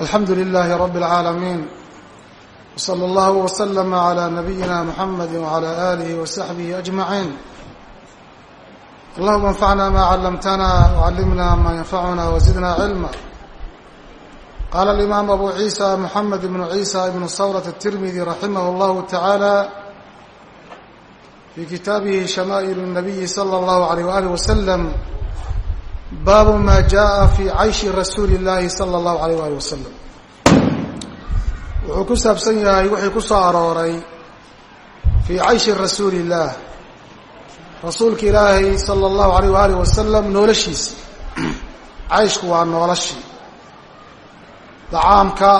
alxamdu لlh rb العaalamiin wslى اllah وslm عlى nabiyina mxamedi وعlى آlih وsaxbih أجmaعiin allahuma اnfacna ma callamtna وcallimna ma ynfacuna wزidna cilma qala اlimam abu ciisa mxamed ibn ciisa ibn sawrة الtirmidi raximah اllah taعaalى fi kitaabihi shama'il الnabiyi slى اllah عalيh walih wslm baabu ma jaءa fi cayshi rasuuli اllahi salى اllahu alayh alih wasalam wuxuu ku saabsan yahay wixii ku soo arooray fii cayshi rasuuli اllah rasuulka ilaahay salى اllahu alayh waalih wasalam noloshiisa cayshku waa noolashii dacaamka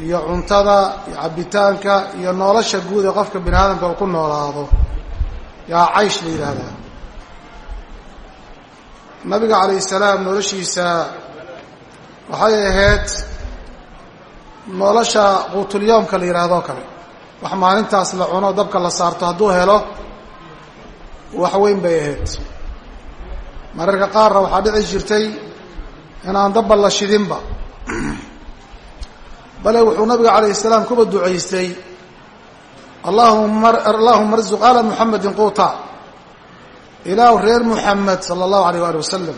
iyo cuntada iyo cabitaanka iyo nolosha guud ee qofka bini aadamka uu ku noolaado yaa caysh la yidhaahdaa nabiga calayh salaam noloshiisa waxay ahayd nolosha quutulyoomka la yidhahdoo kale. Wax maalintaas la cuno dabka la saarto hadduu helo wax weyn bay ahayd. Mararka qaarna waxaa dhici jirtay inaan dabba la shidinba. Bale wuxuu nabiga calayh salaam kuba ducaystay allahuma allahuma arzuq ala muxamedin quuta ilaahu reer muxamed sala allahu alayh waali wasalam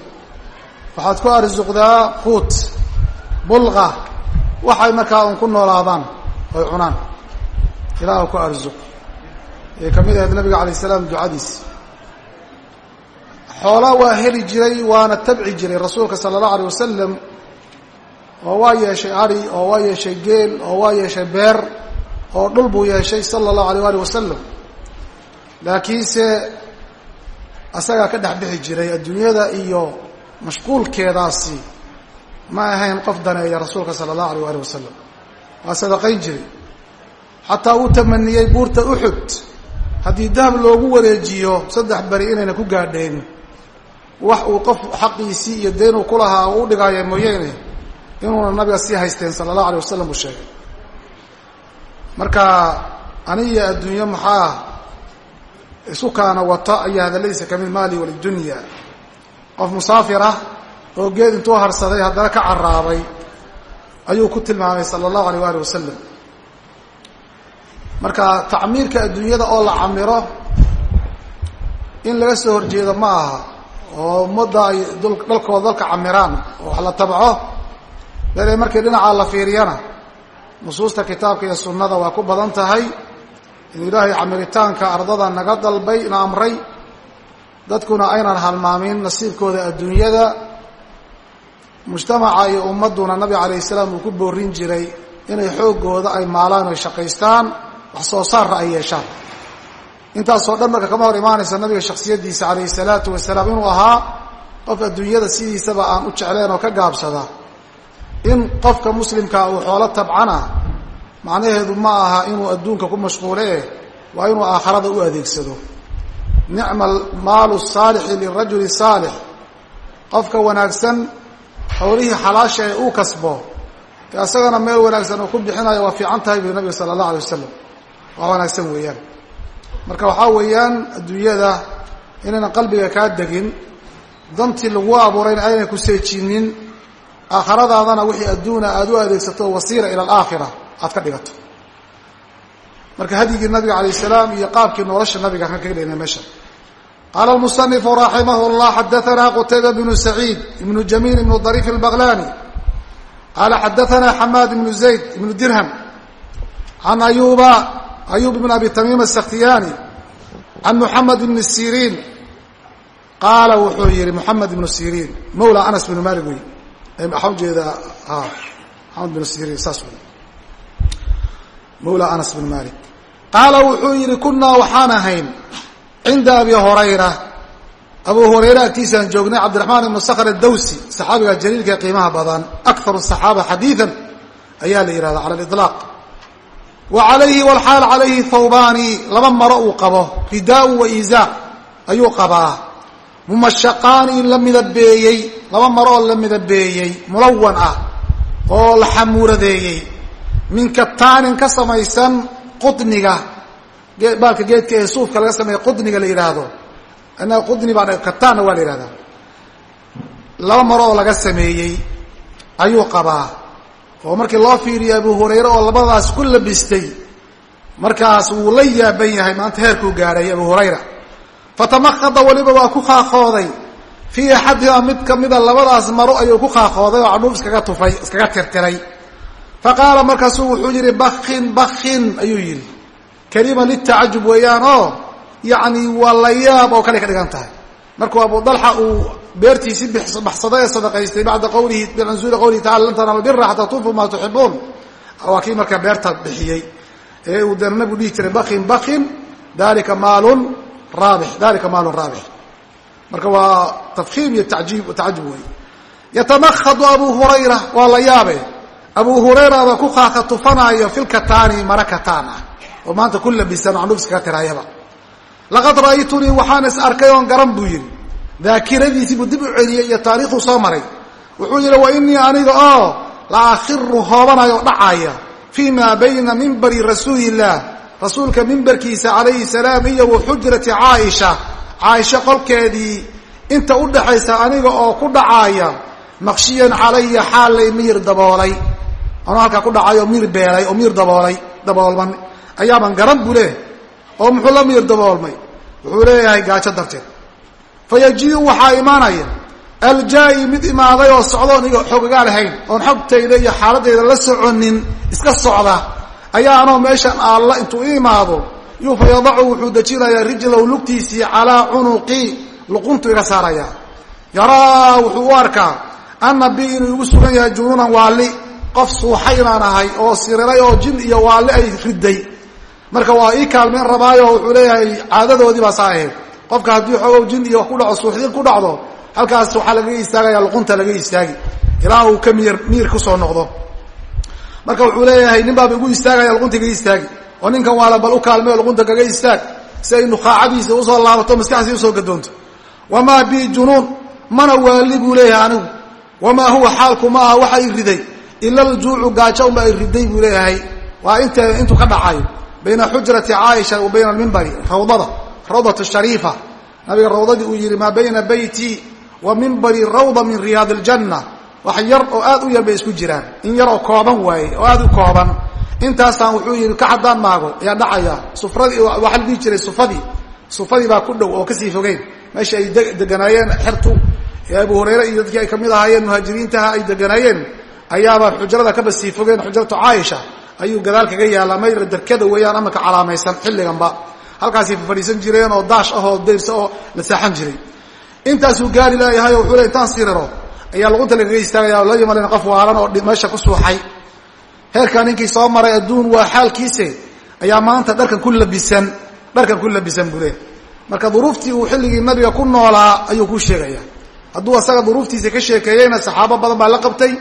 waxaad ku arsuqdaa quut bulqa. Waxay markaa un ku noolaadaan oy cunaan. Ilaahu ku arsuq ayay ka mid ahayd nabiga alayh salaam ducadiis. Xoola waa heli jiray waana tabci jiray rasuulka sala allahu alayh wasalam oo waa yeeshay ari oo waa yeeshay geel oo waa yeeshay beer oo dhul buu yeeshay sala allahu alayh waalih wasalam laakiinse asagaa ka dhex bixi jiray adduunyada iyo mashquulkeedaasi. Ma ahayn qof daneeya rasuulka sala allahu alayh waalih wasalam waa sadaqayn jiray. Xataa uu tamaniyey buurta uxud haddii dahab loogu wareejiyo saddex beri inayna ku gaadheen wax uu qof xaqiisii iyo deenuu ku lahaa uu u dhigaayo mooyeene inuuna nabiga sii haysteen sala allahu alayh wasalam uu sheegay. Marka aniyo adduunyo maxaa isu kaana wata ayaa hadalladiisa ka mid maali walidunya qof musaafir ah oo geed intuu harsaday haddana ka caraabay ayuu ku tilmaamay sala allahu alayh waalih wasalam marka tacmiirka adduunyada oo la camiro in laga soo horjeedo ma aha oo ummadda ay dhalkooda dalka camiraan oo wax la tabco bele markii dhinacaa la fiiriyana nusuusta kitaabka iyo sunnada waa ku badan tahay inuu ilaahay camiritaanka ardada naga dalbay na amray dadkuna aynan halmaamin nasiibkooda adduunyada mujtamaca iyo ummadduna nabiga calayh salaam uu ku boorin jiray inay xooggooda ay maalaan oy shaqaystaan wax soo saarra ay yeeshaan. Intaasoo dhan marka kama hor imaanaysa nabiga shaksiyaddiisa calayhi salaatu wasalaam inuu ahaa qof adduunyada sidiisaba aan u jecleen oo ka gaabsada. In qofka muslimkaa uu xoolo tabcana macnaheedu ma aha inuu adduunka ku mashquule eh waa inuu aakharada u adeegsado. Nicma maalu saalixi lirajuli saalix. Qofka wanaagsan howlihii xalaasha ee uu kasbo ee isagana meel wanaagsan uu ku bixinayo waa fiican tahay buy nabiga sala allah alay wasalam waa wanaagsan weeyaan. Marka waxaa weeyaan adduunyada inaynan qalbiga kaa degin dantii lagu abuurayna aynay ku seejinin aakhiradaadana wixii adduuna aada u adeegsato wasiila ila alaakhira aad ka dhigato. Marka hadyigii nabiga alayh salaam iyo qaabkii nolosha nabiga kan kaga dhigna meesha. Qaala almusanifu raximah llah xadaana qutayba bnu saciid ibnu jamiil ibnu dariif albaqlani qaala xadaana xamaad ibnu zayd ibnu dirham can ayuba ayub ibn abi tamiim asaktiyani can muxamed ibni siriin. Qaala wuxuu yihi muxamed ibnu siriin mawla anas bnu malik wey waxaan u jeedaa maxamed bnu siriin saas wey mawla anas bn malik. Qaala wuxuu yidhi kunaa waxaan ahayn cinda abi hurayra. Abu hurayra agtiisaan joognay cabdiraxmaan ibnu sakhr adawsi saxaabiga jaliilka ee qiimaha badan. Akaru saxaaba xadiidan ayaa la yihahda cala liطlaaq wa calayhi walxaal calayhi thawbaani laba maro uu qabo ridaau wa iizaaq ayuu qabaa. Mumashaqaani la midabeeyey laba maro oo la midabeeyey mulawan ah oo la xamuuradeeyey min kataanin ka samaysan qudniga baalka geedka ee suufka laga sameeya qudniga la yidhaahdo. Annaga qudni baa kataanna waa la yidhahdaa laba maro oo laga sameeyey ayuu qabaa. Oo markii loo fiiriyo abu hurayre oo labadaas ku labistay markaas wuu la yaaban yahay maanta heerkuu gaadhay abu hurayra. Fatamakada weliba waa ku qaaqooday fii axadiha mid kamida labadaas maro ayuu ku qaaqooday oo canuuf iskaga tufay iskaga tirtiray fa qaala markaasuu wuxuu yihi bakin bakin ayuu yidhi. Kelima litacajub weeyaan oo waa la yaab oo kale ka dhigan tahay. Markuu abu dalxa uu beertiisii baxsaday ee sadaqaystay bacda qawlihi bimansuuli qawlihi tacala lan tanaalu bira xataa tunfuu maa tuxibuun. Waa kii markaa beerta bixiyey ee uu dee nabigu dhihi jiray bakin bakin dalika maalun raabix dalika maalun raabix. Marka waa tafkiim iyo tajiib tacajub wey yatamakadu abu hurayra waa la yaabe abu hurayraba ku qaaka tufanaayo filkataani mara kataan ah. Oo maanta ku labisan canuuf iskaga tiraayaba. Laqad ra'aytunii waxaan is arkay oon garan buu yidhi. Daakiradiisii buu dib u celiyey iyo taariikhuu soo maray. Wuxuu yidhi wa inii aniga oo la akhiru hoobanayo dhacaaya fii maa bayna mimbari rasuuli illaah rasuulka mimbarkiisa calayhi salaam iyo wa xujrati caaisha. Caaisha qolkeedii inta u dhaxaysa aniga oo ku dhacaaya maqshiyan calaya xaallay miyir daboolay anuu halkaa ku dhacay oo miir beelay oo miir daboolay? Daboolman. Ayaaban garan buu leeyahay. Oo muxuu la miir daboolmay? Wuxuu leeyahay gaajo darteed. Fa yajiiu waxaa imaanaya aljaa'i mid imaaday oo socdoon iga xogagaa lahayn oon xogtayda iyo xaaladayda la soconin iska socda. Ayaa anoo meeshan aalla intuu i imaado yuu fa yadacu wuxuu dejinayaa rijlahu lugtiisii calaa cunuqii luquntu iga saaraya. Yaraa wuxuu u arkaa anna bi inuu igu sugan yahay junuunan waalli qof suuxa inaan ahay oo siriray oo jin iyo waalli ay riday marka waa ii kaalmeyn rabaayo wuxuu leeyahay caadadoodii baa saa ahayd. Qofka haddii xoogow jin iyo ku dhaco suuxdin ku dhacdo halkaas waxaa lagaga istaagaya luqunta lagaga istaagi ilaa uu ka miir miir ku soo noqdo. Marka wuxuu leeyahay nin baaba igu istaagaya luqunta kaga istaagi oo ninkan waala bal u kaalmay oo luqunta kaga istaag. Si ay nuqaacadiisa u soo laabato maskaxdii u soo gadoonto wamaa bi junuun mana waali buu leeyahay anigu. Wamaa huwa xaalku ma aha waxa riday ila aljuucu gaajo unba ay riday buu leeyahay. Waa int intuu ka dhacayo bayna xujrati caaisha wa bayna almimbari rawdada rawdat shariifa. Nabiga rawdadii uu yihi maa bayna beyti wa mimbari rawda min riyaad aljanna. Wax yar oo aad u yar bay isku jiraan. In yar oo kooban waaye oo aad u kooban. Intaasaan wuxuu yihi ka caddaan maago ayaa dhacaya. Sufradii waxaa la dhihi jiray sufadii. Sufadii baa ku dhow oo ka sii fogeyn. Meesha ay deganaayeen xertu ee abu hurayre iyo dadkii ay ka mid ahaayeen muhaajiriintaha ay deganaayeen ayaaba xujrada kaba sii fogeen xujratu caaisha ayuu gadaal kaga yaallaa mayra derkada weeyaan amaka calaamaysan xilliganba. Halkaasay fadhiisan jireen oo daash ah oo dayrsa oo la saaxan jiray. Intaasuu gaari leeyahay oo wuxuu le intaan siriro ayaa luqunta lagaga istaagaya oo la yimalin qof waalan oo meesha ku suuxay. Heerkaa ninkii soo maray adduun waa xaalkiise ayaa maanta dharkan ku labisan dharkan ku labisan leeyahay marka duruuftii uu xilligii nabiga ku noolaa ayuu ku sheegaya hadduu asaga duruuftiisa ka sheekeeyeyna saxaabo badan baa la qabtay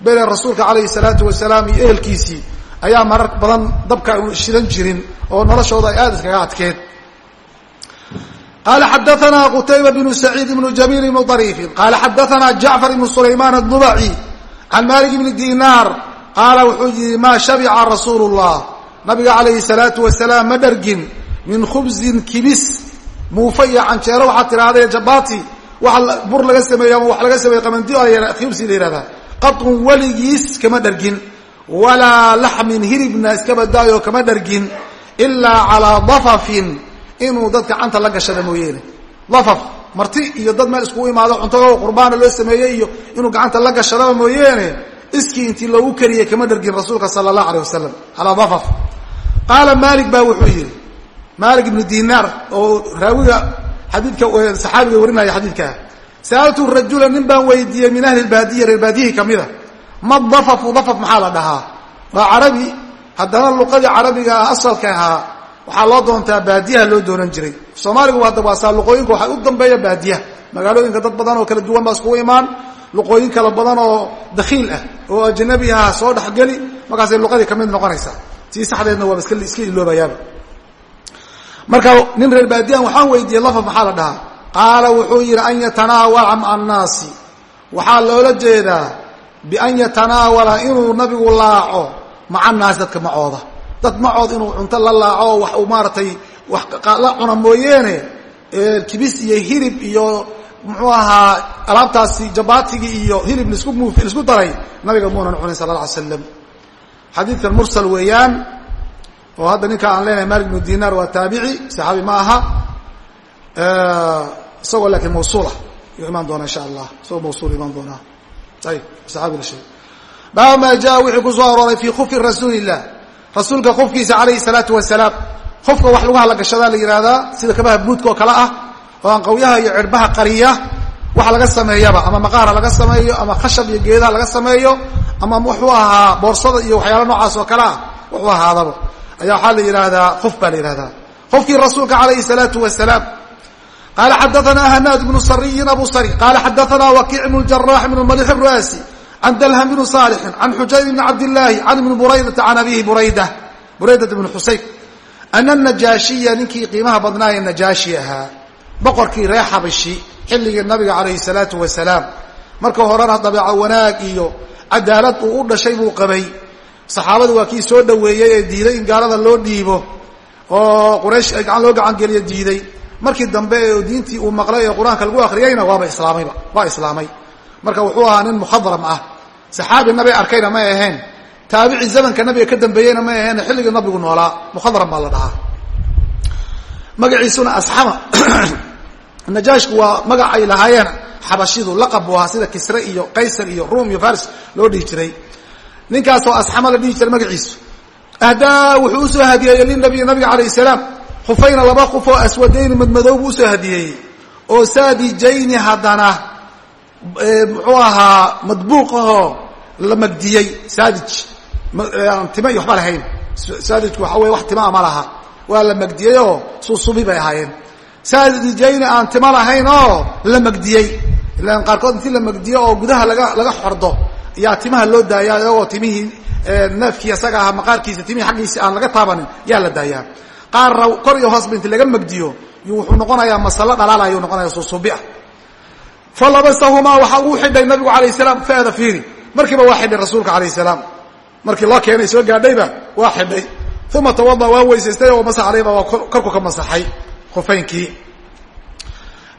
bele rasuulka calayhi salaatu wasalaam iyo ehelkiisii ayaa marar badan dabka shidan jirin oo noloshooda ay aad iskaga adkeed. Qaala xadaana qutayba bnu saciid ibnu jamiil ibnu ariifin qaala xadaana jacfar ibnu sulaymaan yihahdaa qatun weligiis kama dhargin walaa laxmin hiribna iska badaayo kama dhargin ilaa calaa dafafin inuu dad gacanta la gashada mooyeene. Dafaf marti iyo dad meel iskugu imaado cunto qurbaana loo sameeyey iyo inuu gacanta la gashadaba mooyeene iskii intii loogu kariyey kama dhargin rasuulka sala allah aleyh wasalam calaa dafaf. Qaala maalik baa wuxuu yidhi maalik ibnu dinaar oo raawiga xadiidka saxaabiga warinaya xadiidkaa sa'altu rajula nin baan weydiiyey min ahli lbaadiya reer baadiyihii kamida ma dafafu dafaf maxaa la dhahaa waa carabi haddana luqadii carabiga ah asalka ahaa waxaa loo doontaa baadiyaha loo doonan jiray soomaaligu hadda waa saa luqooyinka waxaa u dambeeya baadiyaha magaalooyinka dad badan oo kala duwan baa iskugu imaan luqooyin kala badan oo dakhiil ah oo ajnabi aha soo dhexgeli markaasay luqadii ka mid noqonaysaa tii saxdeedna waaba iska iloobayaaba marka nin reer baadiyahan waxaan weydiiyey lafaf maxaa la dhahaa qaala wuxuu yidhi an yatanaawala maca waxaa loola jeedaa bian yatanaawala inuu nabigu laaco maca annaasi dadka macooda dad macood inuu cunto la laaco wax uu maaratay wax la cuna mooyeene kibis iyo hirib iyo muxuu ahaa alaabtaasi jabaatigii iyo hilib lisku daray nabiga muunan cunin sala alla alay slam xadiidkan mursal weeyaan oo hadda ninka aan leenahay malik bnu dinar waa taabici saxaabi ma aha isagoo laakiin mawsuulah yuu imaan doonaa insha allah. Isagoo mawsuul imaan doonaa. Ayib saxaabi la sheegay. Baaba maa jaa wixii ku soo arooray fii kufi rasuuli illah rasuulka qofkiisa calayhi salaatu wasalaam. Qofka wax lugaha la gashadaa la yihahdaa sida kabaha buudka oo kale ah oo aan qawyaha iyo cirbaha qariya waxa laga sameeyaba ama maqaara laga sameeyo ama khashab iyo geedaha laga sameeyo ama wuxuu ahaa boorsada iyo waxyaala noocaas oo kale ah wuxuu ahaadaba ayaa waxaa la yihahdaa qof baa la yihahdaa qofkii rasuulka calayhi salaatu wasalaam qaala xadaana hanaad bnu sariyin abu sari qaala xadaana wakiic bnu jarax bnu malix ruaasi can dalham bni saalixin can xujayb bni cabdillaahi can ibni buraydata can abihi burayda buraydata bni xusayn ana najaashiya ninkii qiimaha badnaa ee najaashi ahaa boqorkii reer xabashi xilligii nabiga calayhi salaatu wasalaam marka horena dabeeco wanaag iyo cadaalad uu u dhashay buu qabay saxaabada waa kii soo dhoweeyey ee diiday in gaalada loo dhiibo oo quraysh loo gacangeliyo diiday markii dambe diintii uu maqlay ee qur'aanka lagu akriyayna waaba islaamayba waa islaamay. Marka wuxuu ahaa nin mukhadram ah. Saxaabi nabi arkayna may ahayn taabici zamanka nabiga ka dambeeyeyna may ahayn xilligii nabigu noolaa mukhadram baa la dhahaa. Magaciisuna asxama najaashku waa magac ay lahaayeen. Xabashidu laqab buu ahaa sida kisre iyo qaysar iyo ruum iyo faris loo dhihi jiray. Ninkaasoo asxama la dhihi jiray magaciisu. Ahdaa wuxuu u soo hadiyeeyey linabiy nabiga calayh salaam khufayna laba qof oo aswadayni madmadow buu u soo hadiyeeyey oo saadijayni haddana muxuu ahaa madbuuq ahoo la magdiyey saadij. Tima iyo waxba lahayn. Saadijku waxa wey wax timaa ma laha. Waa la magdiyey oo susubi bay ahaayeen. Saadijayni aan tima lahayn oo la magdiyey. Ilaan qaarkood intii la magdiyo oo gudaha laga laga xordo yaa timaha loo daayaa iyagoo timihii neefkii isaga ahaa maqaarkiisa timihii xaggiisi aan laga taabanin yaa la daayaa qaarna kor iyo hoosba inti laga magdiyo wuxuu noqonayaa masallo dhalaalayu noqonaya susubi ah. Falabasahumaa waxa uu xidhay nabigu alayh salaam fada fiiri. Markiiba waa xidhay rasuulka alayh salaam. Markii loo keenay soo gaadhayba waa xidhay. Uma tawada waa weysaystay oo masax alayba waa korku ka masaxay khufaynkii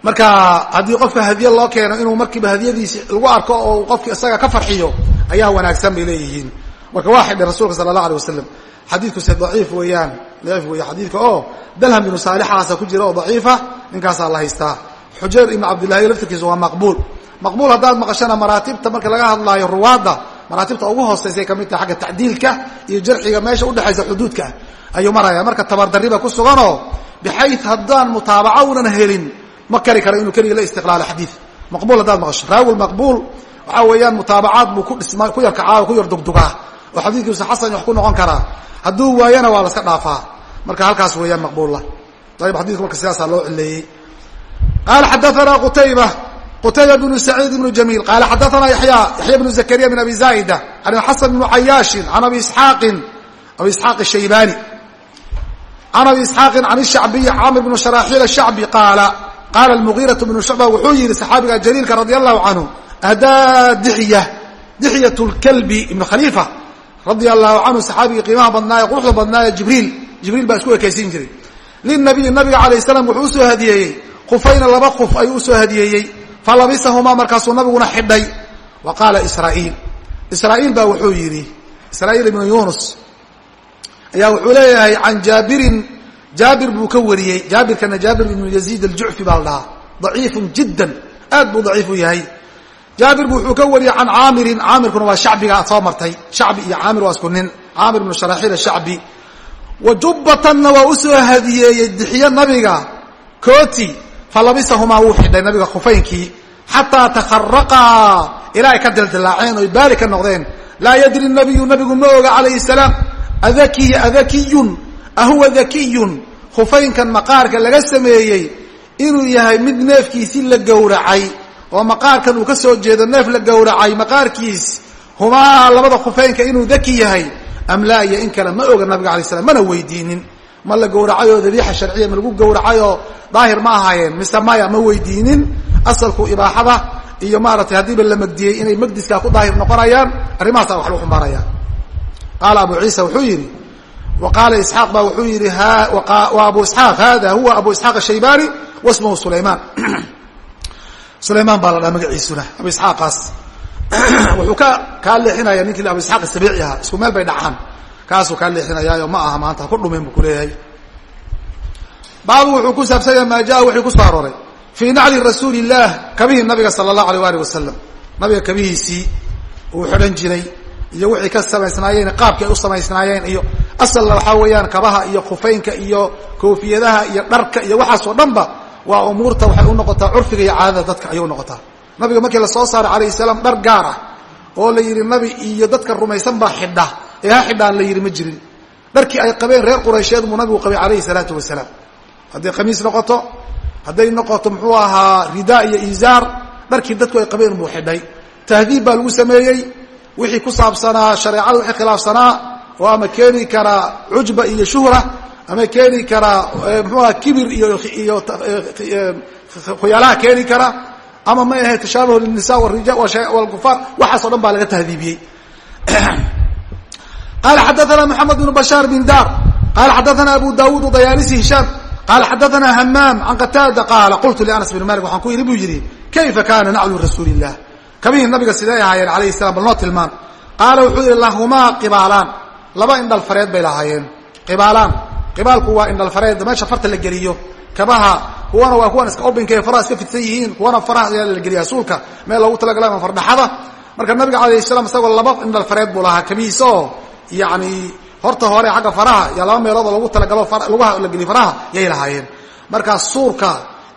marka haddii qofka hadiye loo keeno inuu markiiba hadiyadiisi lagu arko oo qofki isaga ka farxiyo ayaa wanaagsan bay leeyihiin. Marka waa xidhay rasuulka sala allah alay wasalam xadiidkuse daciif weeyaan daciif weya xadiidka oo dalham binu saalixaasa ku jira oo daciifa ninkaasaa la haystaa. Xujayr ibn cabdillahi laftirkiisa waa maqbuul. Maqbuul haddaad maqashana maraatibta marka laga hadlaayo ruwaadda maraatibta ugu hooseysay ka mid tahay xagga tacdiilka iyo jarxiga meesha udhexaysa xuduudka ayuu maraya marka tabardarriba ku suganoo bixay haddaan mutaabaca unan helin ma kari karo inuu keligii la istiqlaalo xadiid. Maqbuul haddaad maqasho. Raawi maqbuul waxaa weeyaan mutaabacaad buu kudhisma ku yarkacaa ku yar dugdugaa oo xadiidkiisa xasan wax ku noqon karaa hadduu waayana waa la iska dhaafaa. Marka halkaas weeyaan maqbuulla ayib xadidku marka sidaasaa loo cileeyey qaala xadaana qutayba. Qutayba bnu saciid ibnu jamiil. Qaala xadaana yaya yaxya bnu zakariya min abi zaida. An xasan bnu cayaashin an abi isxaaqin. Abi isxaaq shaybani can abi isxaaqin can shacbiyi camir bnu sharaaxiil ashacbi qaala qaala almugiiratu bnu shucba wuxuu yihi saxaabiga jaliilka radi allahu canhu ahdaa dixiya dixyat lkalbi ibnu khaliifa radia allahu canhu saxaabigii qiimaha badnaa ee quruxda badnaa ee jibriil. Jibriil baa isku ekaysiin jiray. Linabiyi nabiga calayh salaam wuxuu u soo hadiyeeyey khufayna laba kuf ayuu u soo hadiyeeyey falabisahumaa markaasuu nabiguna xidhay. Wa qaala israaiil. Israaiil baa wuxuu yidhi israaiil ibnu yunus ayaa wuxuu leeyahay can jaabirin jaabir buu ka wariyey. Jaabirkana jaabir ibnu yaziid aljucfi baa la dhahaa. Daciifun jiddan. Aad buu daciif yahay jaabir bu wuxuu ka wariyey can caamirin. Caamirkuna waa shacbiga soo martay. Shacbi iyo caamir waa isku nin. Caamir ibnu sharaxiil ashacbi wa jubbatanna waa u soo hadiyeeyey dixiyo nabiga. Kooti falabisahumaa wuu xidhay nabiga khufaynkii. Xataa takharaqaa ilaa ka dildilaaceen oy baali ka noqdeen. Laa yadri nabiyu nabigu ma oga calayhi salaam. Adaki adakiyun. Ahuwa dakiyun. Khufaynkan maqaarka laga sameeyey inuu yahay mid neefkiisii la gowracay oo maqaarkan uu ka soo jeedo neef la gowracay maqaarkiis humaa labada khufeynka inuu daki yahay am laa iyo in kale ma oga nabiga alay slam mana weydiinin. Ma la gowracay oo dabiixa sharciya ma lagu gowracay oo daahir ma ahaayeen mise maya ma weydiinin. Asalku ibaaxada iyo maaratay haddiiba la magdiyey inay magdiskaa ku daahir noqonayaan arrimahaasa wax lagu xumbaaraya. Qaala abu ciisa wuxuu yidhi wa qaala isxaaq ba wuxuu yidhi wa abu isxaaq hada huwa abu isxaaq ashaybani wasmuhu sulaymaan sulaymaan baa la dhaha magaciisuna abu isxaaqaas. Wuxuu ka kaa leexinaya ninkii abu isxaaq sabiici ahaa. Isku meel bay dhacaan. Kaasuu kaa leexinayaayo ma aha maanta ku dhumin buu kuleeyahay baabu wuxuu ku saabsanya maa jaa wixii ku soo arooray. Fii nacli rasuuli illaah kabihii nabiga sala allahu alay alih wasalam nabiga kabihiisii uu xidhan jiray iyo wixii ka samaysnaayeen qaabkii ay u samaysnaayeen iyo asalna waxaa weeyaan kabaha iyo khufeynka iyo koofiyadaha iyo dharka iyo waxaas oo dhanba waa umuurta waxay u noqotaa curfiga iyo caadada dadka ayay u noqotaa. Nabiga markii la soo saaray alayh salaam dhar gaar ah oo la yidhi nabi iyo dadka rumaysan baa xidha. Ee ha xidhaan la yidhi ma jirin. Dharkii ay qabeen reer quraysheed buu nabigu qabay calayhi salaatu wasalaam. Hadday khamiis noqoto hadday noqoto muxuu ahaa ridaa iyo izaar dharkii dadku ay qabeen buu xidhay. Tahdiib baa lagu sameeyey wixii ku saabsanaa shareecada wixii khilaafsanaa oo ama keeni karaa cujba iyo shuhra ama keeni karaa muxuu aha kibir iyo iyo khuyalaha keeni kara ama ma ahe tashaabuh linisa wlkufaar waxaaso dhan baa laga tahdiibiyey. Qala xadaana mxamed bn bashaar bin dar qala xadaana abu dawud dayaalisi hishaam qala xadaana hamaam can qataada qaala qultu lianas bn malik waxaan ku yidhi buu yidhi kayfa kana naclu rasuuli illah kabihii nabiga sidee ahaayeen alayhi salam bal noo tilmaan. Qaala wuxuu yihi lahumaa qibaalaan. Laba indhalfareed bay lahaayeen qibaalaan qibaalku waa indhalfareed meesha farta la geliyo. Kabaha kuwana waa kuwan iska obinka faraha iska fidsan yihiin kuwana faraha la geliya suulka. Meel loogu talagala ama fardhaxada. Marka nabiga alayh salam isagoo laba indhalfareed buu lahaa kabihiisa oo yani horta hore xagga faraha iyo laba meeloodoo lagu talagalo lugaha la geliyo faraha yay lahaayeen. Markaa suurka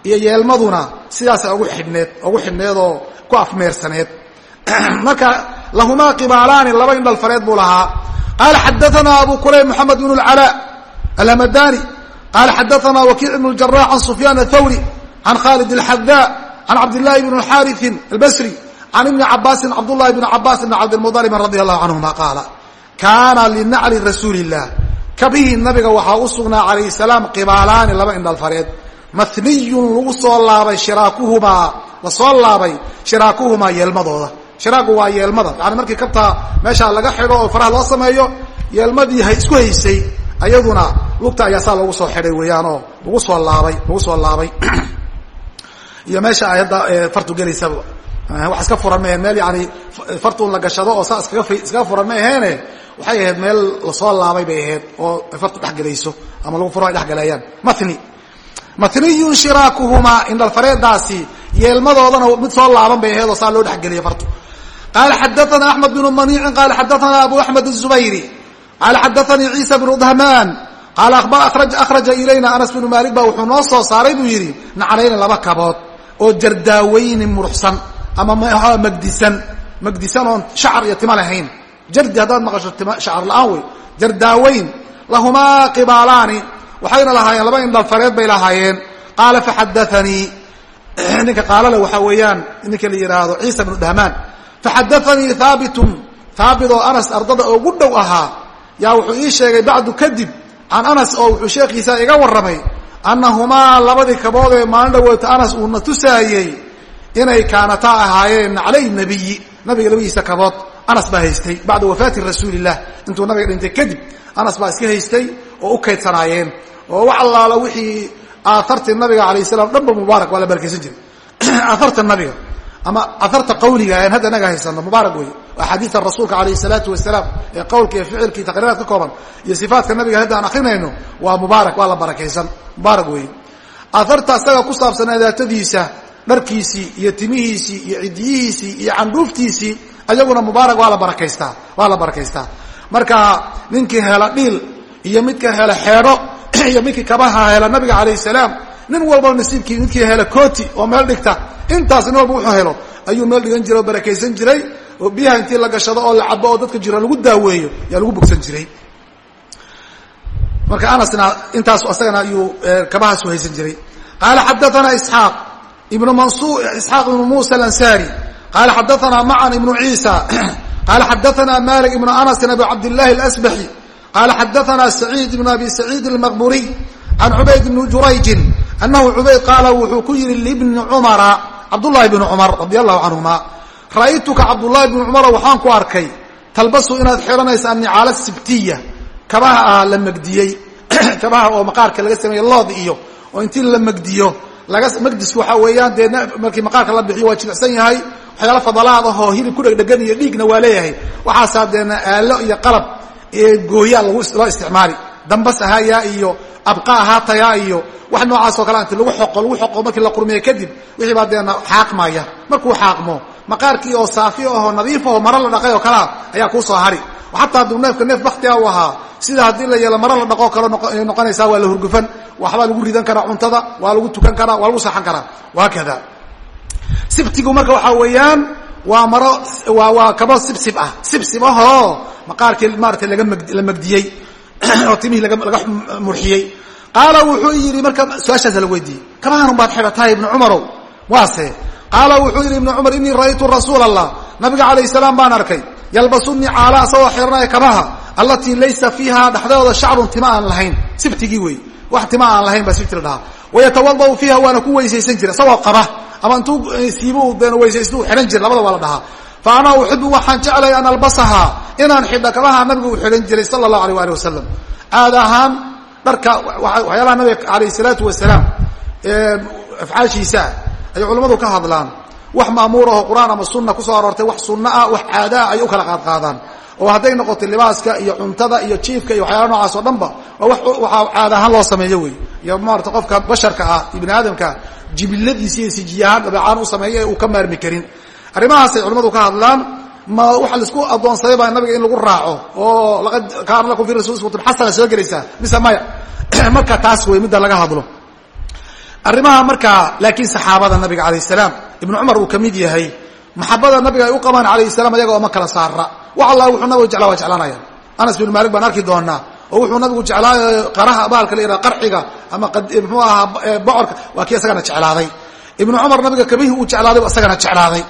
iyo yeelmaduna sidaasa ugu xidhneed ugu xidhneed oo ku afmeersaneed marka lahumaa qibaalaani laba indhalfareed buu lahaa. Qaala xadaana abu kurayb moxamed bn اlcalaa alhamadani qala xadaana wakiic ibn اjarax can sufyaan athawri can khalid اlxadaa can cabdillahi bn xariثin albasri can ibni cabaasin cabdullahi bn cabaas bn cabdilmuطalib radi allahu canhuma qaala kaana linacli rasuuli illah kabihii nabiga waxaa u sugnaa calayh salaam qibaalaani laba indhalfareed mathniyun lagu soo laabay shiraakuhumaa lasoo laabay shiraakuhumaa yeelmadooda shiraaku waa yeelmada yani markii kabtaa meeshaa laga xidho oo faraha loo sameeyo yeelmadii isku haysay ayaduna lugta ayaa saa loogu soo xidhay weeyaanoo lagu soo laabay lagu soo laabay. Iyo meesha ay hadda fartu gelaysaba. Wax iska furan maaheen meel yani fartuun la gashado oo saa iskaga iskaga furan ma waxay ahayd meel la soo laabay bay ahayd oo fartu dhexgelayso ama lagu furo ay dhexgaleeyaan mathni. Mathniyun shiraakuhumaa indhalfareedaasi yeelmadoodana mid soo laaban bay ahayd oo saa loo dhexgeliya fartu. Qaala xadaana axmed bnu maniicin qaala xadaana abu axmed الzubayri qaala xadaanii ciisa bnu dhmaan qaala akhraja ilayna anas bnu maalik ba wuxuu noo soo saaray buu yidhi naclayna laba kabood oo jardaaweyni muruxsan ama magdisan magdisan oon shacar iyo tima lahayn jardi haddaad maqasho shacar la'aan wey jardaaweyn lahumaa qibaalaani waxayna lahaayeen laba indhalfareed bay lahaayeen qaala faxadaanii ninka qaalale waxaa weeyaan ninka la yidhaahdo ciisa bnu dhahmaan faxadaanii haabitun haabit oo anas ardada ugu dhow ahaa yaa wuxuu ii sheegay bacdu kadib can anas oo wuxuu sheekhiisa iga warramay annahumaa labadii kabood ee maalin dhaweeta anas uuna tusaayey inay kaanataa ahaayeen naclay nabiyi nabiga labadiisa kabood. Anas baa haystay bacda wafaati rasuulilah intuu nabiga dhintay kadib anas baa iska haystay oo u kaydsanaayeen. Oo wax allaala wixii aaartii nabiga alayh salam dhanba mubaarak waa la barakaysan jiray. Aaarta nabiga ama aarta qawliga aan hadda naga haysano mubaarak wey axaadiia rasuulka alayh salaatu wasalaam ee qowlka iyo ficilkii taqriiraad ka kooban iyo sifaatka nabiga hadda aan akrinayno waa mubaarak waa la barakaysan. Mubaarak wey aaarta isaga ku saabsan adaatadiisa dharkiisii iyo timihiisii iyo cidiyihiisii iyo candhuuftiisii ayaguna mubaarak waa la barakaystaa waa la barakaystaa. Marka ninkii hela dhiil iyo midka hela xeedho iyo midkii kabaha hela nabiga calayh salaam nin walba nasiibkii midkii hela kooti oo meel dhigta intaas nin walba wuxuu helo ayuu meel dhigan jiray oo barakaysan jiray oo biyaha intii la gashado oo la cabo oo dadka jira lagu daaweeyo yaa lagu bogsan jiray. Marka anasna intaas isagana ayuu kabahaasu haysan jiray. Qaala xadaana isxaaq ibnu mansur isxaaq ibnu musa alansari qaala xadaana macan ibnu ciisa. Qaala xadaana malik ibnu anasin abu cabdillahi alasbaxi. Qaala xadaana saciid ibnu abi saciid almaqburiy can cubayd ibni jurayjin anahu cubayd qaala wuxuu ku yihi libni cumara cabdullahi bni cumar radi allahu canhuma ra'aytuka cabdullahi bni cumara waxaan ku arkay talbasu inaad xihanaysa annicaala sibtiya kabaha ah la megdiyey kabaha oo maqaarka laga sameeye lood iyo oo intii la megdiyo laga magdisku waxaa weeyaan dee markii maqaarka la bixiyo waa jilicsan yahay waxyaala fadalaad ahoo hilib ku dhegdhegan iyo dhiigna waa leeyahay waxaasaa deena aalo iyo qalab gooyaa loo isticmaali dambas ahayaa iyo abqa ahaatayaa iyo wax noocaasoo kale inti lagu xoqo lagu xoqo markii la qurmiye kadib wixii baa deena xaaqmaya. Markuu xaaqmo maqaarkii oo saafi ahoo nadiif aho maro la dhaqay oo kalea ayaa kuu soo hari. Xataa hadduu neefka neef baktiga u ahaa sida haddii la yeelo maro la dhaqoo kale noqonaysaa waa la hurgufan waxbaa lagu ridan karaa cuntada waa lagu tukan karaa waa lagu saxan karaa. Waakada sibtigu marka waxaa weeyaan waa maro waa kabo sibsib ah. Sibsib ahoo maqaarkii maarata laga la magdiyey oo timihii laga murxiyey qaala wuxuu yidhi marka su'aashaasa la weydiiyey kabahan baad xidhatahay ibnu cumarow. Waase qaala wuxuu yidhi ibnu cumar inii ra'aytu rasuula allah nabiga calayh salaam baan arkay. Yalbasu nicaala asagoo xiranaya kabaha allatii laysa fiiha dhexdooda shacrun tima aan lahayn. Sibtigii wey wax tima aan lahayn baa sibti la dhahaa. Wayatawadau fiiha waana ku weysaysan jira isagoo qaba. Ama intuu siibu deen weysaystu xidhan jira labada waa la dhahaa. Fa ana uxibu waxaan jeclay an albasahaa inaan xidho kabaha nabiga uu xidhan jiray sala allahu alay ali wasalam caad ahaan dharka waxyaalaha nabiga alayh salaatu wasalaam afcaashiisa ay culammadu ka hadlaan. Wax maamuur aho qur'aan ama sunna ku soo aroortay wax sunno ah wax caadaa ay u kala qaadqaadaan. Oo hadday noqoto libaaska iyo cuntada iyo jiifka iyo waxyaala noocaas oo dhanba waxaa caad ahaan loo sameeyo wey iyo maarata qofka basharka ah iyo bini aadamka jibiladiisi iyo sijiyahaan dabeecaan u sameeyo ee uu ka maarmi karin. Arrimahaasay culimmadu ka hadlaan ma waxa la isku addoonsaday baa nabiga in lagu raaco oo kaana lakum fi rasul uswatun xasana soo gelaysaa mise maya. Marka taas wey midda laga hadlo. Arrimaha markaa laakiin saxaabada nabiga alayh salaam ibnu cumar uu ka mid yahay maxabada nabiga ay u qabaan alayh salaam ayaga oo ma kala saara. Wax allah wuxuu nabigu jeclaa waa jeclaanaya. Anas bin maalik baan arki doonaa oo wuxuu nabigu jeclaayo qaraha baalka la yidhaha qarxiga ama muxuu ahaa bocorka waa kii isagana jeclaaday. Ibnu cumar nabiga kabihii uu jeclaaday isagana jeclaaday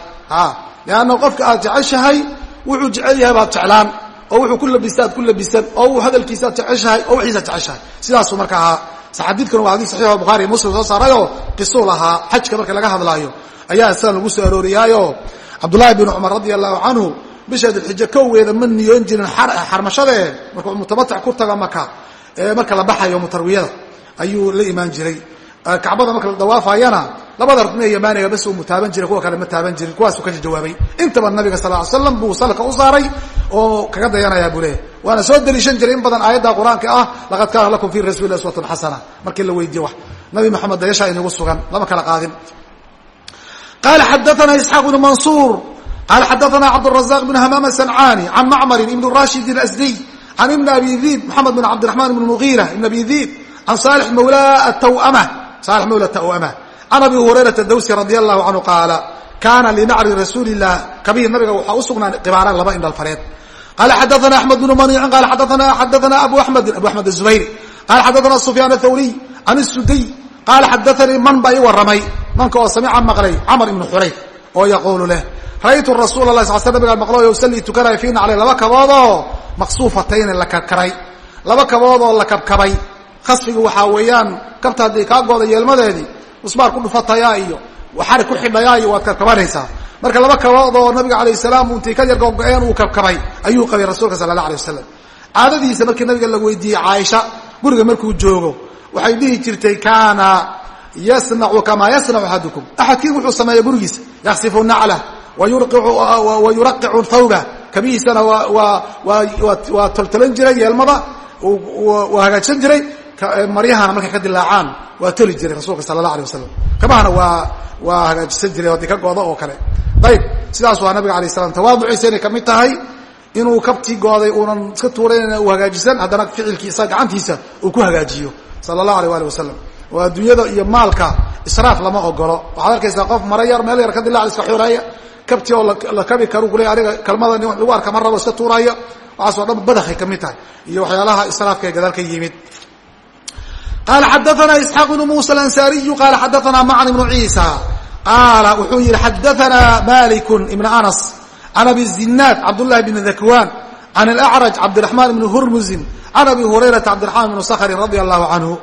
leanna qofka aad jeceshahay wuxuu jecel yahay baad jeclaan oo wuxuu ku labista aad ku labisan oo uu hadalkiisaad jeceshahay oo wixiisaad jeceshahay. Sidaasuu marka ahaa. Xadiidkuna waa xadis saxiix oo bukhari muslim soo saarayoo qisuu lahaa xajka marka laga hadlaayo ayaa sidan lagu soo arooriyaayo. Cabdullaahi bin cumar radia allahu canhu bisha dilxija kowgeeda ma niyoon jirin xarmashadee markuu mutamatac ku tago maka mutarwiyada ayuu la imaan jiray kacbada marka la dawaafayana labada rukni ee yamaaniga bas uu mutaaban jiray kuwa kale ma taaban jirin kuwaasuu ka jawaabay intaba nabiga sal ly slam buu salka u saaray oo kaga dayanayaa buu leeyahy waana soo deliishan jiray in badan aayadda qur'aanka ah laqad kaana lakum fi rasuuli uswatun xasana. Markii la weydiiye wax. Nabi maxamed dayashaa inagu sugan lama kala qaadin. Qala xadaana isxaaq bnu mansuur. Qala xadaana cabdالrazaq bn hamaam asancani can macmarin ibn rashid asdiy can ibn abi diib maxamed bn cabdiraxman bn mugiira ibn abi diib can salix mawla tawama salix mawla tawama can abi hurayrata dawsi radi allahu canhu qaala kaana linacri rasuuli lah kabihi nabiga waxaa u sugnaa qibaaraan laba indhalfareed qala xadaana axmed bnu maniicin qala xadaana abu amedin abu axmed azubayri qala xadaana sufyaan athawriy can isudiy qaala xadaanii man baa ii warramay manka oo samica maqlay camar ibnu xurayf oo yaquulu leh ra'aytu rasuula lah sal sl nabigaan maqlay usallii tukanaya fii naclay laba kaboodoo maqsuufatayni la kabkabay laba kaboodoo la kabkabay khasfigu waxaa weeyaan kabta haddii kaa gooda yeelmadeedii musbaar ku dhufatayaa iyo xari ku xidhayaa iyo waad kabkabanaysaa. Marka laba kaboodoo nabiga calayh salaam untii ka yar gogo-een uu kabkabay ayuu qabay rasuulka sala allah alay wasalam caadadiisa markii nabiga la weydiiyey caaisha guriga markuu joogo waxay dhihi jirtay kaana yasnacu kamaa yasnacu axadukum axadkiin wuxuu sameeya gurigiisa yaksifu naclah wa yuraqicu thawba. Kabihiisana waa toltolan jiray yeelmada waa hagaajsan jiray maryahana markay ka dilaacaan waa toli jiray rasuulka sala allah alay wasalam kabahana waa waa hagaajisan jiray haddii ka goodo oo kale. Ayb sidaas waa nabiga alay slam tawaaduciisa inay ka mid tahay inuu kabtii gooday uunan iska tuurayn uu hagaajisan haddana ficilkiisa gacantiisa uu ku hagaajiyo. Sala allahu alay ali wasalam oo adduunyada iyo maalka israaf lama ogolo waxaad arkaysaa qof mara yar meel yar ka dilaac iska xoreeya kabtii oo la kabi karu kule aniga kalmada nin lagu arka ma rabo iska tuuraya. Waxaasoo dhan badakay ka mid tahay. Iyo waxyaalaha israafka ee gadaal ka yimid qaala xadaana isxaaq bnu musa alansaariyu qaala xadaana macn ibnu ciisa qaala wuxuu yihi xadaana maliku ibn anas can abi zinaad cabdullahi bn dakwan can alacraj cabdiraxmaan ibni hurmusin can abi hurayrata cabdiraxmaan ibni skrin radia allahu canhu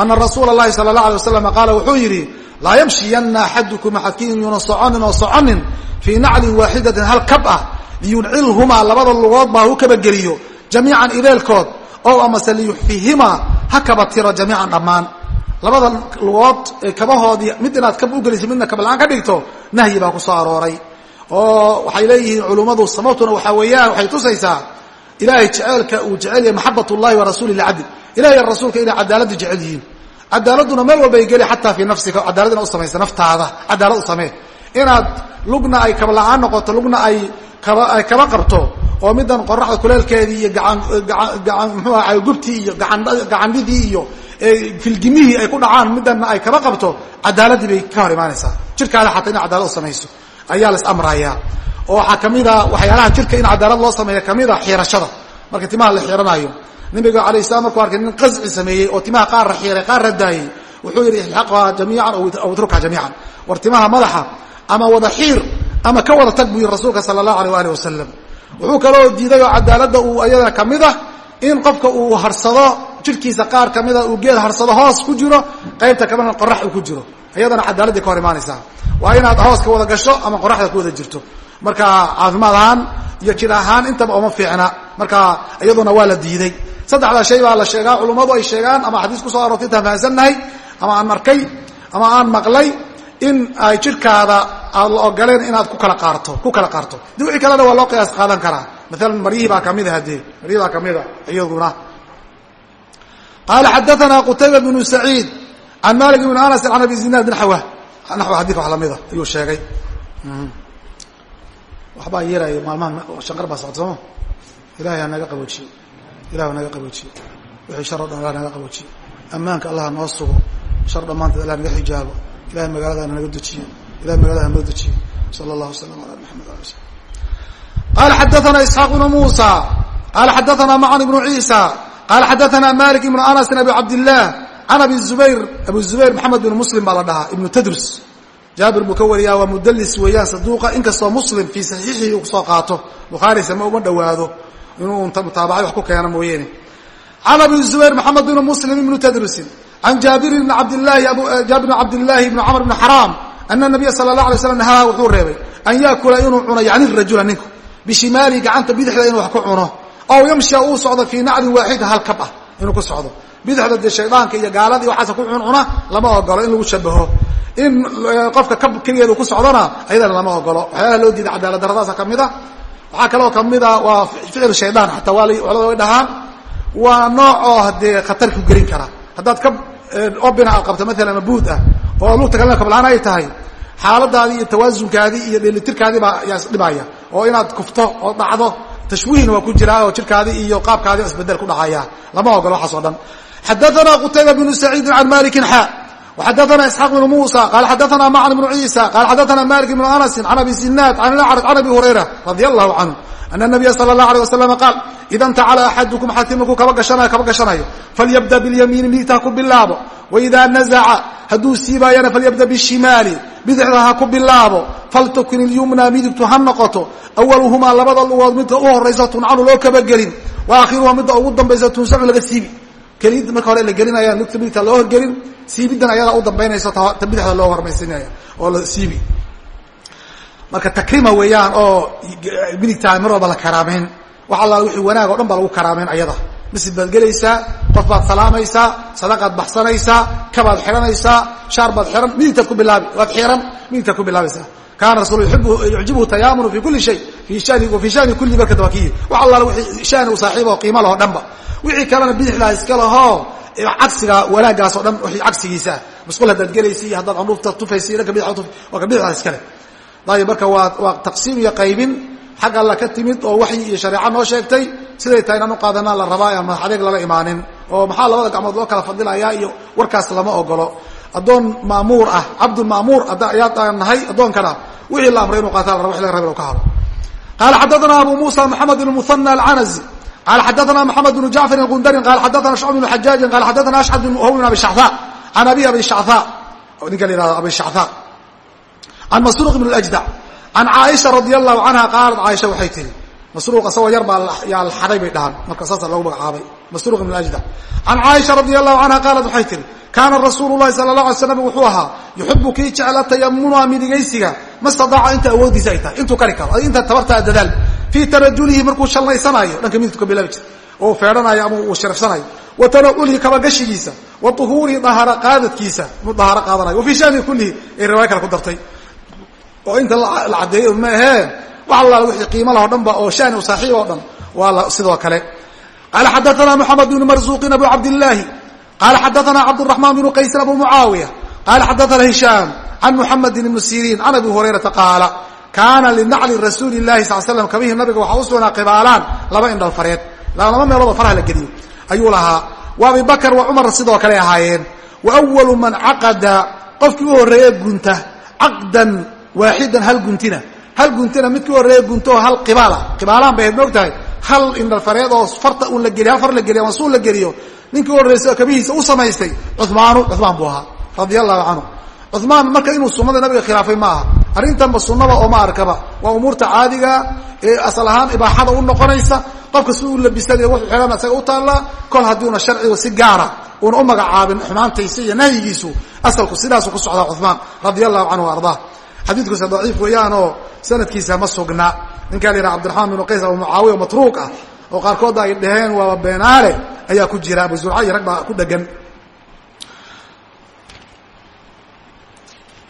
ana rasuula اlahi sala اlah alay waslam qaala wuxuu yidhi laa yamshiyana axadukum axadkiin yuuna soconin oo soconin fii naclin waaxidatin hal kab ah liyuncilhumaa labada lugood baa hu kabageliyo jamiican ideelkood oo amase liyuxfihimaa ha kaba tiro jamiican dhammaan. Labada lugood kabahoodii mid inaad kab ugeliso midna kabla-aan ka dhigto nahyi baa ku soo arooray. Oo waxay leeyihiin culummadu sababtuna waxaa weeyaan waxay tusaysaa ilaahay jeceelka uu jecel yahay maxabat ullahi wa rasuuli ilahay rasuulka inay cadaaladdu jecel yihiin. Cadaaladuna meel walbay geli xataa fii nafsika cadaalad inaad usamaysa naftaada cadaalad u samee. Inaad lugna ay kabla-aan noqoto lugna ay ay kaba qabto oo midan qoraxda kuleelkeedii iyo gaan mxuu aha gubtii iyo gacandhidii iyo filgimihii ay ku dhacaan midana ay kaba qabto cadaaladii bay ka hor imaanaysaa. Jirkaada xataa ina cadaalad samayso ayaa la is-amrayaa oo waxaa kamida waxyaalaha jirka in cadaalad loo sameeya kamida xiirashada. Marka timaha la xiiranayo nabiga alayh salam markuu arkay nin qasci sameeyey oo timaha qaarra xiiray qaarra daayey wuxuu yidhi ilxaqha jamiican aw itrukha jamiican. War timaha madaxa ama wada xiir ama ka wada tag buu yidhi rasuulka sala allahu aleyh alih wasalam wuxuu kaloo diiday oo cadaaladda uu ayada ka mid ah in qofka uu harsado jirkiisa qaar kamida uu geed harsado hoos ku jiro qaybta kamidna qorax uu ku jiro. Iyadana cadaaladday ka hor imaanaysaa. Waa inaad hoos ka wada gasho ama qoraxda ku wada jirto. Marka caafimaad ahaan iyo jir ahaan intaba uma fiicna. Marka iyaduna waa la diiday. Saddexdaa shay baa la sheegaa culummadu ay sheegaan ama xadiis ku soo aroortay intaan fahansannahay ama aan arkay ama aan maqlay in ay jirkaada aad la ogoleen inaad ku kala qaarto ku kala qaarto. Di wixii kalena waa loo qiyaas qaadan karaa. Maalan maryihii baa kamida hadee maryihii baa kamida iyaduna. Qaala xadaana qutayba bnu saciid can malik bn anas can abi zinaad naxwa naxwa xadii wax lamida ayuu sheegay. Waxbaa yeerayo maalmaha shanqar baa socod sooma ilahay ha naga qaboojiyo ilah naga qaboojiyo wixii shar o dhan allah naga qaboojiyo ammaanka allah noo sugo shar dhammaanteed allah naga xijaabo ilahay magaalada naga dejiyo ilahay magalada noo dejiyo sala allahu wasalam ala maxamed ali slam qala xadaana isxaaq bnu muusa. Qala xadaana macan ibnu ciisa. Qala xadaana malik ibnu anasin abi cabdillaah can abi zubayr abu zubayr maxamed bin muslim baa la dhahaa ibnu tadrus jaabir buu ka wariyaa waa mudlis weeyaan saduuqa inkastoo muslim fii saxiixihi uu ku soo qaato. Bukhaarisa ma uma dhowaado. Inuu mutaabacay wax ku keeno mooyeene. Can abi zubayr maxamed bn muslim ibnu tadrusin can jaabir bn cabdilaahi bn camr bn xaraam ana nabiya sala la alay slam nahaa wuxuu reebay an yaakula inuu cuno yani rajula ninku bishimaalihi gacanta bidixda inuu wax ku cuno ow yamshia uu socdo fii naclin waaxida hal kab ah inuu ku socdo bidixda dee shaydaanka iyo gaaladii waxaasa ku cuncuna lama ogolo in lagu shabaho in qofka kab keligeedu ku socdona ayadana lama ogolo waxyaalaha loo diiday cadaalad daradaasa ka mid a waxaa kaloo kamida waa ficil shaydaan xataa waa culamada way dhahaan waa nooc oo hadee khatar ku gelin kara haddaad kab obina aad qabta maalan mabuud ah oo lugta kalena kablaan ay tahay xaaladaadii iyo tawaasunkaadii iyo dheelitirkaadii baa yaa isdhibaya oo inaad kufto oo dhacdo tashwiihna waa ku jiraa oo jirkaadii iyo qaabkaadi isbeddel ku dhacaya. Lama ogolo waxaas dhan. Xadaana qutayba bnu saciidin can malikin xa xadaana isxaaq bnu muusa qaal xadaana macn bnu ciisa qaal xadaana malik bnu anasin can abi zinaad can lacraj can abi hurayra radia allahu canhu ana nabiya sal allah alay wasalam qaal ida ntacala axadukum xaatimaku kaba gashanayo kaba gashanayo falyabda bilyamiini midigta ha ku bilaabo waida nazaca hadduu siibaayana falyabda bishimaali bidixda ha ku bilaabo faltakun ilyumna midigtu ha noqoto awaluhumaa labada lugood midka u horaysa tuncaanu loo kabagelin wa aakhiruhumaa midda ugu dambaysa tunsacu laga siibi kelid marka hore la gelinaya lugta midigta loo horgelin siibidan ayadaa u dambaynaysa ta bidixda loo hormaysinaya oo la siibi marka takrima weeyaan oo midigtaa mar walba la karaameyn wax alla wixii wanaag o dhan baa lagu karaameyn ayada. Masjid baad gelaysaa qof baad salaamaysaa sadaqaad baxsanaysaa kabaad xihanaysaa shaar baad xihan midigtaad ku bilaabi waad xihan midigtaad ku bilaabaysaa kaana rasul yucjibhu tayaamunu fi kuli shay fi shani wa fi shani kuli barka dawakiyi wax allaala wixii shani u saaxiiba oo qiimo laho dhanba wixii kalena bidixdaa iska lahoo cagsiga wanaagaas o dhan wii cagsigiisaa masqul haddaad gelaysa iyo haddaad candhuufta tufaysa dhanka bid waa ka bidixdaa iskale ayb marka waa taqsiim iyo qaybin xag alla ka timid oo waxyi iyo shareeca noo sheegtay siday tahay inaan uqaadanaa la rabaa aan madax adeeg lala imaanin. Oo maxaa labada gacmood loo kala fadilaya iyo warkaas lama ogolo addoon maamuur ah cabdulmaamuur ayaan nahay addoonkana wixii la amray inu qaata la rabo xilliga rabin u ka hado qaala xaddaana abu muusa moxamed ibn muhana alcanasi qaala xaddaana moxamed bnu jacfar alqundarin qaala xaddaana shucb ibnu xajaajin qaala xaddaana ashcad bn hw bn abi shactha. Can abi abi shactha. Ninka la yihahdo abi shactha an masruuq bn اjdac an caaisha radi allahu canha qaalat caaisha waxay tihi masruuq isagoo yar baa yaa xaday bay dhahan marka saasa loogu magacaabay. Masruuq bn ajdac an caaisha radi allahu canha qaalat waxay tihi kaana rasuulu lahi sala la alay slam wuxuu ahaa yuxibu kii jecla tayamuna midigaysiga ma stadaaca inta awoodiisa ay tahay intuu kari karo inta tabartaa dadaal fii tarajulihi markuu shallaysanaayo dhanka midigtu ka bilaabi jirta oo feedhanayo ama uu shirafsanayo wa tanawulihi kabagashigiisa wa uhuurihi dahaaro qaadadkiisa dahaaro qaadanayo wa fii shani kulihi ay riwaaya kale ku dartay oo inta la caddeeyo ma ahee wax allaala wixii qiimo lah o dhan ba oo shani u saaxiib oo dhan waa sidoo kale. Qaala xadaana moxamed bnu marzuqin abu cabdillaahi qaala xadaana cabduraxmaan bnu qaysin abu mucaawiya qaala xadaana hishaam can muxamedin ibni siriin can abi hurayrata qaala kaana linacli rasuuli lahi sal slam kabihii nabiga waxaa u sugnaa qibaalaan laba indhalfareed laba meeloodoo faraha la geliyo. Ayuu lahaa wa abi bakr wa cumar sidoo kale ahaayeen. Wa walu man caqada. Qofkii u horreeye gunta caqdan waaxidan hal guntina. Hal guntina midkii u horreeye guntaoo hal qibaala. Qibaalaan bay ahayd moog tahay hal indhalfareed oo farta un la geliyo hal far la geliyo ama suun la geliyo ninkii horreysay oo kabihiisa u samaystay cumaanu cumaan buu ahaa radia allahu canhu. Cumaan marka inuu sunnada nabiga khilaafay ma aha. Arrintanba sunnada oo ma arkaba. Waa umuurta caadiga ee asal ahaan ibaaxada u noqonaysa. Qofka si uu labisanayo wuxuu xidhan isaga u taallaa kol haddiuna sharcigu si gaara uuna xadiidkuuse daciif weeyaanoo sanadkiisa ma sugna. Ninkaa la yidhaha cabdiraxmaan binu qays abu mucaawiya matruuq ah oo qaarkoodba ay dhaheen waaba beenaale ayaa ku jira. Abu zurca iyo rag baa ku dhegan.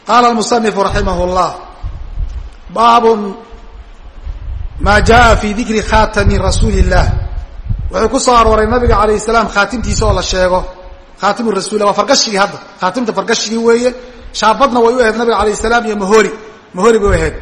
Qaala almusanifu raximah llah baabun maa jaa fi dikri khatami rasuuli illah wuxuu ku soo arooray nabiga alayh salaam khaatimtiisa oo la sheego. Khaatimu rasuulilah waa fargashigii hadda. Khaatimta fargashigii weeye shaabadna way u ahayd nabiga alayh salaam iyo mahori mahori bay u ahayd.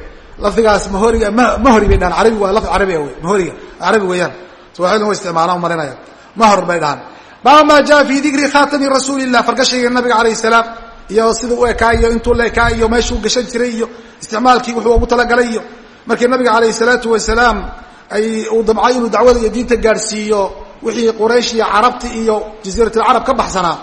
Lafdigaas mahoriga mahori bay dhahaan. Arabi waa lafdi carabi wey. Mahoriga carabi weeyaan. Sawaaxilna wa isticmaalaan marinaya mahor bay dhahaan. Baab maa jaa fi dikri khatami rasuuli illah fargashiga nabiga alayh salaam iyo sida u ekaa iyo intuu la ekaa iyo meeshuu gashan jiray iyo isticmaalkii wuxuu ugu talagalay iyo markii nabiga calayh salaatu wasalaam ay uu damcay inuu dacwada iyo diinta gaadhsiiyo wixii quraysh iyo carabti iyo jasiiratulcarab ka baxsanaa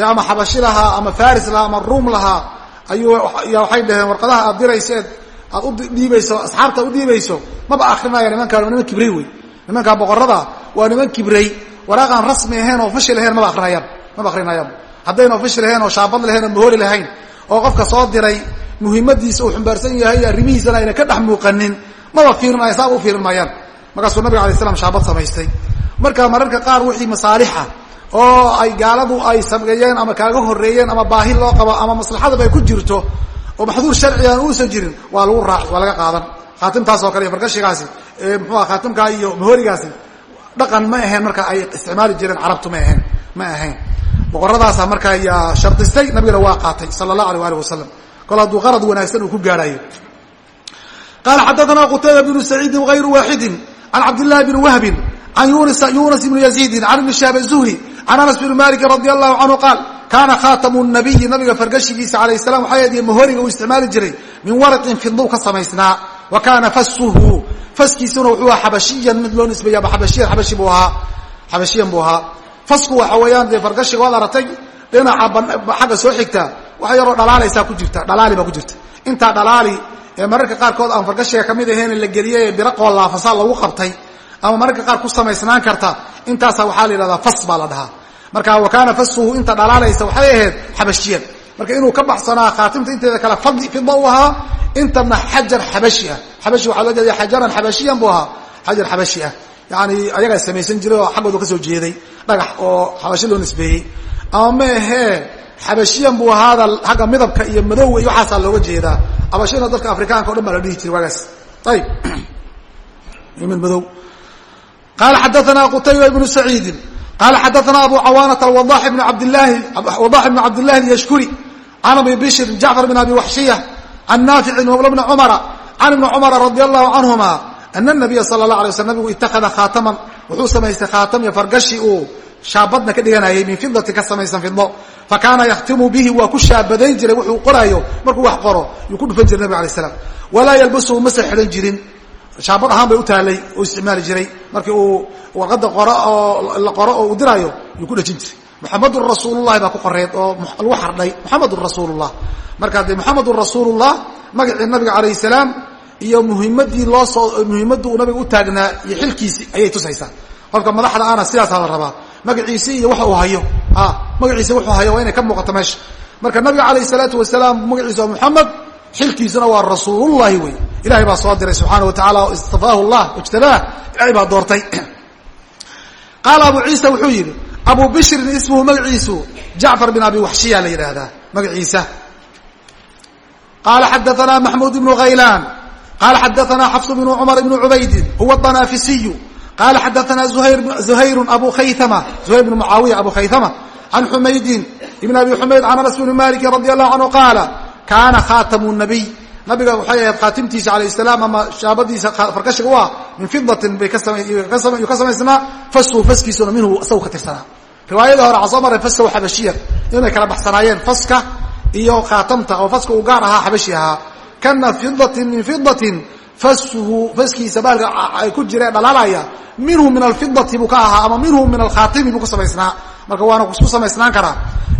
ama xabashi lahaa ama faris lahaa ama ruum lahaa. Ayuu waxay dhaheen warqadaha aad dirayseed aad u dhiibayso asxaabta u dhiibayso maba akrinaya nimankaan waa niman kibray wey. Nimankaa boqorada waa niman kibray. Waraaqaan rasmi ahayn oo fashil ahayn maba akrinayaan maba akrinayaan haddayna ofishil ahayn oo shaabad lahayn oo mahori lahayn oo qofka soo diray muhiimadiisa uu xumbaarsan yahay arrimihiisana ayna ka dhex muuqanin maba fiirinaya saaba u fiirin markaasuu nabiga alay slam shaabad samaystay. Marka mararka qaar wixii masaalixa oo ay gaaladu ay sameeyeen ama kaaga horeeyeen ama baahi loo qabo ama maslaxadaba ay ku jirto oo maxduur sharcigan uusan jirin waa lagu raaci waa laga qaadan. Khaatimtaas oo kale iyo fargashigaasi muxuua khaatimkaa iyo mahorigaasi dhaqan ma ahayn marka ay isticmaali jireen carabtu ma ahayn ma ahayn. Boqoradaasa marka ayaa shardistay nabigana waa qaatay sala allahu alay alih wasalam kol hadduu qarad wanaagsan uu ku gaarayo qaala xadaana qutayba bnu saciidin hayru waaxidin can cabdillahi bni wahbin can yunas bni yaziidin can ibni shahab zuhri can anas bni maliki radi allahu canhu qaal kaana khaatamu nabiyi nabiga fargashigiisa alayh salam waxay ahayd mahoriga uu isticmaali jiray min waraqin fidlow ka samaysnaa wa kaana fasuhu faskiisuna wuxuu ahaa xabashiyan mid loo nisbeeya aba xabashiyan xabashi buu ahaa xabashiyan buu ahaa fasku waxa weeyaan dee fargashiga waad aratay dhinaca xagga soo xigta wax yaroo dhalaalaysaa ku jirta dhalaali baa ku jirta intaa dhalaali ee mararka qaarkood aan fargashiga ka mid ahayn la geliyey ee biro qoolaafasaa lagu qabtay ama mararka qaar ku samaysnaan karta intaasa waxaa la yidhahdaa fas baa la dhahaa. Marka wa kaana fasuhu inta dhalaalaysa waxay ahayd xabashiyan marka inuu ka baxsanaa khaatimta inteeda kale fida u ahaa intana xajar xabashi ah. Xabashi waxaa loo jeeda xajaran xabashiyan buu ahaa xajar xabashi ah. Yani ayagaa samaysan jiray oo xaggooda ka soo jeeday dhagax oo xabashi loo nisbeeyey. Ama maahee xabashiyan buu ahaada xagga midabka iyo madowga iyo waxaasaa looga jeedaa. Xabashina dadka afrikaanka o dhan baa la dhihi jiray waagaas. Ayib mid madow qaala xadaana qutayba ibnu saciidin qaala xadaana abu cawaanata wadax bn abdlahi wadax bn cabdillahi alyashkuri can abi bishr jacfar bn abi waxshiya can naaficin mawla bni cumara can ibni cumara radi allahu canhuma ana nabiya sala la alay waslam nabigu itakada khaataman wuxuu samaystay khaatam iyo fargashi uu shaabadna ka dhiganayay min fidati ka samaysan fidlo fa kaana yakhtimu bihi waa ku shaabadayn jiray wuxuu qoraayo markuu wax qoro yuu ku dhufan jiray nabig alay slam walaa yalbasuhu mase xidhan jirin shaabad ahaan bay u taalay oo isticmaali jiray. Markii uu warqadda qoro oo la qoro oo uu diraayo yuu ku dhejin jiray. Muxamadun rasuulullahi baa ku qoreed oo lagu xardhay muxamadun rasuulullah markaa dee muxamadun rasuulullah magacii nabiga calayh salaam iyo muhimadii loo soo muhimaddu uu nabiga u taagnaa iyo xilkiisi ayay tusaysaa qofka madaxda ana sidaasaa la rabaa. Magaciisi iyo waxa uu hayo. Magaciisi wuxuu hayo waa inay ka muuqato meesha. Marka nabiga calayh salaatu wasalaam magaciisa waa muxamed xilkiisuna waa rasuulullahi wey ilahay baa soo diray subxaana wa tacaala istafaahu llah ijtabaah ilahay baa doortay. Qaala abu ciisa wuxuu yidhi abu bishrin ismuhu magaciisu jacfar bin abi waxshiya la yidhaahdaa magaciisa qaala xadaanaa maxmuud ibnu haylaan qaala xadaanaa xafsu bnu cumar ibnu cubaydin huwa danafisiyu qaala xadaanaa zuhayru abu khayama zuhayr bn mucaawiya abu khayama can xumaydin ibn abi xumayd can anas bni maliki radi allahu canhu qaala kaana khaatamu nabiy. Nabiga waxay ahayd khaatimtiisa alayh salaam ama shaabadiisa farkashiga u ah min fidatin bay ka samaysnaa fashu faskiisuna minhu isagu ka tirsanaa. Riwaayada hore waxaa soo maray fasaw xabashiyan inay kala baxsanaayeen faska iyo khaatamta oo faska uu gaar ahaa xabashi ahaa. Kana fidatin min fidatin fashu faskiisa baalka ay ku jireen dhalaalaya minhu min alfidati buu ka ahaa ama minhu min alkhaatimi buu ka samaysnaa. Marka waana isku samaysnaan karaa.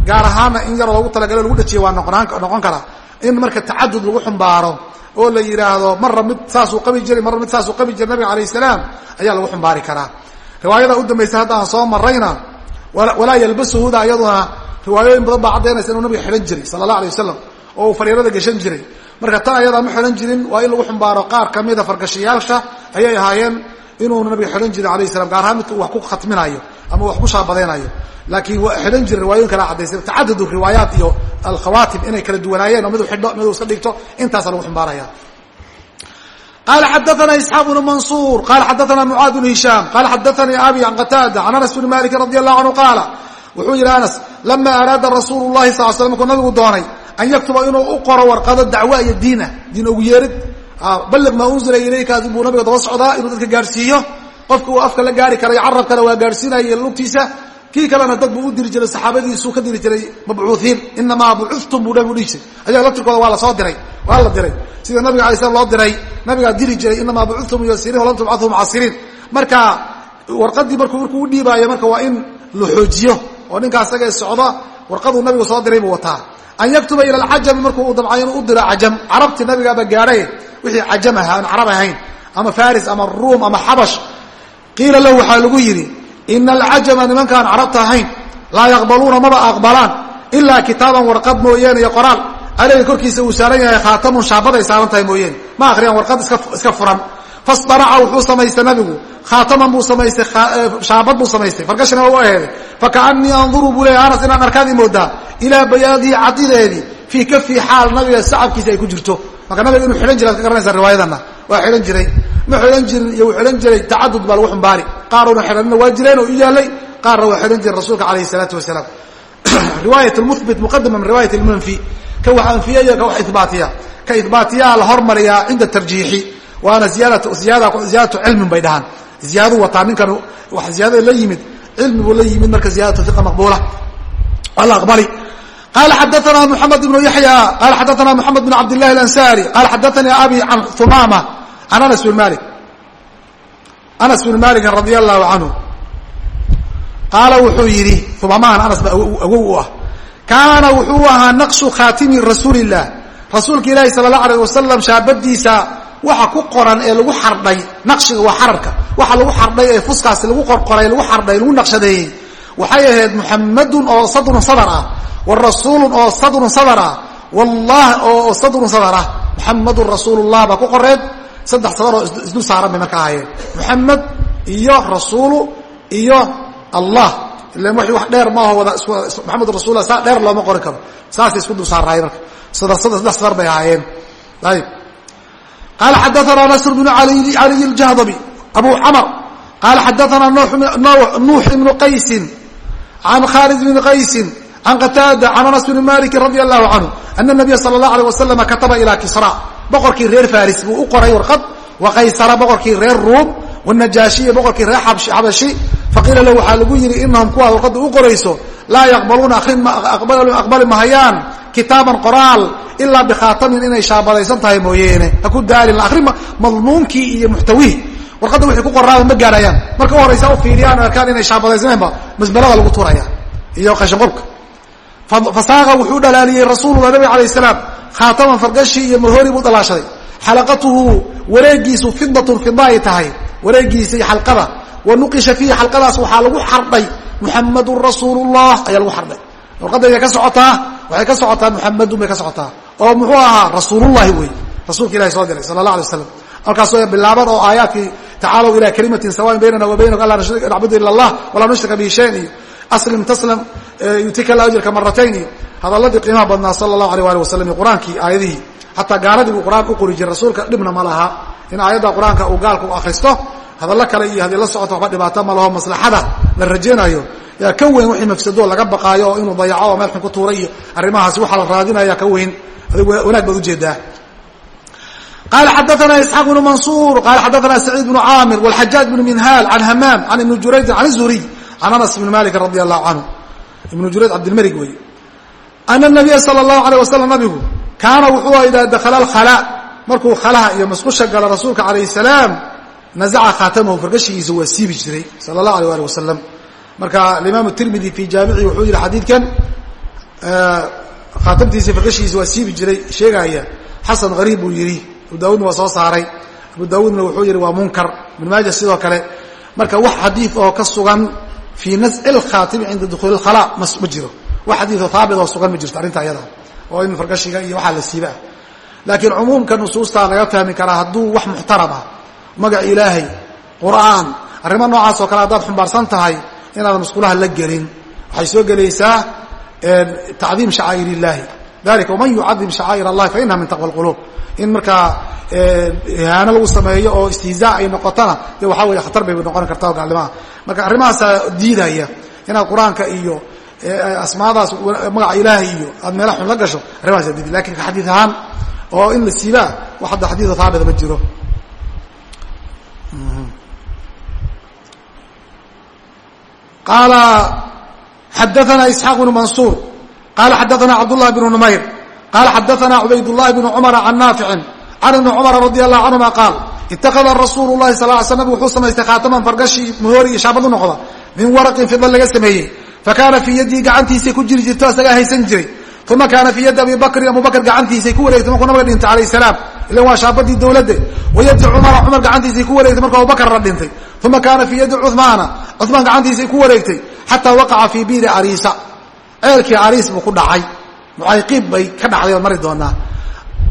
Gaar ahaana in yar loogu talagalo lagu dhajiya waa noqon karaa in marka tacadud lagu xumbaaro oo la yidhaahdo marra mid saasuu qabi jiray marra mid saasuu qabi jiray nabiga alayh salaam ayaa lagu xumbaari karaa. Riwaayada u dambaysa hadda aan soo marayna walaa yalbasuhuda iyaduna riwaayooyin badan baa caddaynaysa inuu nabiga xidhan jiray sala allah alay wasalam oo uu fariirada gashan jiray. Marka tan ayadaa ma xidhan jirin waa in lagu xumbaaro qaar kamida fargashayaasha ayay ahaayeen inuuna nabiga xidhan jiray alayh salam gaar ahaan midka wax ku khatminayo ama wax ku shaabadaynayo laakiin xidhan jiray riwaayoyin kala cadaysay tacadud riwaayaat iyo alkhawaatim inay kala duwanaayeen oo midu xidho midu iska dhigto intaasa lagu xumbaaraya qala xadaana isxaaq bnu mansuur qala xadaana mucaad bnu hishaam qala xadaanii abi can qataada can anas bni maliki radi allahu canhu qaala wuxuu yidhi anas lama araada rasuulu llahi sal slam markuu nabigu doonay an yaktuba inuu u qoro warqado dacwa iyo diinah diin ugu yeerid balliq maa unzila ilaykaas buu nabiga daba socdaa inuu dadka gaarhsiiyo qofka uu afka la gaari karayo carabkana waa gaarhsiinaya lugtiisa. Kii kalena dad buu u diri jiray saxaabadiisuu ka diri jiray mabcuuhiin inamaa bucuftum buu nabigu dhihi jiray. Ayaga laftirkooda waa la soo diray waa la diray. Sida nabiga alay slam loo diray nabigaa diri jiray inamaa bucuftum muyasiriin walam tubcau mucasiriin. Marka warqadii markuu markuu u dhiibaayo marka waa in la xoojiyo oo ninkaa isaga socda warqaduu nabigu soo diray buu wataa an yaktuba ila alcajami markuu uu damcay inuu u diro cajam carabtii nabigaaba gaadhay wixii cajam ahaa aan carab ahayn ama faris ama ruum ama xabash qiila lahu waxaa lagu yidhi ina alcajama nimankaan carabta ahayn laa yaqbaluuna maba aqbalaan ilaa kitaaban warqad mooyeene iyo qoraal aleyhi korkiisa uu saaran yahay khaatamun shaabaday saaran tahay mooyeene ma akhriyaan warqad iska furan fasdaraca wuxuu samaystay nabigu khaataman buu samaystay shaabad buu samaystay fargashina waa u aheeday fakaanii anduru buu leeya anas inaan arkaadii moodaa ilaa bayaadihi cadideedii fii kafi xaal nabiga sacabkiisa ay ku jirto marka nabiga inuu xidhan jiray ad ka garanaysaa riwaayadana waa xidhan jiray ma xidhan jirin iyo uu xidhan jiray tacadud baa lagu xumbaari qaaruna xidhanina waa jireen oo u yaalay qaarna waa xidhan jiray rasuulka calayhi salaatu wasalaam riwaayat lmuhbit muqadama min riwaayat lmanfi ka wax anfiya iyo ka wax ibaatiya ka ibaatiyaa la hormariyaa cinda tarjiixi waana ziyaadatu cilmin bay dhahaan. Ziyaadu wataa ninkan wax ziyaadada la yimid cilmi buu la yimid marka ziyadatu iqa maqbuula. Ala aqbali. Qala xadaana mxamed ibnu yaxya qala xadaana moxamed bn cabd llahi alansari qala xadaanii abi can humama can anas bin malik anas bin malikin radia allahu canhu qaala wuxuu yidhi humamahan anas ba awow u ah kaana wuxuu ahaa naqshu khaatimi rasuuli illah rasuulka ilaahi sala allah alayh wasalam shaabadiisa waxa ku qoran ee lagu xardhay naqshiga waa xararka. Waxa lagu xardhay ee fuskaasi lagu qorqoray lagu xardhay lagu naqshadeeyey waxay ahayd muxamadun oo sadrun sadar ah wa rasuulun oo sadrun sadar ah wallah oo sadrun sadar ah muxamadun rasuulullah baa ku qoreed saddex sadar oo isdul saaran bay marka ahaayeen. Muxamed iyo rasuulu iyo allah. Ilan w wax dheer maaho wada maxamed rasulla saa dheer looma qori karo. Saasay isku dul saaraayeen marka. Saddex sadar bay ahaayeen. Ayib qala xadaana nasr bnu aliy اljahdabi abu camr qala xadaana nuux ibnu qaysin can khalid bni qaysin can qataada can anas bni maliki radi allahu canhu ana nabiya sala اllah alيh wasalam kataba ilaa kisra boqorkii reer faris buu u qoray warqad wa qaysara boqorkii reer ruum wanajaashiya boqorkii reer xabashi faqiila lahu waxaa lagu yidhi inahum kuwaad warqadda u qorayso laa yaqbaluuna aqbali mahayaan kitaaban qoraal ilaa bikhaatamin inay shaabadaysan tahay mooyeene. Ha ku daalin arrin madmuunkii iyo muxtawihi warqadda wixii ku qoraaba ma gaarayaan. Marka u horaysa u fiiriyaan o arkaan inay shaabadaysaneenba masbalada lagu turaya iyo qashanqobka fasaaqa wuxuu dhalaaliyey rasuulullah nabig alayh salaam khaataman fargashi iyo mahori buu dhalaashaday. Xalaqatuhu wareegiisu fidatun fida ay tahay wareegiisa iyo xalqada. Wa nuqisha fiihi xalqadaas waxaa lagu xardhay muxamadun rasuulullah ayaa lagu xardhay. Warqadda ka socotaa waxay ka socotaa muxamadun bay ka socotaa. Oo muxuu ahaa rasuulullahi wey rasuulka ilahi soo diray sala allah alay waslam halkaasoo bilaaban oo aayaadkii tacaalow ilaa kalimatin sawaain baynana wa baynakum alla nacbudu ila allah walaa nushrika bihi shayan. Iyo aslim taslam yutika la ajrka maratayn iyo hadaladii qiimaha badnaa sala allahu alيh ali wasalam iyo qur'aankii aayadihii. Xataa gaaladii buu qur'aanka u qori jiray rasuulka dhibna ma laha. In aayadda qur'aanka uu gaalka u akhristo hadallo kale iyo haddii la socoto waxba dhibaato ma laho maslaxada la rajaynayo yaa ka weyn wixii mafsado laga baqaayo oo inuu dayaco oo meel xun ku tuuray iyo arrimahaasi waxaa la raadinaya ka weyn. Adig wanaag baad u jeedaa qala xadaana isxaaq bnu mansuur qala xadaana saciid bnu caamir wاlxajaaj bnu minhaal can hamaam can ibni jurayjin can zuriy can anas bni malik radi allahu canhu. Ibnu jurayj cabdilmelig wey ana nabiya sala allahu aleyh wasalam nabigu kaana wuxuu idaa dakhala alkhala. Markuu khalaha iyo masqusha galo rasuulka calayh salaam nazaca khaatamahu fargashigiisa waa siibi jiray sala allahu alيh ali wasalam marka alimaam tirmidi fi jaamici wuxuu yihi xadiidkan khaatamtiisa fargashigiisa waa siibi jiray sheegaya xasan hariib buu yidhi abu daawudna waa soo saaray. Abu daawuudna wuxuu yihi waa munkar ibn maaja sidoo kale. Marka wax xadiid oo ka sugan fii nasci lkhaatimi cinda dukhuuli lkhala ma jiro. Wax xadiioo haabit oo sugan ma jirto arrinta ayada oo in fargashiga iyo waxaa la siiba ah laakiin cumuumka nusuustaa laga fahmi karaa hadduu wax muxtaram ah magac ilaahay qur'aan arrimo noocaas oo kale haddaad xumbaarsan tahay inaadan musqulaha la gelin. Waxay soo gelaysaa tacdiim shacaa'ir illaahi dalika waman yucadim shacaa'ir allahi fa inaha min taqwa lquluub in markaa ihaano lagu sameeyo oo istihzaa ay noqotona dee waxaa weeye khatar bay noqon kartaa o gaalnimaha marka arrimahaasaa diidaya inaad qur'aanka iyo asmaadaas magaca ilaahay iyo aad meela xun la gasho arrimahaasa diidi laakiin xadiid ahaan oo in la siibaa wax hadda xadiido haabita ma jiro qaala xadaana isxaaq bnu mansuur qala xadaana cabdullahi bnu numayr qala xadaana cubaydاllahi bnu cumara can naaficin can ibni cumara radi allahu canhuma qaal itakada rasuulu lahi sal l sl nabig wuxuu samaystay khaataman fargashi mohoori iyo shaabad u noqda min waraqin fida laga sameeyey fakaana fii yaddii gacantiisay ku jiri jirto isagaa haysan jiray uma kaana fii yaddi abi bakrin abubakr gacantiisay ku wareegtay markuu nabiga dhintay alayh salaam ilan waa shaabadii dowladde wayadi cumara cumar gacantiisay ku wareegtay markuu abubakrna dhintay uma kaana fii yaddi cumaana cumaan gacantiisay ku wareegtay xataa waqaca fii biiri ariisa ceelkii ariis buu ku dhacay mucayqiib bay ka dhacday ood mari doonaa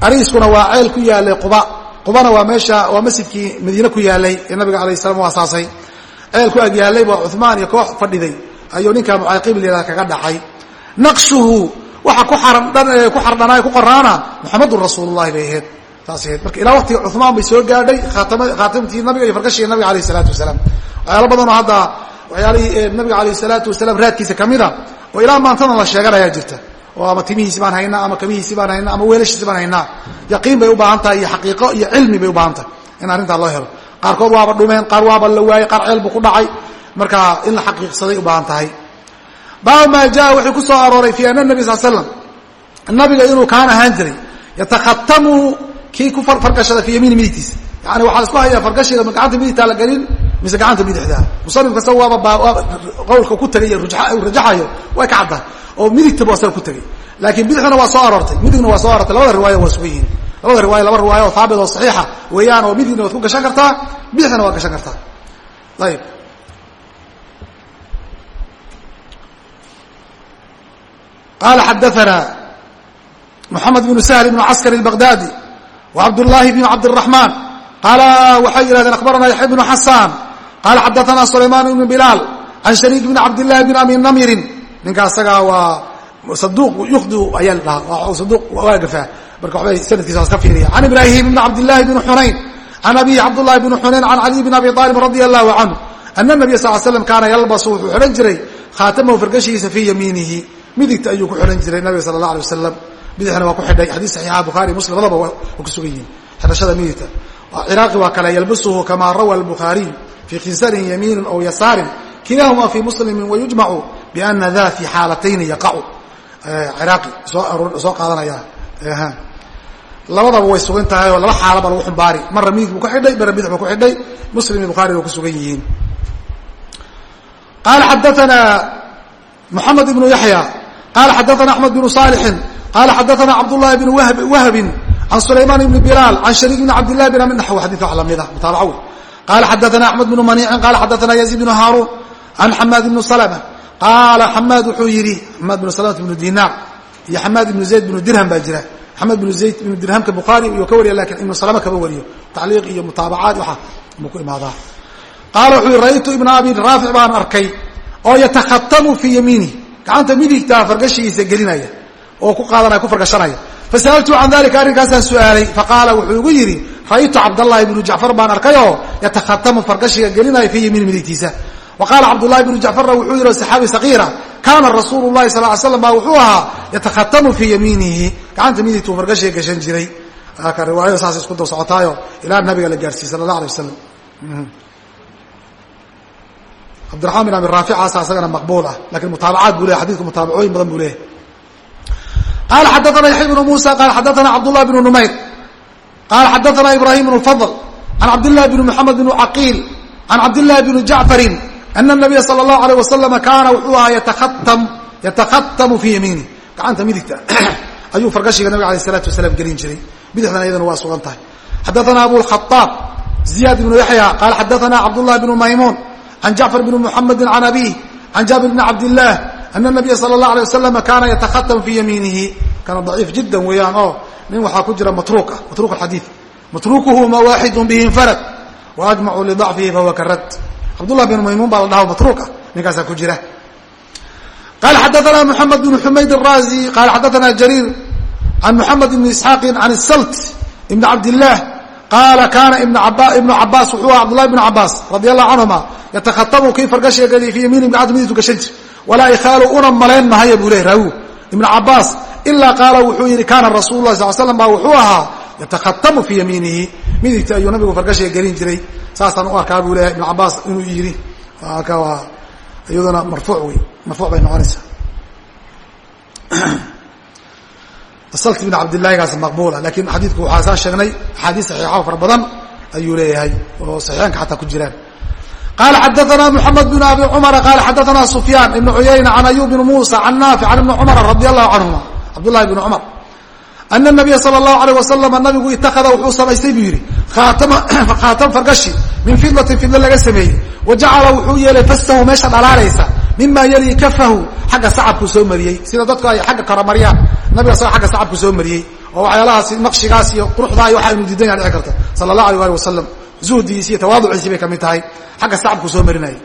ariiskuna waa ceel ku yaalay quba qubana waa meesha waa masjidkii madiine ku yaalay ee nabiga alayh salam u asaasay ceel ku ag yaalay baa cumaan iyo koox fadhiday ayuu ninkaa mucayqiib layihahda kaga dhacay naqshuhu waxa ku xardhanaayo ku qoraana muxamadun rasuulullahi bay ahayd taas ahayd marka ilaa waqtiga cumaan bay soo gaadhay khaatamtii nabiga iyo fargashiga nabiga alayh salaatu wasalaam. Waxyaalo badanoo hadda waxyaalihii nabiga alayh salaatu wasalaam raadkiisa kamida oo ilaa maantadan la sheeganayaa jirta. Oo ama timihiisi baan haynaa ama kabihiisi baan haynaa ama weelashiisi baan haynaa yaqiin bay u baahan tahay iyo xaqiiqo iyo cilmi bay u baahan tahay in arrintaa loo helo. Qaarkood waaba dhumeen qaar waaba la waayey qaar ceel buu ku dhacay. Marka in la xaqiiqsaday u baahan tahay. Baab maa jaa wuxuu ku soo arooray fi ana nabi sal slam nabiga inuu kaan ahaan jiray yatakhatamu kii ku fargashada fii yamiini midigtiisa yani waxaa isku hayaa fargashiga gacanta midigtaa la gelin mise gacanta bidixdaa musanif kasta waaba qowlka ku tegay rajaxayo way ka caddahay oo midigtaba asaga ku tegay. Laakiin bidixdana waa soo aroortay. Midigna waa soo aroortay. Labada riwaaya waa sugan labada riwaaya laba riwaaya oo haabit oo saxiixa weeyaan oo midigna waad ku gashan kartaa bidixdana waad gashan kartaa. Ayib. Qala xadaana moxamed bnu sahl bnu caskar اbaghdadi wcabdالlahi bn cabdالرaحman qaala waxay yihahdeen akhbarana yaxya bnu xasan qala xadaana sulayman bn bilaal can shariik bn cabdالlahi bn abi namirin ninka asagaa waa saduq yukdi ayaa la dhahaa saduq waa gafaa marka waxbay sanadkiisa waa iska fiiriya can ibrahim bn cabdالlahi bn xunayn can abihi cabdالlahi bn xunayn can caliy bn abi طalib radi allahu canhu ana الnabiy sal slam kaana yalbasu wuxuu xidhan jiray khaatamahu fargashigiisa fii yamiinihi midigta ayuu ku xidhan jiray nabiga sala allah alay wasalam bidixna waa ku xidhay xadii saxiixa bukhaari muslim adaba waa ku sugan yihiin xidhashada midigta ciraaqi waa kale yalbisuhu kamaa rawa albukhaariy fii kinsanin yamiinin aw yasaarin kilaahumaa fii muslimin wayujmacu biana da fi xaalatayni yaqacu eh, ciraaqi soo qaadanaya. Labadaba way sugan tahay oo laba xaalaba lagu xumbaari. Marra midig buu ku xidhay marra bidix buu ku xidhay. Muslim iyo way ku sugan yihiin. Qaala xadaana moxamed ibnu yaxya qaala xadaana axmed bnu saalixin qaala xadaana cabdاlahi bn wahbi an sulaymaan bn bilaal an shariik bn cabdlah bn amid naw xadika wa lamida mutaab qaala xadaana axmed bn maniicin qaala xadaana yaziid bn haaruun an xamaad bn slm qaala xamaad wuxuu yidhi xamaad bn slmt bn dinaar iyo xamaad ibn zayd bn dirham baa jira xamaad bn zayd ibn dirhamka bukhaari iyo ka wariya laakiin ibnu salm kaba wariyo tacliiq iyo mutaabacaad waa mu ku imaadaa qaala wuxuu yidhi ra'aytu ibna abi raafic baan arkay oo yatakhatamu fii yamiinih gacanta midigtaa fargashigiisa gelinaya oo ku qaadanaya ku fargashanaya. Fasa'altu can dalika arrinkaasaan su'aalay. Faqaala wuxuu igu yidhi ra'aytu cabdallahi bnu jacfar baan arkayoo yatakhatamu fargashiga gelinaya fii yamiini midigtiisa. Wa qaala cabdullahi bnu jacfarna wuxuu yidhi saxaabi saqiira kaana rasuulu llahi sal slam baa wuxuu ahaa yatakhatamu fii yamiinihi. Gacanta midigtuu fargashiga gashan jiray. Ka riwaayada saas isku dab socotaayo ilaa nabiga la gaarsiiyey sala allah alay wasalam cabdiraxmaan bin abi raaficaasa isagana maqbuul ah laakiin mutaabacaad buu lehy xadidku mutaabacooyin badan buu leeyahy qala xadaana yaxya bnu musa qala xadaana cabdullah bnu numayr qala xadaana ibrahim bn fadl can cabdillahi bni moxamed bn caqiil can cabdillahi bni jacfarin ana nabiya sala allahu alayh wasalama kaana wuxuu ahaa yatahatam yatakhatamu fii yamiini gacanta midigta ayuu fargashiga nabiga alayh isalaatu wasalaam gelin jiray bidixdana iyadana waa sugan tahay xadaana abu lkhaaab ziyaad ibnu yaxya qala xadaana cabdullahi bnu maymuun can jacfar bni muxamedi can abih can jaabir bni cabdillaah ana nabiya sala allah alay wasalam kaana yatahatam fii yamiinihi kana daciif jiddan weeyaan oo nin waxaa ku jira matruuq ah matruuq alxadiid matruukuhu ma waaxidun bihi infarad wa ajmacu lidacfihi fahuwa karad cabdullah bin maymuun baa la dhaha matruuq ah ninkaasaa ku jira qala xadaana moxamed bn xumayd araazi qala xadaana jariir can moxamed ibni isxaaqin can salt ibni cabdillaah qaala kaana ibnu cabaas wuxuu aha cabdullahi bn cabaas radi allahu canhuma yatakhatamu kii fargashiga geliy fii yamiini gacanta midigtu gashan jir walaa ikhaalu una malayn mahaya buu leh raawu ibnu cabaas ilaa qaala wuxuu yidhi kaana rasuulu sal slam baa wuxuu ahaa yatakhatamu fii yamiinihi midigta ayuu nabigu fargashiga gelin jiray saasaan u arkaa buu leeyahay ibnu cabaas inuu yidhi iyaduna marfuuc wey marfuuc bay noqonaysaa salt bin cabdillaahigaas maqbuula laakiin xadiidku waxaa saa sheegnay axaadiis saxiixo fara badan ayuu leeyahay oo saxiixaanka xataa ku jiraan. Qala xadaana mxamed bn abi cumara qala xadaana sufyaan ibn cuyayna can ayub bn musa can naafic can ibni cumara radi allahu canhuma cabdullahi bn cumar. Ana nabiya sala allahu alayh wasalama nabigu itakada wuxuu samaystay buu yidhi khaatam fargashi min fidatin fidlo laga sameeyey. Wa jacala wuxuu yeelay fastahu meesha dhalaalaysa mima yali kafahu xagga sacabku soo mariyey. Sida dadku ay xagga karamariyaan nabiga saga agga sacabku soo mariyey. Oo waxyaalahaas naqshigaas iyo quruxdaa iyo waxa inu diidan yaha dhici karta. Sala allah alayh ali wasalam zuhdigiisi iyo tawaaduciisii bay ka mid tahay. Xagga sacabku soo marinayay.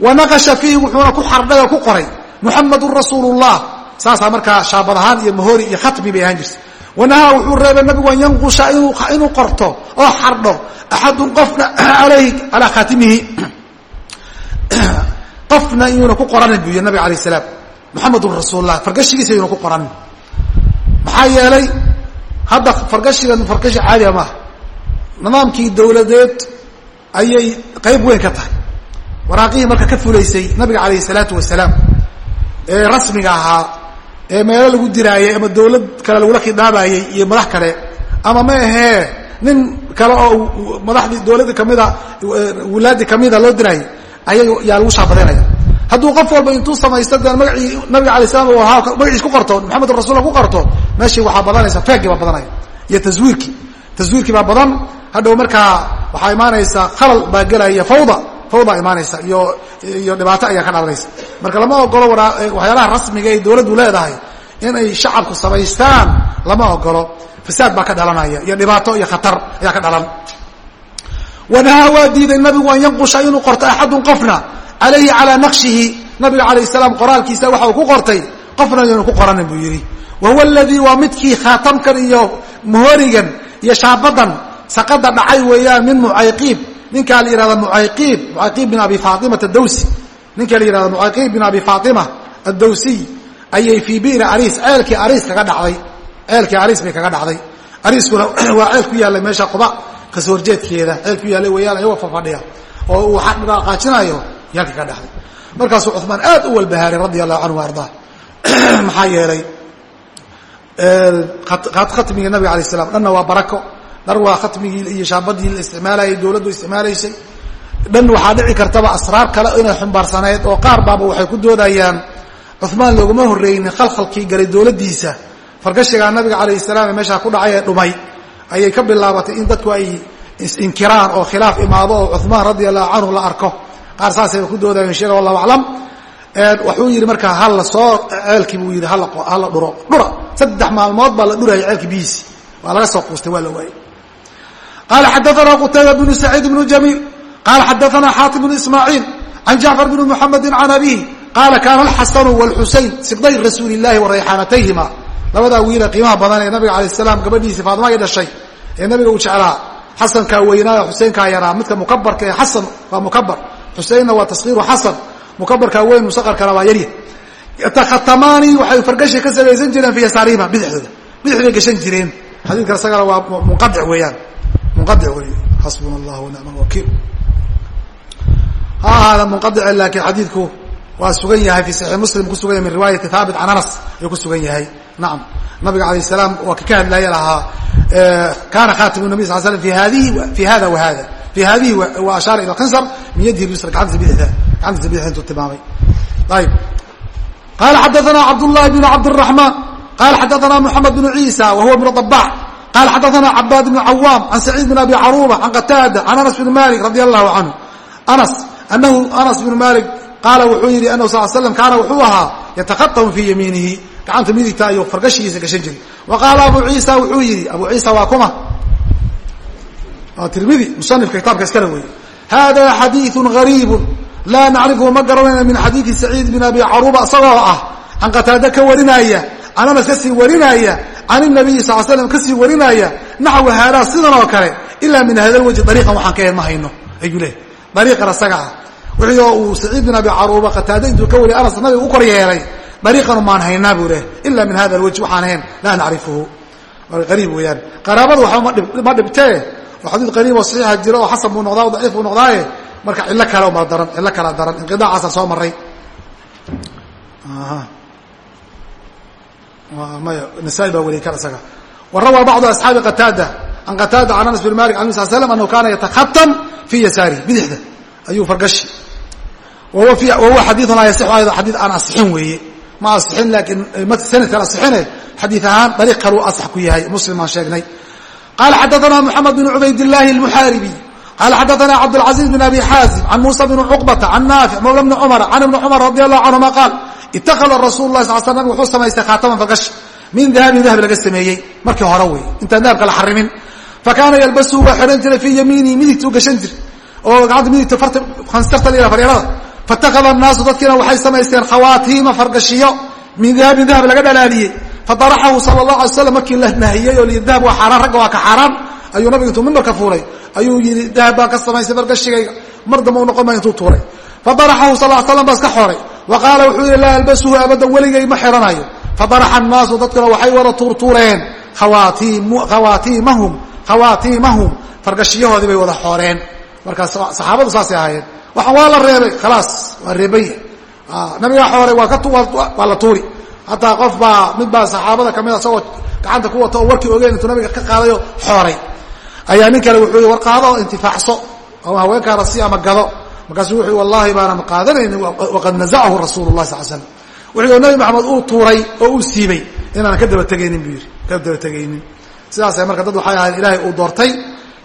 Wa naqasha fiihi wuxuuna ku xardhay oo ku qoray. Muxamadun rasuulu llah saasaa markaa shaabad ahaan iyo mahori iyo khatmi bay ahaan jirta wanahaa wuxuu reebay nabigu an yanqusha inuu qorto oo xardho. Axadun qofna alayhi calaa khaatimihi qofna inuuna ku qoranin buu yiri nabiga alayh salaam. Muxamadun rasuullah fargashigiisa inuuna ku qoranin. Maxaa yeelay hadda fargashigan fargashi caadiga maaha nidaamkii dawladeed ayay qayb weyn ka tahay. Waraaqihii marka ka fulaysay nabiga calayh salaatu wasalaam ee rasmiga ahaa ee meelo lagu diraayey ama dawlad kale lagula khidaabayey iyo madax kale ama ma ahee nin kale oo madaxdii dawladda kamida wulaadi kamida loo diraayey ayay yaa lagu shaabadaynaya hadduu qof walba intuu samaysto dee magacii nabiga alay slam ahaa magaciis ku qorto maxamedun rasulla ku qorto meeshii waxaa badanaysa feegii baa badanaya iyo taswiirkii. Taswiirkii baa badan hadhow markaa waxaa imaanaysa khalal baa gelaya fawda fawda imaanaysa iyo iyo dhibaato ayaa ka dhalanaysa marka lama ogolo waxyaalaha rasmiga ee dawladdu leedahay inay shacabku samaystaan lama ogolo fasaad baa ka dhalanaya iyo dhibaato iyo khatar ayaa ka dhalan wanahaa waa diiday nabigu an yanqusha inuu qorto axadun qofna calayhi calaa naqshihi nabiga calayh salaam qoraalkiisa waxa uu ku qortay qofna yanu ku qoranin buu yidhi wa huwa aladii waa midkii khaatamkan iyo mohorigan iyo shaabadan saqada dhacay weeyaan min mucayqiib ninkaa la yihahda mucayqiib mucayqiib bin abi faatimata adawsi ninkaa la yihahda mucayqiib bin abi faatima addawsiy ayay fii bi'ri ariis ceelkii ariis kaga dhacday ceelkii ariis bay kaga dhacday ariiskuna waa ceel ku yaallay meesha quba ka soo horjeedkeeda ceel ku yaallay weeyaan ayagoo fafadhiya oo uu dhaqaajinayo yaalkii ka dhacday markaasuu cumaan aad u walbahaaray radia allahu canhu ardaa. Maxaa yeelay khatmigii nabiga alay slam dhanna waa barako. Dhar waa khatmigii iyo shaabadii la isticmaalayay dawladdu isticmaalaysay. Dhan waxaa dhici kartaba asraar kale inay xumbaarsaneyd oo qaar baaba waxay ku doodayaan. Cumaan looguma horreynin khalkhalkii galay dawladdiisa fargashigaa nabiga calayh salaam ee meeshaa ku dhacay ee dhumay ayay ka bilaabatay in dadku ay is-inkiraan oo khilaaf imaado oo cumaan radia allahu canhu la arko. Qaar saasayba ku doodayeen sheega wallahu aclam. Wuxuu yidhi markaa hala soo ceelkii buu yidhi hala dhuro. Dhura. Saddex maalmood baa la dhuraya ceelka bihiisi waa laga soo quustay waa la waayey qaala xadaana qutayba bnu saciid bnu jamiil. Qaala xadaana xaatim bnu ismaaciil. Can jacfar bni muxamedi can abihi qaala kaana alxasanu wاlxusein sibday rasuuli اllahi wa rayxaanatayhima labadaa wiile qiimaha badan ee nabiga alayh salaam gabadhiisii faadima ay dhashay ee nabiga uu jeclaa. Xasankaa weynaayo xuseenkaa yaraa midka mukabarka ee xasan waa mukabar. Xuseinna waa taskiiru xasan. Mukabarkaa weyn musaqarkana waa yarya yatakhatamaani waxay fargashi ka samaysan jireen fi yasaarihima bidixdooda. Bidixday gashan jireen. Xadiidkan isagana waa munqadic weeyaan. Munqadic wey xasbuna allah wanacma alwakiil ha ahaada munqadice laakiin xadiidku waa sugan yahay fi saxiix muslim ku sugan yahay min riwaayati haabit can anas ayuu ku sugan yahay naam. Nabiga alayh salaam waa ka ka hadlaya lahaa kaana khatimu nabi sal slam fi hada wa hada fi hadihi wa ashaara ila kansar min yadihi lyusra gacantiisa bidixda gacantiisa bidixda intuu tilmaamay. Ayib qala xadaana cabdullahi bn cabdiraxmaan qala xadaana muxamed bnu ciisa wa huwa bnu dabax qala xadaana cabaad bnu cawaam can saciid bn abi caruba can qataada can anas bn malik radi allahu canhu anas anahu anas bn malik qaala wuxuu yihi anahu sal slam kaana wuxuu ahaa yatakatamu fi yamiinihi gacanta midigta iyo fargashigiisa gashan jiray. Wa qaala abu ciisa wuxuu yidhi abu ciisa waa kuma. Waa tirmidi musanifka kitaabka iskale wey hada xadiiu ariibu laa nacrifhu ma garanayna min xadiidi saciid bin abi caruba isagoo ah can qataada ka warinaaya can anas ka sii warinaaya can inabiy sal slam ka sii warinaaya naxwu haadaa sidan oo kale ilaa min hada lwaji ariiqan waxaan ka ma hayno. Ayuu leehay ariiqan isaga ah. Uu saciid bin abi caruba qataada intuu ka wariyay anas nabiga u kor yeelay dariiqan maan haynaa buu leh ila min hada alwajh waxaan ahayn laa nacrifuhu. Qariib weeyaan. Qaraabada waxba ma dhibtee oo xadiid qariib oo saxiixa jiro oo xasan buu noqdaa o daciif buu noqdaaye. Marka cillo kale ma daran cillo kala daran. Inqidaacaasaa soo maray maya nasaa-i baa weliy kan isaga wa rawaa bacdu asxaabi qataada can qataada can anas bin malik an sal slam anahu kaana yatakhatam fii yasaarihi bidixda. Ayuu fargashi wahuwa xadiiun laa yasixu ayda xadiid aan asixin weeye ma asixin laakiin sanadkan asixine xadiid ahaan dariiq kaluu asax ku yahay. Muslim aan sheegnay. Qala xadaana moxamed bin cubayd illaahi almuxaaribi qala xadaana cabdاlcaزiiz bn abi xaazim can muusa bn cuqbata can naafic mawla bni cumar can ibni cumar radi allahu canhuma qaal itakada rasul lah sal sl nabig wuxuu samaystay khaataman fargash min dahabin dahab laga sameeyey. Markii hore wey. Intaan dahabka la xarimin fakaana yalbasuhu waa xidhan jiray fii yamiinihi midigtuu gashan jir. Oo gacanta midigta farta khansarta la yidhaha faryarada fatakada annaasu dadkiina waxay samaysteen khawaatiima fargashiyo min dahabin dahab laga dhalaaliyey fadaraxahu sala allahu alay slam markii la nahiyey oo layidhi dahab waa xaaraan ragga waa ka xaaraan ayuu nabiga intuu mimbarka fuulay ayuu yidhi dahab baan ka samaystay fargashigayga mar damba u noqon ma intuu tuuray fadaraxahu sal l slam baa iska xoray wa qaala wuxuu yidhi laa albasuhu abadan weligay ma xiranayo fadaraxa annaasu dadkuna waxay wada tuurtuureen khawaatiimahum fargashiyahoodii bay wada xooreen markaa saxaabadu saasay ahaayeen waxaan waa la reebay khalaas waa reebaya nabigaa xooray waa la tuuri. Hataa qof baa mid baa saxaabada ka mid isagoo gacanta ku wata oo warkii ogeen intuu nabiga ka qaadayo xooray. Ayaa nin kale wuxuu war qaado intifaacso. Ama haweenkaana si ama gado. Markaasuu wuxuu wallahi baanan qaadanaynin waqad nazacahu rasuulu lah sal slam wuxuu nabi maxamed uu tuuray oo uu siibay. Inaanan ka daba tegaynin buu yidhi. Ka daba tegaynin. Sidaasay marka dad waxay ahayd ilaahay uu doortay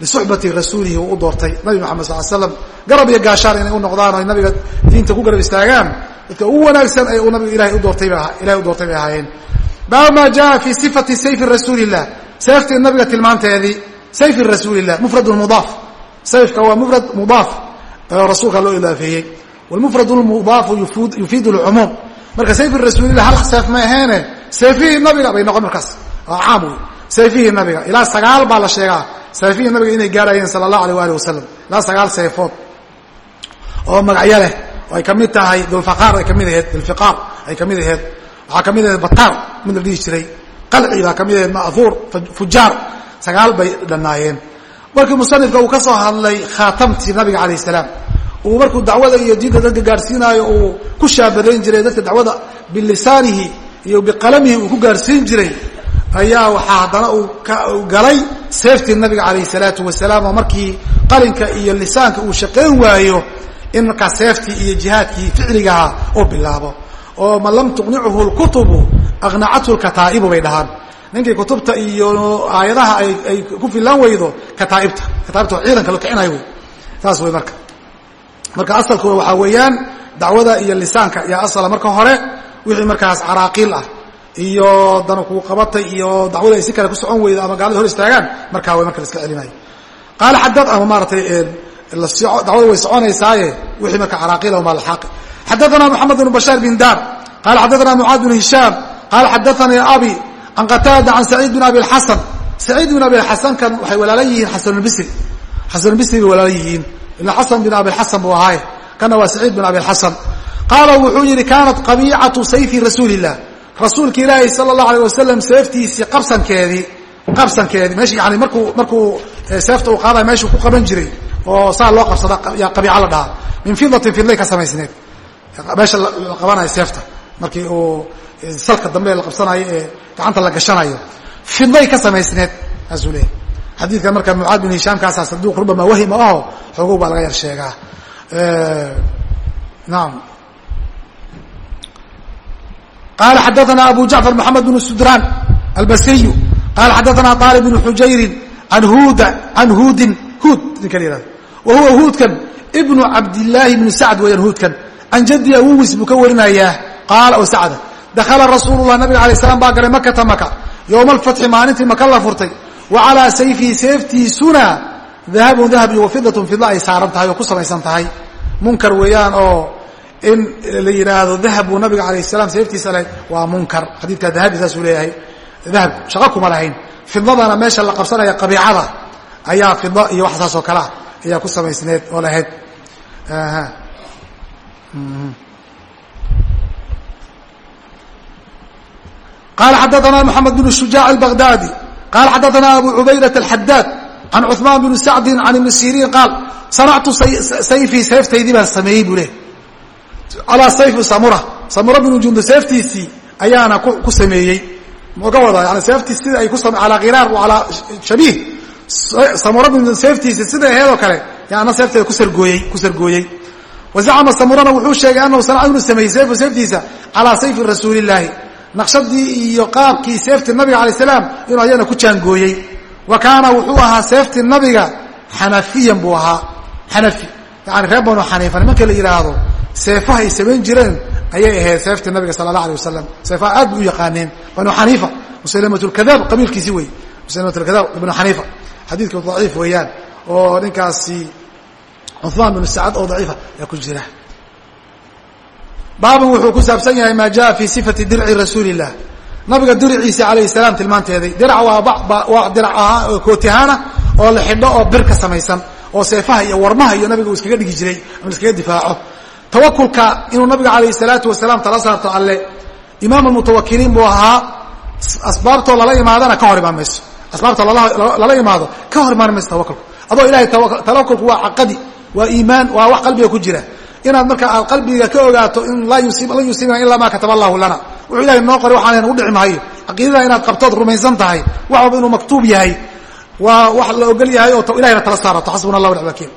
lisuxbati rasuulihi uu u doortay nabi maxamed sal slam garab iyo gaashaan inay u noqdaan oo nabiga diinta ku garab istaagaan dadka ugu wanaagsan ee uu nabiga ilahay u doortay bay ahaayeen baabu ma jaa fi sifati sayfi rasuuli illah seeftii nabiga tilmaanteedii sayfi rasuuli illah mufrad mudaaf sayfka waa mufrad mudaaf oo rasuulka loo idaafeeyey wlmufrad mudaafu yufiid lcumuum marka sayfi rasuulilah hal seef ma aheene seefihii nabiga bay noqon markaas caam wey sayfihii nabiga ilaa sagaal baa la sheegaa sayfihii nabiga inay gaarayeen sala allahu alيh ali wasalam ilaa sagaal sayfood oo magacyo leh oo ay ka mid tahay dulfaqaar ay ka mid aheed dulfiqaar ay ka mid aheed waxaa ka mid aheed bataar mid la dhihi jiray. Qalci baa ka mid aheed ma'huur fujaar sagaal bay dhannaayeen. Markii musanifka uu ka soo hadlay khaatamtii nabiga calayh salaam uu markuu dacwada iyo diinta dadka gaarsiinaayo uu ku shaabadayn jiray dadka dacwada bilisaanihi iyo biqalamihi uu ku gaarsiin jiray ayaa waxaa haddana uu galay seeftii nabiga calayh salaatu wasalaam oo markii qalinka iyo lisaanka uu shaqayn waayo in markaa seeftii iyo jihaadkii ficligaha uu bilaabo. Oo man lam tuqnichu lkutubu aqnacathu lkataa'ibu bay dhahaan. Ninkii kutubta iyo aayadaha ay ku filaan weydo kataaibta kataaibta oo ciidanka la kicinayo wey. Saas wey marka. Marka asalkooda waxaa weeyaan dacwada iyo lisaanka iyo asala marka hore wixii markaas caraaqiil ah iyo dana kuu qabatay iyo dacwada ay si kale ku socon weyda ama gaalada hor istaagaan markaa way marka la iska celinayo qaala xadad ama maaratay dacwada way soconaysaaye wixii marka caraaqila ma laxaaqi xadaana moxamed bn bashaar bin daar qala xadaana mucaad bn hishaam qala xadaanii abi can qataada can saciid bin abi xasan saciid bin abi xasan kan waxay walaala yihiin xasanulbisri xasanulbisri bay walaala yihiin. Ila xasan bin abi xasan buu ahaaye kana waa saciid bin abi xasan qaala wuxuu yihi kaanat qabiicatu sayfi rasuuli illah rasuulka ilaahi sala allahu alay wasalam seeftiisii qabsankeedii qabsankeedii mesh yani markuu markuu seefta uu qaadaya meeshuu ku qaban jiray oo saa loo qabsada yaa qabiica la dhahaa min fidatin fidlay ka samaysneed. Meesha la qabanayo seefta markii uu salka dambe la qabsanayo ee gacanta la gashanayo. Fidlay ka samaysneed saasuu leeyahy xadiidkan marka mucaad bin hishaamkaasaa saduuq rubama wahima aho xoogow baa laga yar sheegaa. Naam qala xadaana abu jacfar maxamed bn sudraan albasriyu qala xadaana طaalib bn xujayrin an huda an hudin huud ninka la yihahdo wa huwa huudkan ibnu cabdillaahi bnu sacd weeyaan huudkan can jaddi awowis buu ka warinayaa qaala oo sacda dakhala rasuulu lah nabiga alay slam baa galay makata maka yowma alfatxi maalintii maka la furtay wa calaa sayfihi seeftiisuna dahabun dahab iyo wafidatun fidla ay saaran tahay oo ku samaysan tahay munkar weeyaan oo in la yidhaahdo dahab buu nabiga alayh salam seeftiisa lahayd waa munkar. Xadiidkaa dahabi saasuu leeyahay. Dahab shaqo kuma lahayn. Fidladana meesha la qabsanaya qabiicada ayaa fida iyo wax oo kale ah ayaa ku samaysneed oo lahayd. Qala xadaana mxamed bn shujaac albaghdadi. Qala xadaana abu cubaydat alxadaad can cuثmaan bn sacdi can ibni siriin qaal sanactu sayfii seeftaydii baan sameeyey buu leh calaa sayfi samura. Samura binu jundu seeftiisii ayaana ku sameeyey. Muxuu ka wadaa yani seeftii sida ay ku alaa khiraar alaa shabiih. Samura binu seeftiisi sida aheed kale yaana seefteeda ku sargooyey ku sargooyey. Wa zacama wuxuu sheegay anahu sanaca inuu sameeyey sayfu seeftiisa calaa sayfi rasuulillaahi. Naqshadii iyo qaabkii seeftii nabiga alay salaam inuu ayana ku jaangooyey. Wa kaana wuxuu ahaa seeftii nabiga xanafiyan buu ahaa. Xanafi yani reer banu xaniifa nimanka seefaha ay samayn jireen ayay ahayd seeftii nabiga sala allah alay wasalam seefaha aad bay u yaqaaneen banu xaniifa. Muslimat lkadaab qabiilkiisii wey muslimat lkadaab ibnu xaniifa. Xadiidka daciif weeyaan oo ninkaasi cuثmaan binu sacad oo daciifa ayaa ku jira. Baabun wuxuu ku saabsan yahay maa jaa fi sifati dirci rasuuli illah nabiga diriciisa alayh salaam tilmaanteeday. Dirac waa dirac ahaa kootihaana oo la xidho oo bir ka samaysan oo seefaha iyo warmaha iyo nabiga uu iskaga dhigi jiray ama iskaga difaaco tawakulka inuu nabiga alayh salaatu wasalaam tala saarto alle imaam almutawakiliin buu ahaa. Asbaabtoo lala imaadana ka hor imaan mayso asbaabta lala imaado ka hor imaan mayso tawakulku. Adoo ilahay tawakulku waa caqadi waa iimaan waa wax qalbiga ku jira. Inaad marka aad qalbiga ka ogaato in lan yusiibna ilaa maa kataba allahu lana. Wuxuu ilahay noo qoray waxaan u dhici mahayo caqiidada inaad qabtood rumaysan tahay wax walba inuu maktuub yahay. Waa wax la ogol yahay oo ilahayna tala saarato xasbuna allah nicma wakiil.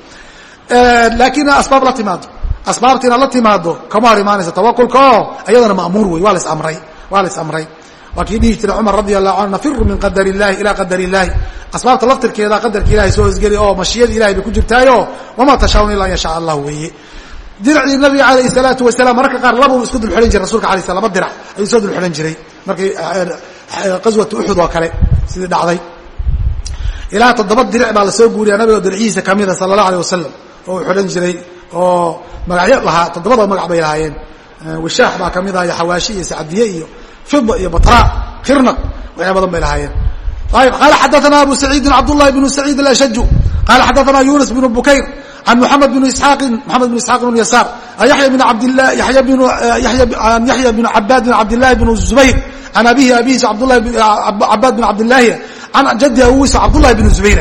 Laakiin asbaab la timaado asbaabta inaad la timaado kama hor imaanaysa tawakulka oo iyadana ma'muur wey waa lasamray waa la isamray waa kii dhihi jiray cumar radi allahu canhu nafiru min qadar illahi ila qadar illahi asbaabta laftirkeeda qadarka ilahay soo hosgeli oo mashiyada ilahay bay ku jirtaayo wamaa tashaun ila an yashaa allah weeye. Diracii nabiga alayh salaatu wasalaam mararka qaar labuu isku dulxidhan jiray rasulka alay sl laba dirac ayuu soo dulxidhan jiray. Markii qaswatu uxud oo kale sidii dhacday. Ilaa toddoba diric baa la soo guuriya nabiga dircihiisa kamida sala allah aleh wasalam oo uu xidhan jiray oo magacyo lahaa toddobada magac bay lahaayeen. Wishaax baa ka mid ah iyo xawaashi iyo sacdiye iyo fida iyo batra khirnaq waxyaa badan bay lahaayeen. Ayb qaala xadaana abu saciidin cabdullahi bnu saciid alashaju qala xadaana yunus bnu bukayr can muxamed bn isxaaqin moxamed bn isxaaq bn yasaar an yaya bn bn an yaxya bn cabaad bn cabdillahi bn zubayr can abihi abihiis cabaad bn cabdillaahi can jaddi awiis cabdullahi bn zubayr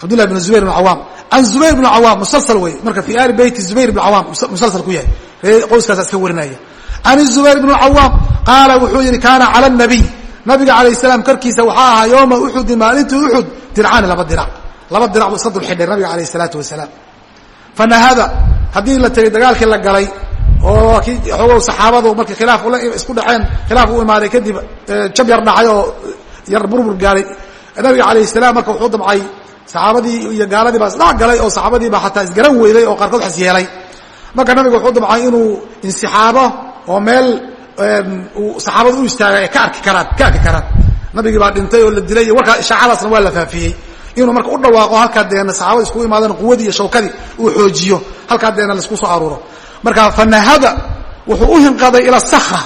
cabdullahi bn zubayr bn cawaam can zubayr bn cawaam musalsal wey marka fi ali beyti zubayr bn cawaam musalsal ku yahay. Ree qoyskaasa iska warinaya. Can zubayr bn cawaam qaala wuxuu yihi kaana cala nabiy nabiga alayh salaam korkiisa waxaa ahaa yooma uxudin maalintii uxud dircaani laba dirac. Laba dirac buu iska dul xidhay nabiga alayh salaatu wasalaam. Fanahada haddii la tegay dagaalkii la galay oo kii xoogow saxaabadu markii khilaaf isku dhaceen khilaaf u imaaday kadib jab yar dhacay oo yar burbur gaaray nabiga alayh salaam marka wuxuu damcay saxaabadii iyo gaaladii baa isdhac galay oo saxaabadii baa xataa isgaran weyday oo qaarkood xas yeelay. Marka nabiga wuxuu damcay inuu insixaabo oo meel saxaabadu u istaagay ay ka arki karaan ka arki karaan nabigii baa dhintay oo la dilay iyo warkaa ishaacadaasna waa la faafiyey. Inuu marka u dhawaaqo halkaa deena saxaabada iskugu imaadeen quwadii iyo shawkadii uu xoojiyo halkaa deena la isku soo aruuro. Marka fanahada wuxuu u hinqaday ila sakra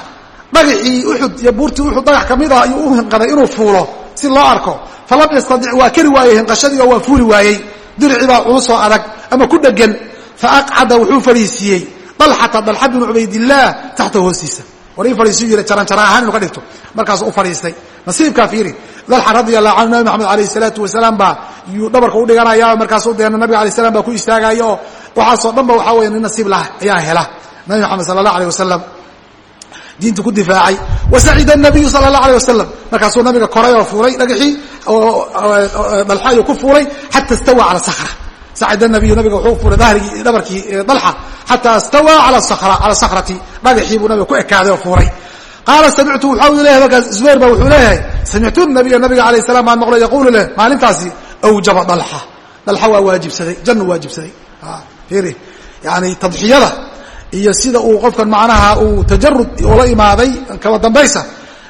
dhagixii uxud iyo buurtii uxud dhagax ka mid ah ayuu u hinqaday inuu fuulo si loo arko falam yastadic waa keri waayey hinqashadii oo waa fuuli waayey diricii baa culusoo adag ama ku dhegan faaqcada wuxuu fadhiisiiyey dalxata dalxa binu cubaydillaah taxta hoostiisa. War ii fadhiisiyu yiri jaranjara ahaan inu ka dhigto. Markaasuu u fadhiistay nasiibkaa fiiri dalxa radia allahu canhu nabi maxamed alayh salaatu wasalaam baa yuu dhabarka u dhiganaya markaasuu deena nabiga alay slam baa ku istaagaya oo waxaasoo dhan ba waxaa weya nin nasiib lah ayaa hela. Nabi maxamed sala allah aleh wasalam diinta ku difaacay. Wasacida nabiyu sala allah aleh wasalam markaasuu nabiga koray oo fuulay dhagaxii dalxa ayuu ku fuulay xata istawa cala sakra sacida nabiyu nabiga wuxuu fuulay dahrigii dhabarkii dalxa xataa istawaa cala sakrati dhagaxii buu nabiga ku ekaaday oo fuulay qaala samictu waxau leeyahay markaas zubayr ba wuxuu leeyahay samictu nabiya nabiga alayh salam baan maqlo yaquulu leh maalintaasi awjaba dalxa. Dalxa waa waajibsaday jannu waajibsaday. Fiiri yani tadxiyada iyo sida uu qofkan macnaha uu tajarud ula imaaday kaba dambaysa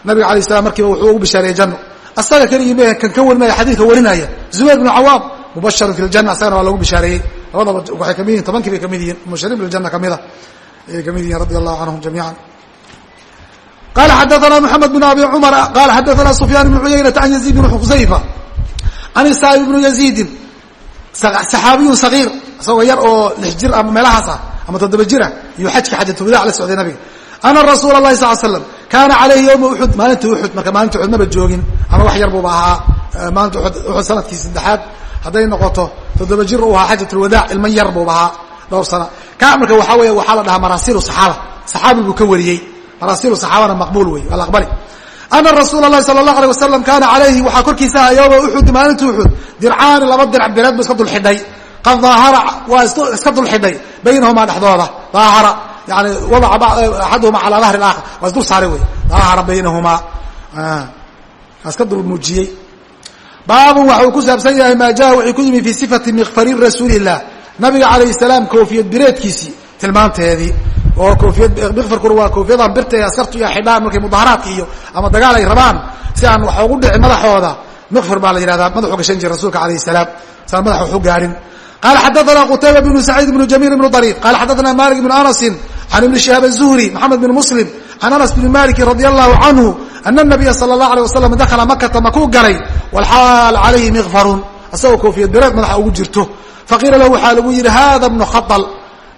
nabiga alay slam markiiba wuxuu ugu bishaareeyey janno. Asaga keligii me kan ka warinaya xadiidka warinaya zubayr bnu cawaam mubasharun fi ljana asagana waa lagu bishaareeyey. Labadaba waxay ka mid yihiin tobankii bay ka mid yihiin mubasharin biljana kamida ayay ka mid yihiin radi allahu canhum jamiica qala xadaana mxamed bn abi cumar qala xadaana sufyaan bn cuyaynata an yaziid bn khusayfa an isaib bnu yaziidin saxaabiyun sagiir isagoo yar oo lix jir ama meelahaas ah ama toddoba jira iyuu xajka xajatulwadac la socday nabiga. Ana rasuula lahi sal slam kaana calayhi yowma uxud maalinta uxud marka maalinta uxud maba joogin ama wax yar buuba ahaa maalinta uxud sannadkii saddexaad hadday noqoto toddoba jir uu ahaa xajatulwadaac ilman yar buuba ahaa dhowr sana. Ka marka waxaa weeye waxaa la dhahaa maraasilu saxaaba. Saxaabi buu ka wariyey. Maraasilu saxaabana maqbuul wey waa la aqbali. Ana rasuula lahi sala allahu alay wasalam kaana calayhi waxaa korkiisa aha yowma uxud maalinta uxud dircaani laba dirac bireed buu iska dulxidhay qad daahara waa iska dulxidhay baynahumaa dhexdooda daahara yani wadaca axaduhuma calaa dahri aakhar waa isdul saaray wey daahara baynahumaa iska dul muujiyey baabun waxa uu ku saabsan yahay maa jaa wixii ku yimi fii sifati mikfari rasuuli illah nabiga calayh salaam koofiyad bireedkiisii tilmaanteedii oo koofiyad mikfarkuna waa koofiyadan birta ee askartu iyo xidhaan markay mudaharaadka iyo ama dagaal ay rabaan si aan wax ugu dhicin madaxooda mikfar baa la yihahdaa madaxu gashan jira rasuulka alayh salaam saan madaxa waxu gaarin qala xadaana qutayba bnu saciid bnu jamiil bnu dariif qala xadaana malik bnu anasin can ibni shihaab azuhri maxamed bn muslim can anas bni maliki radi allahu canhu ana nabiya sala allah alay wasalam dakhala makata makuu galay walxaal calayhi mikfarun isagoo koofiyad bireed madaxa ugu jirto faqiila lahu waxaa lagu yidhi hada ibnu khadal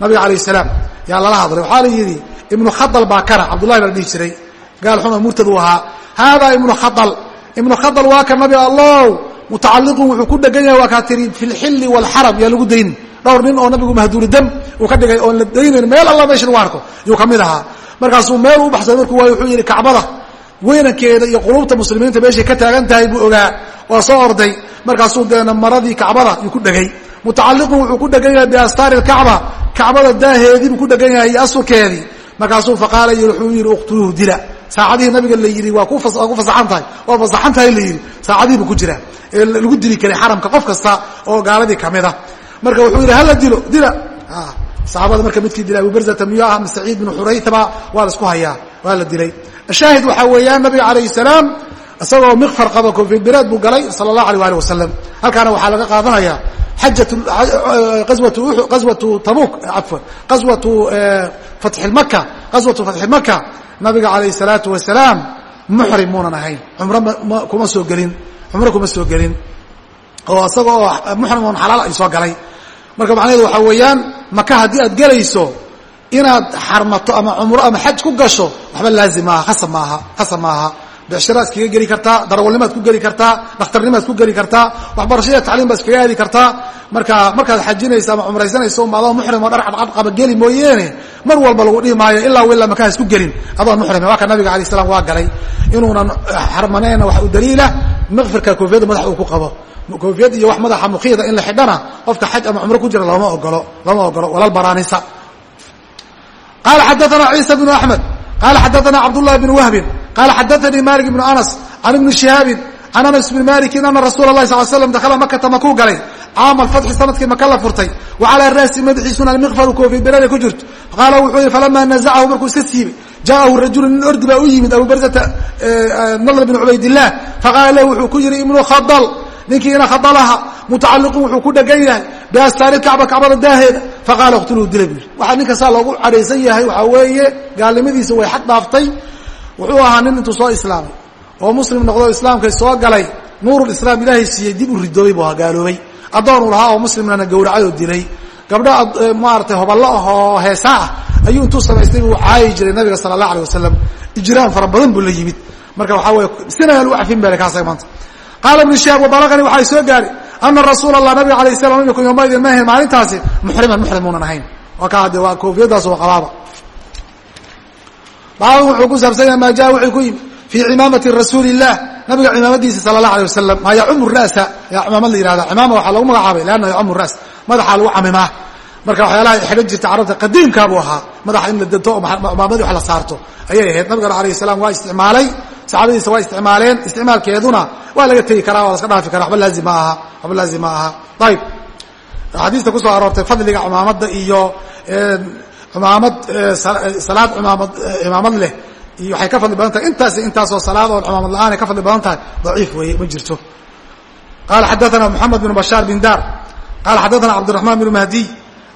nabiga alayh salaam yaa lala hadlay waxaa la yidhi ibnu khadal baa kana cabdullahi baa dhihi jiray gaal xuma murtad uu ahaa hada ibnu khadal ibnu khadal waa ka nabi allow mutacaliqun wuxuu ku dhegan yahay waa kaa tiri fi lxilli waalxaram yaa lagu dayn. Dhowr nin oo nabigu mahduuri dam uu ka dhigay oon la daynayn meel alla meesha lagu arko yuu ka mid ahaa. Markaasuu meel u baxsaday markuu waayo wuxuu yidhi kacbada weynankeeda iyo qulubta muslimiinta meeshay ka taagan tahay buu ogaa waa soo orday. Markaasuu deena maradii kacbada yuu ku dhegay. Mutacaliqun wuxuu ku dhegan yahay biastaari lkacba kacbada daaheedii buu ku dhegan yahay iyo asurkeedii markaasuu faqaala wuxuu yidhi uqtuluuhu dila saacadihii nabiga la yidhi waa ku fasaxan tahay waa fasaxan tahay la yidhi. Saacadihii buu ku jiraa. Ee lagu dili karay xaramka qof kasta oo gaaladii ka mid a marka wuxuu yidhi hala dilo dila. Saxaabada marka midkii dilay abu barzata miyo ah saciid bnu xuraytaba waa la isku hayaa waa la dilay. Shaahid waxaa weeyaan nabiga calayh salaam isagoo mikfar qaba koofiyad bireed buu galay sala allahu alay ali wasalam halkaana waxaa laga qaadanaya awatu tabuk afwan awatu fatximaka qaswatu fatxi maka nabiga calayh salaatu wasalaam muxrim muunan ahayn cumro kuma soo gelin cumro kuma soo gelin oo isaga oo muxrim oon xalaal ay soo galay marka macnaheedu waxaa weeyaan maka haddii aad gelayso inaad xarmato ama cumro ama xaj ku gasho waxba laazim maaha becshiraad iskaga geli kartaa darawalnimaad ku geli kartaa dhakhtarnimaad ku geli kartaa waxbarashada tacliim baad iskaga aadi kartaa marka markaad xajinayso ama cumraysanayso um adoo muxrim oo dhar cadcad qaba geli mooyeene mar walba lagu dhihi maayo ilaa ilaa makaha isku gelin. Adoon muxrime waa ka nabiga alay slam waa galay inuunan xarmanayna wax u daliila mikfirka koofiyadda madaxa uu ku qabo. Koofiyad iyo wax madaxa mukiida in la xidhana qofka xaj ama cumro ku jira lama ogolo lama ogolo walal baraanisa qala xadaana ciisa bnu axmed qala xadaana cabdullahi bn wahbin qala xadaanii malik bnu anas can ibni shihaabin can anas bni malikin ana rasuula lahi sal slam dakhala makata makuu galay caama alfatxi sannadkii maka la furtay wa calaa raasi madaxiisuna almiqfaru koofi berada ku jirto qaala wuxuu yihi falamaa nazacahu markuu iska siibay jaءahu rajulu nin ordi baa u yimid abu barzata nadr bn cubaydilah faqaala lahu wuxuu ku yihi ibnu khadal ninkiina khadalaha mutacaliqun wuxuu ku dhegan yahay biastaari kacba kacbada daaheeda. Faqaala iqtuluu dila bu yiri waxaa ninka saa loogu cadhaysan yahay waxaa weeye gaalnimadiisa way xaq dhaaftay. Wuxuu ahaa nin intuu soo islaamay oo muslim noqdo islaamkay soo galay nuurulislaam ilaahay siiyey dib u ridoobay buu ahaa gaaloobay. Addoon uu lahaa oo muslimnana gowracay oo dilay gabdho maaratay hoballo ah oo heesa ah ayuu intuu samaystay buu caayi jiray nabiga sala allah alay wasalam ijraan fara badan buu la yimid. Marka waxaa weye sinaan u cafin bale kaasa maanta qaala ibnu shihaab wabalagani waxay soo gaari ana rasuula allah nabiga alayh salam lam yakun yowmaidin ma ahayn maalintaasi muxriman muxrim muunan ahayn waa ka hadde waa koofiyadaas oo qabaaba baaban wuxuu ku saabsan yahay maa jaa wuxuu ku yimi fii cimaamati rasuuli nabiga cimaamadiisa sala allah alay wasalam maa yacumu ra'sa yaa cimaamad la yihahda cimaama waxaa lagu magacaabay leanna yacumu ras madaxaa lagu camimaa marka waxyaalaha xidhan jirta carabta qadiimkaabuu ahaa madaxa in la danto oo cimaamadi wax la saarto ayay ahayd. Nabigana alayh salaam waa isticmaalay saxaabadiisa waa isticmaaleen isticmaalkeeduna waa laga tegi karaa waa la iska dhaafi kara waba laazim ma aha waba laazim ma aha ayib axaadiista kusoo aroortay fadliga cimaamadda iyo cimaamad salaad imaamad cimaamad leh iyo waxay ka fadli badan tahay intaas intaasoo salaad oon cimaamad la-aan ay ka fadli badan tahay daciif weeye ma jirto qala xadaثana moxamed bn bashaar bin dar qala xadaثana cabdالرaحman bn mahdiy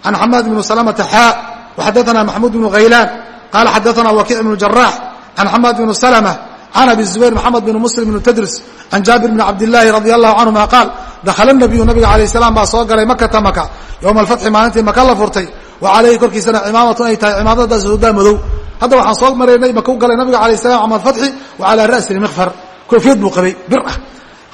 can xamaad bn salamata xaa وxadaثana maxmud bn haylaan qala xadaثana wakiic bn jarax can xamaad bn slmة can abi zubayr maxamed bn muslim bn tadris can jaabir bn cabdillaahi radi allahu canhuma qaal dakhala nabiyu nabiga alayh salaam baa soo galay makata maka yowma alfatxi maalintii maka la furtay wa calayhi korkiisana cimaamatun ay tahay cimaamadaas hoodaa madow hadda waxaan soo maraynay maka u galay nabiga alayh salam cama alfatxi wa calaa ra'si mikfar koofiyad buu qabay bir ah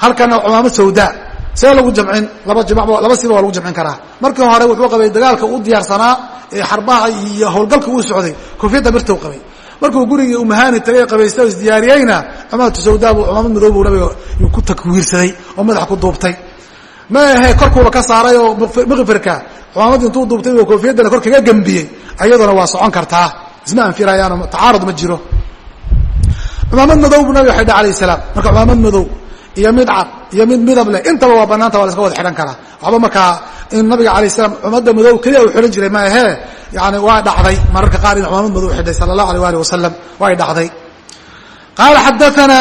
halkana cimaamad sawdaa see lagu jamcin laba laba siba waa lagu jamcin karaa markii hore wuxuu qabay dagaalka u diyaarsanaa ee xarbaha iyo howlgalka uu socday koofiyadda birta u qabay markuu gurigii umahani tagay qabaysta isdiyaariyeyna cumaamatu sawdaabu cumaamad madow buu nabiga ku takwiirsaday oo madaxa ku duubtay. Ma ahe korkuuba ka saaray oo mikfirka cumaamad intuu duubtay oo koofiyaddana kor kaga gembiyey ayaduna waa socon kartaa. Isma anfirayaano tacaarud ma jiro. Cumaamad madow buu nabiga xidha alayh salaam. Marka cumaamad madow iyo mid cad iyo mid midab leh intaba waa banaanta waa la iska wada xidhan karaa. Waxba markaa in nabiga alayh salaam cumadda madow keliya u xidhan jiray ma ahee yani waa dhacday. Mararka qaar ina maamud madu xidhay sala allah alay alih wasalam way dhacday. Qaala xadaana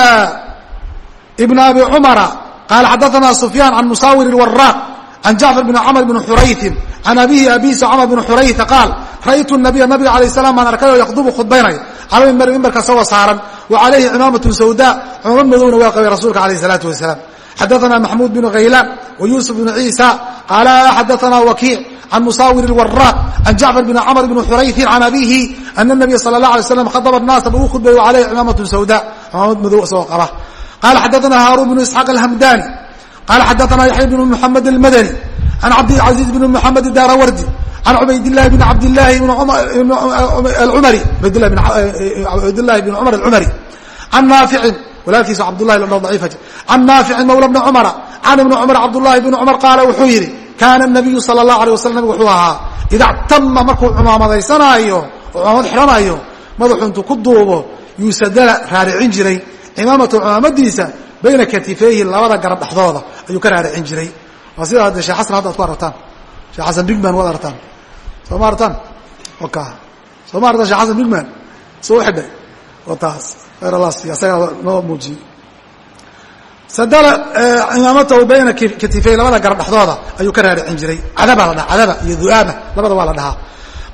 ibn abi cumara qaala xadaana sufyaan can musawir waraaq can jacfar bn camr bn xuraytin can abihi abiisa camr bn xurayta qaal ra'aytu nabiya nabiga alayh salam baan arkayoo yaqdubu khudbaynayo cala mimbari mimbarka isagoo saaran wa calayhi cimaamatu sawda cumamad madowna waa qabay rasuulka alayh salaatu wasalaam. Xadaana maxmuud bn haylaan wa yuusuf bn ciisa qaala xadaana wakiic can musawir اwaraaq can jacfar bn camr bn xurayfi can abihi ana nabiya sal اla alay slam khadaba naasa bu u khudbeeyo alayh cimaamatu sawda cimaamad madow soo qaba qala xadaana haarun bn isxaaq alhamdani qala xadaana yaxya bn muxamed almadani can cabdilcaziiz bn muxamed daarawardi can cubaydilahi bn cabdilahi umari cubaydilahi bn cumar alcumari can naaficin walaalkiisa cabdulahi la dhaw daciifa can naaficin mawla bni cumara can ibni cumar cabdullahi bn cumar qaala wuxuu yidhi kaana nabiyu sala allahu alay waslam nabig wuxuu ahaa ida ctama markuu cumaamadaysanaayo oo cumaamad xidhanayo madaxu intuu ku duubo yuusadala raaricin jiray cimaamatu cumaamadiisa bayna katifeyhi labada garab dhexdooda ayuu ka raaricin jiray waa sida hadde shekh xasan hadda ad ku aragtaan shekh xasan bigman waad aragtaan soo ma aragtaan oka soo ma aragtaan shekh xasan bigman soo xidhay waa taas erlas isaga noo muujiyey sadala cimaamatahu bayna katifey labada garab dhexdooda ayuu ka raaricin jiray. Cadaba la dhaha cadaba iyo du'aaba labada waa la dhahaa.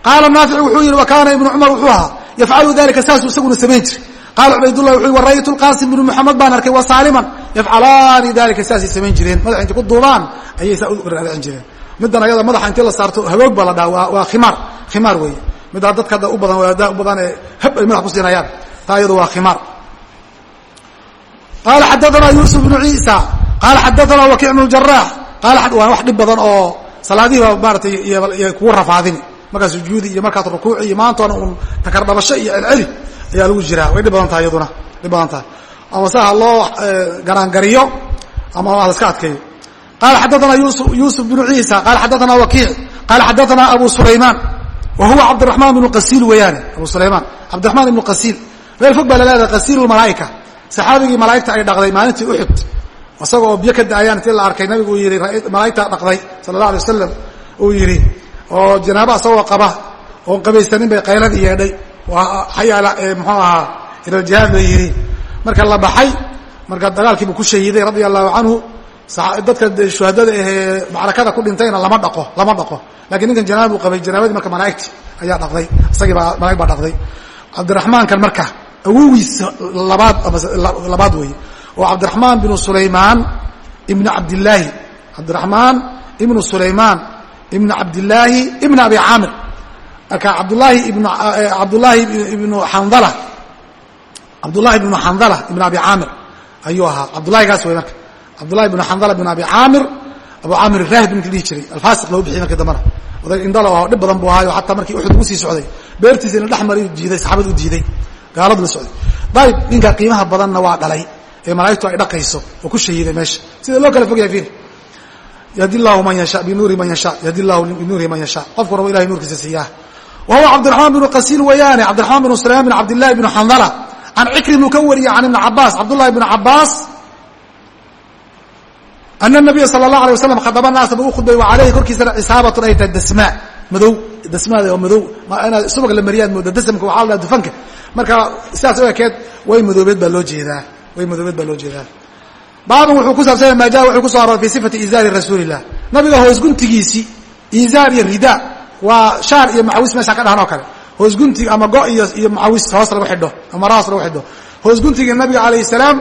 Qaala naafic wuxuu yihi wa kaana ibnu cumar wuxuu ahaa yafcalu dalika saasuu isaguna samayn jiray. Qaala cubaydullah wuxuu yhi wara'ytu lqaasim bnu moxamed baan arkay wa saaliman yafcalaani dalika saasay samayn jireen. Madaxa intay ku duubaan ayay saa u raaricin jireen. Middan ayada madaxa intii la saarto hagoog baa la dhaha waa khimaar khimaar weeye. Middaa dadka hadda u badan u badan ee hab ay madax ku siinayaan taa iyadu waa khimaar qaala xadaana yuusuf bnu ciisa qaala xadaana wakiic bnu jaraax waa wax dhib badan oo salaadihiiba maaratay y kugu rafaadini markaa sujuudi iyo markaad rukuuci iyo maantoona un takardhabasho iyo celceli ayaa lagu jiraa way dhib badan tahay iyaduna dhib badan tahay ama ha loo garaangariyo ama ha la iska adkeeyo qaala xadaana yuusuf bnu ciisa qaala xadaana wakiic qaala xadaana abu sulaymaan wa cabdiraxmaan bnu qasiil weeyaane abu sulaymaan cabdiraxmaan ibnu qasiil meel fog baa la leedahay qasiil saxaabigii malaaigta ay dhaqday maalintii uxud isaga oo biyo ka da'ayaan intii la arkay nabigu uu yihi malaaigtaa dhaqday sala allah alay wasalam uu yidhi oo janaaba isagoo qaba oon qabaysanin bay qayladii yeedhay xayaala muxuu ahaa ilaljihaad la yidhi marka la baxay marka dagaalkiibu ku shahiiday radia allahu canhu dadka shuhadada ahee macrakada ku dhintayna lama dhaqo lama dhaqo. Lakiin ninkan janaaba buu qabay janaabadii marka malaaigti ayaa dhaqday isagii baa malaig baa dhaqday. Cabdiraxmaankan marka awogiisa labaad labaad weeye. Oo cabdiraxmaan binu sulaymaan ibnu cabdillaahi cabdiraxmaan ibnu sulaymaan ibnu cabdillaahi ibn abi caamir. Marka cabdulaahi ibn cabdullaahi ibnu xandala cabdullahi ibnu xandala ibn abi caamir. Ayuu ahaa. Cabdullahigaas wey marka. Cabdullahi ibnu xandala ibn abi caamir. Abu caamir raahib ninki dhihi jiray. Alfaasiq loo bixiyay markii dambana oday indalo ah dhib badan buu ahaayo. Xataa markii uxud ugu sii socday beertiisa ina dhex mari diiday saxaabada u diiday gaaladu la socday. Dayib ninka qiimaha badanna waa dhalay ee malaa'igtu ay dhaqayso oo ku shahiiday meesha. Sida loo kala fog yahay fiir yahdi llahu man yasha binuuri man yasha. Yahdi llahu binuurihi man yasha. Qofku rabo ilahay nuurkiisa siiyaa. Wa huwa cabdiraxmaan binu qasiil weeyaane cabdiraxmaan binu sulaymaan bin cabdillahi bnu xandala can cikrimuu ka wariyey can ibni cabaas cabdullahi bnu cabaas ana nabiya sala allah alay waslam khadaba naasa ba u khudbay wa caleyhi korkiisana cisaabatun ay madow dasmaada oo madow. Inaad subag la mariyaad mooda dasamka waxaa la dufanka. Marka sidaas u ekeed way madoobeed baa loo jeedaa. Way madoobeed baa loo jeedaa. Baaban wuxuu ku saabsanya maa jaa wuxuu ku so arooray fi sifati izaari rasuulillah. Nabiga hoosguntigiisii izaar iyo rida waa shaar iyo macawis meeshaa ka dhahan oo kale. Hoosguntig ama go iyo iyo macawis hoos lagu xidho ama hoos lagu xidho. Hoosguntigii nabiga calayh salaam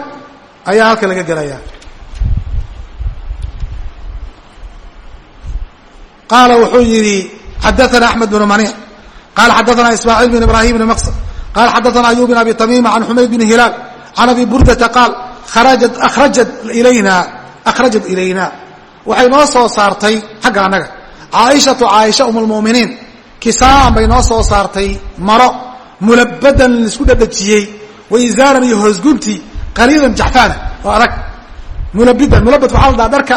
ayaa halka laga gelaya qaala wuxuu yidhi xadaana axmed bnu maniic qaala xadaana ismaaciil bin ibrahim bn maqsad qaala xadaana ayub bin abi tamiima can xumayd bin hilaal can abi burdata qaal akhrajat ilayna waxay noo soo saartay xagga annaga caaishatu caaisha um lmuminiin kisaan bay noo soo saartay maro mulabadan la isku dhadhajiyey waizaaran iyo hoosgunti qaliilan jaxfaana oo adag mulabidan mulabad waxaa la dhaha dharka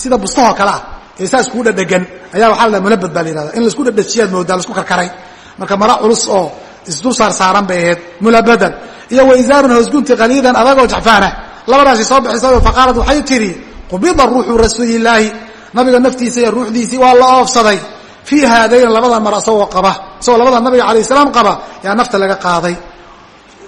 sida bustahoo kale ah ee saa iskugu dhadhegan ayaa waxaa la dhaha mulabad baa la yihahda in la isku dhadhajiyaad moodaa la isku karkaray. Marka maro culus oo isdul saar saaran bay ahayd mulabadan iyo waizaarun hoosgunti qaliidan adagoo jaxfaana labadaasi soo bixisay faqaalad waxay tidhi qubida ruuxu rasuulilaahi nabiga naftiisa iyo ruuxdiisii waa la oofsaday. Fii haadayn labada mar isagoo qaba isagoo labada nabiga alayh salaam qaba yaa nafta laga qaaday.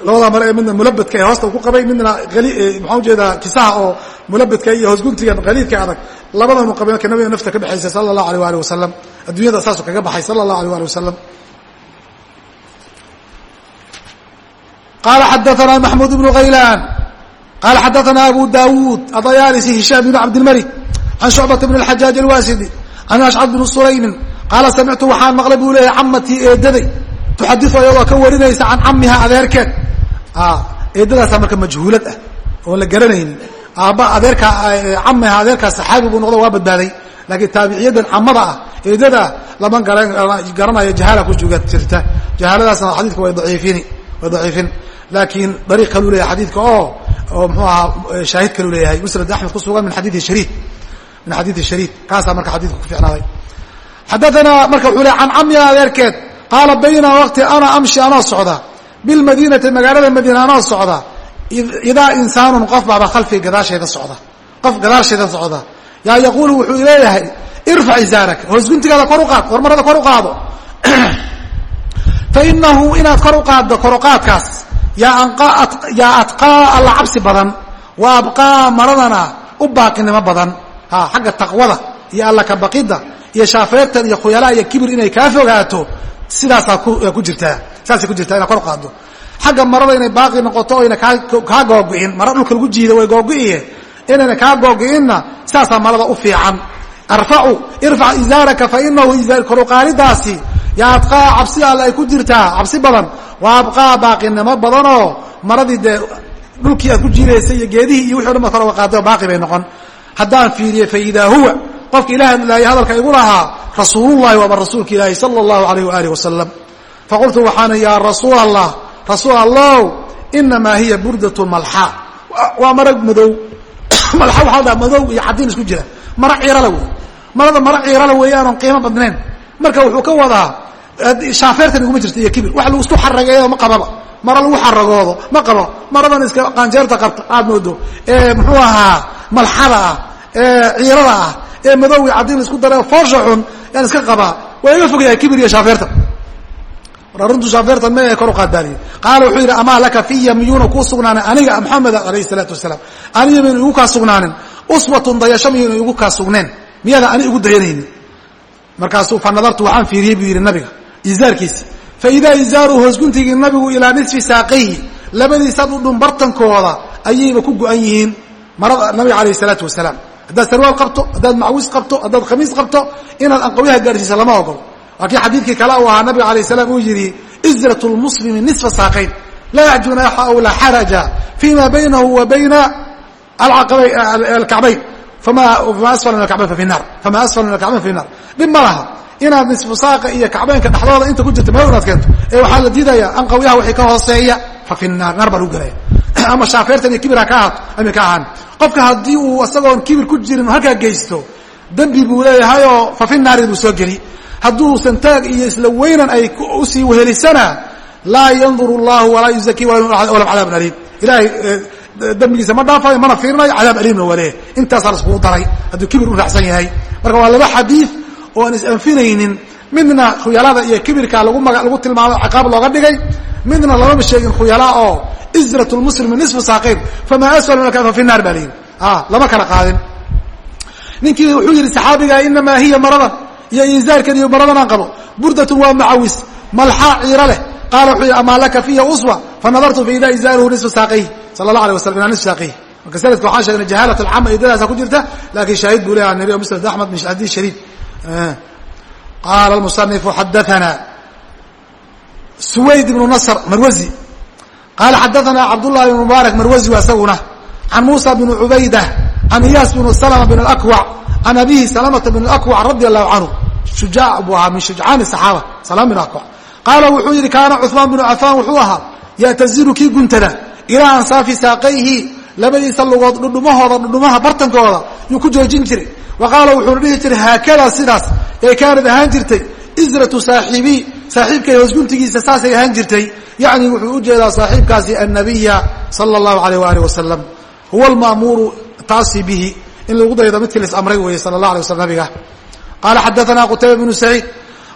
Labada mar ee midna mulabadka ee hoosta ku qabay midna maxaa u jeedaa kisaha oo mulabadka iyo hoosguntiga qaliidka adag labada muqabilka nabiga nafta ka dhexaysay sala allahu alay ali wasalam adduunyada saasu kaga baxay sala allahu alay ali wasalam qala xadaanaa maxmud bnu haylaan qala xadaana abu dawuud adayaalisi hishaam bn cabdilmalik can shucbata bn اlxajaaj alwaasidi can ashcad bn suraymin qaala samictu waxaan maqlay buu leeyahy camatii eedaday tuxadiu ayagoo ka warinaysa can camiha adeerkeed. Eedadaasaa marka majhuulad ah oon la garanaynin aabba adeerkaa camiha adeerkaa saxaabi buu noqdo waa badbaaday. Laakiin taabiciyadan camada ah eedada lama garanayo jahaala ku juga jirta jahaaladaasna xadiidka way daciifini way daciifin. Laakiin dariiq kaluu leeyahay xadiidka oo oo mxuu ahaa shaahid kaluu leeyahay musnad axmed ku sugan min xadiidi shariid. Min xadiidi shariid. Kaasaa marka xadiidka ku ficnaaday xadaanaa marka wuxuu leey can camiha adeerkeed qaala bayna waqti ana amshi anoo socda. Bilmadiinati magaalada madiina anoo socda idaa insaanun qof baaba khalfiga gadaasheeda socda qof gadaasheeda socda yaa yaquulu wuxuu leeyahay irfac izaarak hoosguntigaada kor u qaad hormarada kor u qaado fa inahu inaad kor u qaaddo koruqaadkaas yaa adqaa alla badan wa abqaa maradana u baaqinimo badan ha xagga taqwada iyo alla kabaqidda iyo shaafeetan iyo khuyalaa iyo kibir inay kaa fogaato sidaasaa ku jirtaa saasay ku jirtaa inaad kor qaaddo xagga marada inay baaqi noqoto oyna kaa googo'in mara dhulka lagu jiida way googo'iye inayna kaa googo'inna sidaasaa marada u fiican. Arfacu irfac izaaraka fa inahu koruqaalidaasi yaa adqaa cabsi alle ay ku jirtaa cabsi badan. Waa abqaa baaqinimo badanoo maradii dee dhulkii aad ku jiidaysay iyo geedihii iyo wixi o dhan baad kor uga qaadday oo baaqi bay noqon. Haddaan fiiriye fa idaa huwa qofka ilaah hadlaaya hadalka igu lahaa rasuulullahi waaba rasuulka ilaahi sala allahu alayh waaalih wasalam faqultu waxaana yaa rasuul allah rasuul allow inamaa hiya burdatu malxa. Waa marag madow. Malxa waxaa la madow iyo caddiin isku jira. Mara ciirala wey marada mara ciirala weeyaanon qiimo badnayn. Marka wuxuu ka wadaa shaafeertan iguma jirta iyo kibir. Wax lagu isku ma qababa. Mara lagu xaragoodo ma qabo. Maradan iska qaanjeerta qabta aad moodo. Ee muxuu ahaa malxada ah ee ciirada ah ee madowi caddiin isku dare foosha xun yaan iska qabaa. Waa iga fog yahay kibir iyo shaafeerta runtu shaafeertan me kor u qaadbaaliye qaala wuxuu yidhi amaa laka fiya miyuuna kuu sugnaanin aniga maxameda alayh salaatu wasalaam? Aniga maynu igu kaa sugnaanin? Uswatun dayasho miyaynu igu kaa sugneen miyaada ani igu dayanaynin? Markaasuu fa waxaan fiiriyey buu yidhi nabiga izaarkiisi fa idaa izaaruhu hoosguntigii nabigu ilaa nisfi saaqayhi labadiisa dhudhun bartankooda ayayba ku go-an yihiin marada nabiga alayh salaatu wasalaam. Haddaad sarwaal qabto haddaad macwis qabto haddaad khamiis qabto inaad anqawyaha gaarsiisa lama ogolo waa kii xadiidkii kale uu ahaa nabiga alayh salaam uu yidhi izrat lmuslimi nisfa saaqayn laa junaaxa aw laa xaraja fima baynahu wa bayna alkacbayn. Fama asfala min alkacbayn fa fi naar dhib ma laha inaad nisfu saaqa iyo kacbaynka dhexdooda inta ku jirta meel inaad keento ee waxaa la diidaya anqawyaha wixii ka hooseeya fa fi naar naar baa lagu gelaya ama shaafeertan iyo kibir ha ka ahaato ama ka ahaan. Qofka haddii uu isagoon kibir ku jirin halkaa geysto dembi buu leeyahayoo fa fi naari buu soo geli hadduusan taag iyo isla weynan ay u sii wehelisana laa yandur llahu walaa yuzaki walam cadaabun aliim. Ilahay dembigiisa ma dhaafayo mana fiirinayo cadaab aliimna waa leeyahy intaasaa la iskugu daray. Hadduu kibir u raacsan yahay. Marka waa laba xadiid oo aan is-anfinaynin. Midna khuyalada iyo kibirka lagu tilmaamay ciqaab looga dhigay. Midna lamaba sheegin khuyala oo izrat lmuslimi nisfu saaqayn famaa asfal min fa fi naar baa layidhi lama kala qaadin. Ninkii wuxuu yidhi saxaabiga inamaa hiya maradan iyo izaarkan iyo maradan aan qabo. Burdatun waa macawis malxaa ciiro leh. Qaala wuxuu yidhi amaa laka fiya uswa? Fanadartu fa idaa izaaruhu nisfu saaqayhi sala allah alay waslam ilaa nisfu saaqayhi marka sanadka waxaan sheegnay jahaalat alcama iyo dadaasa ku jirta laakiin shaahid buu leeyaha nabi musnad axmed min xadiis shariif. Qaala almusanifu xadaana suwayd ibnu nasr marwazi. Qaala xadaana cabdullahi ibn mubaarak marwazi waa isaguna can muusa bn cubayda can iyaas bn slma bn اakwac can abihi salamata bn اakwac radi allahu canhu shujaac buu ahaa min shujcaani saxaaba salama bin akwac qaala wuxuu yidhi kaana cuثmaan bnu cafaan wuxuu ahaa yataziru kii guntada ilaa ansaafi saaqayhi labadiisa lugood dhudhumahooda dhudhumaha bartankooda yuu ku joojin jiray wa qaala wuxuuna dhihi jiray haakada sidaas ee kaanad ahaan jirtay izratu saaxiibii saaxiibkay hoosguntigiisa saasay ahaan jirtay yacni wuxuu u jeedaa saaxiibkaasi annabiya sala allahu alayh waalih wasalam huwa alma'muuru taasi bihi in lagu daydo midkii las amray weeye sala allah alay waslam nabiga. Qaala xadaana qutayba bnu saciid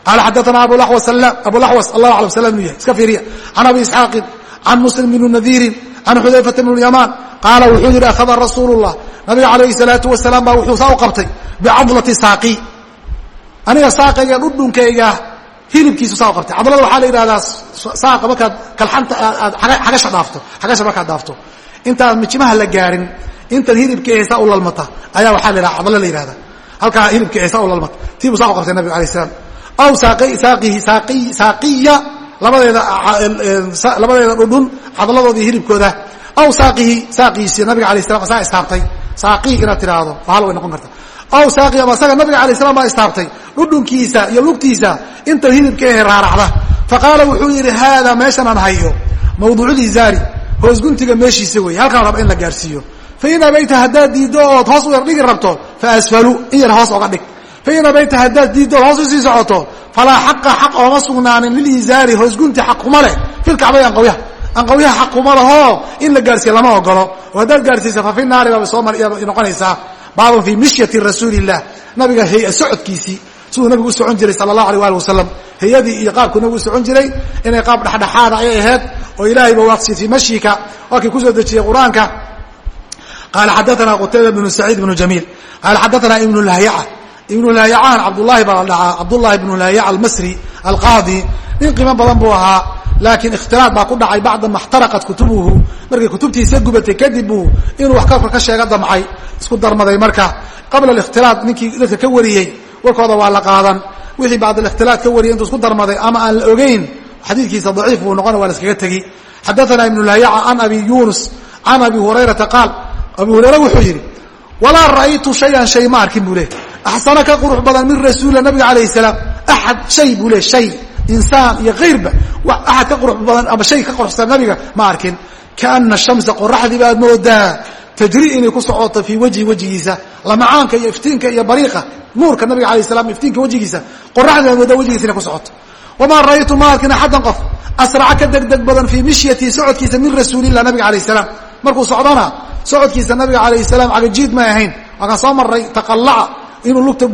qaala xadaana abulaxwas abulaxwas allahu alay wasalam inuu yahay iska fiiriya. Can abi isxaaqin can muslim bni nadiirin can xudayfata bn lyamaan qaala wuxuu yidhi akhada rasuulu llah nabiga calayhi salaatu wasalaam baa wuxuu saa u qabtay bicadlati saaqi. Aniga saaqayga dhudhunkayga hilibkiisu saa u qabtay. Cadlada waxaa la yidhahdaa saaqa markaad kalxanta aad xagasha dhaafto xagasha markaad dhaafto. Intaad mijimaha la gaarin intan hilibka saa u lalmata ayaa waxaa la cadlo la yidhahda halkaa hilibka saa u lalmata. Tiibuu saa u qabtay nabiga alay slam aw saaqihi saaqiya labadeeda dhudhun cadladoodii hilibkooda. Aw saaqihi saaqiisi nabiga alay slam saa istaabtay. Saaqii inaad tiraahdo hal way noqon karta aw saaqi ama asaga nabiga alay slam baa istaabtay. Dhudhunkiisa iyo lugtiisa intan hilibka ehe raaracda. Faqaala wuxuu yidhi haada meeshan aan hayo. Mawduuculizaari hoosguntiga meeshiisa wey halkaan raba in la gaarsiiyo fain abayta haddaad diiddo ood hoos u yar dhigi rabto faasfalu in yar hoos oga dhig fain abayta haddaad diiddo ood hoos u sii socoto falaa xaqa xaq ooma sugnaanin lilizaari hoosgunti xaq kuma leh filkacbay anqawyaha anqawyaha xaq kuma lahoo in la gaarsiiya lama ogolo oo haddaad gaarsiisa fa fi naari baaba soo noqonaysaa baabun fii mishyati rasuuli illah nabiga hay'a socodkiisii siduu nabigu u socon jiray sala allahu alay ali wasalam hay'adii iyo qaabkuu nabigu u socon jiray inay qaab dhexdhexaada ayay ahayd oo ilahayba waafsiye fii mashika waa kii ku soo dejiyey qur'aanka qaala xadaana qutayba bnu saciid bnu jamiil qaala xadaana ibnu lahyaca ibnu lahyacahan cabdullahi baa la dhacaa cabdullahi ibnu lahyaca almasri alqaadi nin qiimo badan buu ahaa laakiin ikhtilaad baa ku dhacay bacda ma xtaraqat kutubuhu markay kutubtiisa gubatay kadib buu inuu wax ka ka sheega damcay isku darmaday marka qabla alikhtilaad ninkii dadka ka wariyey warkooda waa la qaadan wixii bacd alikhtilaad ka wariyay intuu isku darmaday ama aan la ogeyn xadiidkiisa daciif buu noqona waa la iskaga tegi xadaana ibnu lahyaca can abi yunus can abi hurayrata qaal abu hurayre wuxuu yidhi walaa ra'aytu shayan shay ma arkin buu leh axsana ka qurux badan min rasuulila nabiga calayh salaam. Axad shay buu le shay. Insaan iyo kayrba axad ka qurux badan ama shay ka quruxsan nabiga ma arkin. Kaana shamsa qoraxdii baad moodaa. Tajri inay ku socoto fii wajhi wejigiisa lamacaanka iyo iftiinka iyo bariiqa. Nuurka nabiga alayh salam iftiinka wejigiisa qoraxdii baad moodaa wejigiisa inay ku socoto. Wamaa ra'aytu ma arkin axaddan qof. Asraca ka degdeg badan fii mishyatii socodkiisa min rasuulilah nabiga alayh salaam. Markuu socdona socodkiisa nabiga alayh salaam cagajiid may ahayn. Waakaan soo maray taqalaca inuu lugta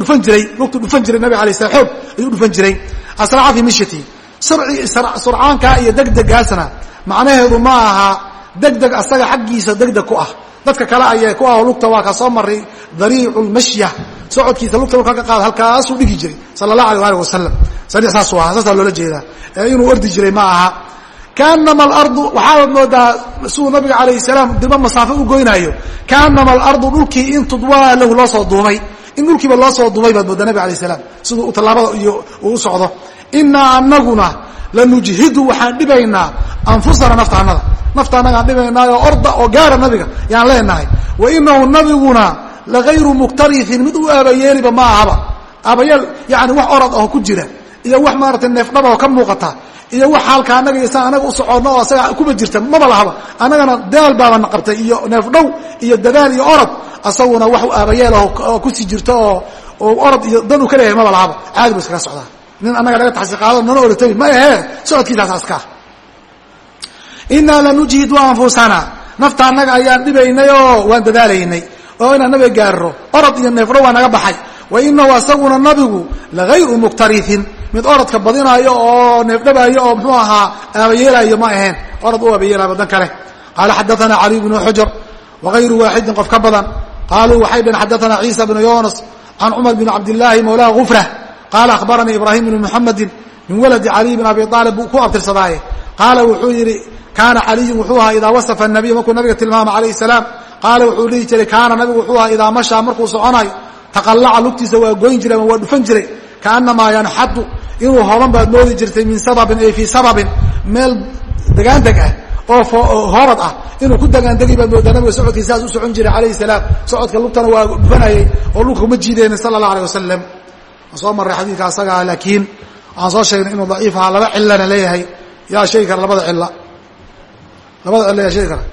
dhufan jiray lugtu dhufan jiray nabiga alay slam xoog ayuu dhufan jiray. Asraca fii mishyatii surcaankaa iyo degdegaasna macnaheedu ma aha degdeg asaga xaggiisa degdeg ku ah. Dadka kale ayee ku ah lugta waa ka soo maray dariicu lmashya socodkiisa lugta markaa ka qaada halkaasuu dhigi jiray sala allah alay alih wasalam sariix saasuu ahaa saasaa loola jeedaa. Ee inuu ordi jiray ma aha kaanama alardu waxaad moodaa siduu nabiga calayh salaam dirba masaafo u goynaayo kaanama alardu dhulkii in tudwaa lahu loo soo duumay. In dhulkiiba loo soo duumay baad moodaa nabiga alayh salaam siduu tallaabada iyo uu socdo. Inaa anaguna lanujhidu waxaan dhibaynaa anfusana nafta anagaan dhibaynaayo orda oo gaara nabiga yaan leenahay. Wa inahu nabiguna lagayru muktariin mid u aabayeeliba ma ahaba. Aabayeel yani wax orad aho ku jira iyo wax maaratay neefdhaba oo ka muuqata iyo wax halka anaga iyo anaga u soconno oo asaga kuba jirta maba lahaba. Annagana daal baabana qabtay iyo neefdhow iyo dadaal iyo orod. Asaguna wax aabayeel oo ku sii jirto oo orod iyo dan u ka leeyahay maba lahaba. Caadi bu iskaga socdaa. Nin annaga naga taxsiqaado nana orotay ma ahee socodkiisaas askaa inaa lanujhidu anfusana. Nafta annaga ayaan dhibaynay oo waan dadaalaynay. Oo inaan nabiga gaaro orod iyo neefdho waa naga baxay. Wa inahu asaguna nabigu lagayru muktariin mid orodka badinaayo oo neefdhabaayo oo mxuu ahaa aabayeelaayo ma aheen orod u aabayeelaayo dan kale. Qaala xadaana caliy bnu xujar wagayru waaxidin qof ka badan. Qaaluu waxay dhaheen xadaana ciisa bnu yunas can cumar bn cabdillaahi mawlaa gufra. Qaala akhbaranii ibraahim bnu muxamedin min waladi caliy bn abi aalib buu ku abtirsadaaye. Qaala wuxuu yidhi kaana caliyun wuxuu ahaa idaa wasafa nabiy markuu nabiga tilmaama calayh salaam. Qaala wuxuu dhihi jiray kaana nabigu wuxuu ahaa idaa mashaa markuu soconayo taqallaca lugtiisa waa goyn jiray ama waa dhufan jiray kaanamaa yanxadu inuu hoban baad moodi jirtay min sababin ay fii sababin meel degaandeg ah oo hoobad ah inuu ku degaandegi baad moodaa nabiga socodkii saas u socon jiray calayhi salaam. Socodka lugtana waa dhufanayay oo dhulka uma jiideyna sala allah alay wasalam waan soo marray xadiidka asagaa laakiin waxaan soo sheegnay inuu daciif ahaa laba cilana leeyahay. Yaa sheegi kara labada cilo labada cilo yaa sheegi kara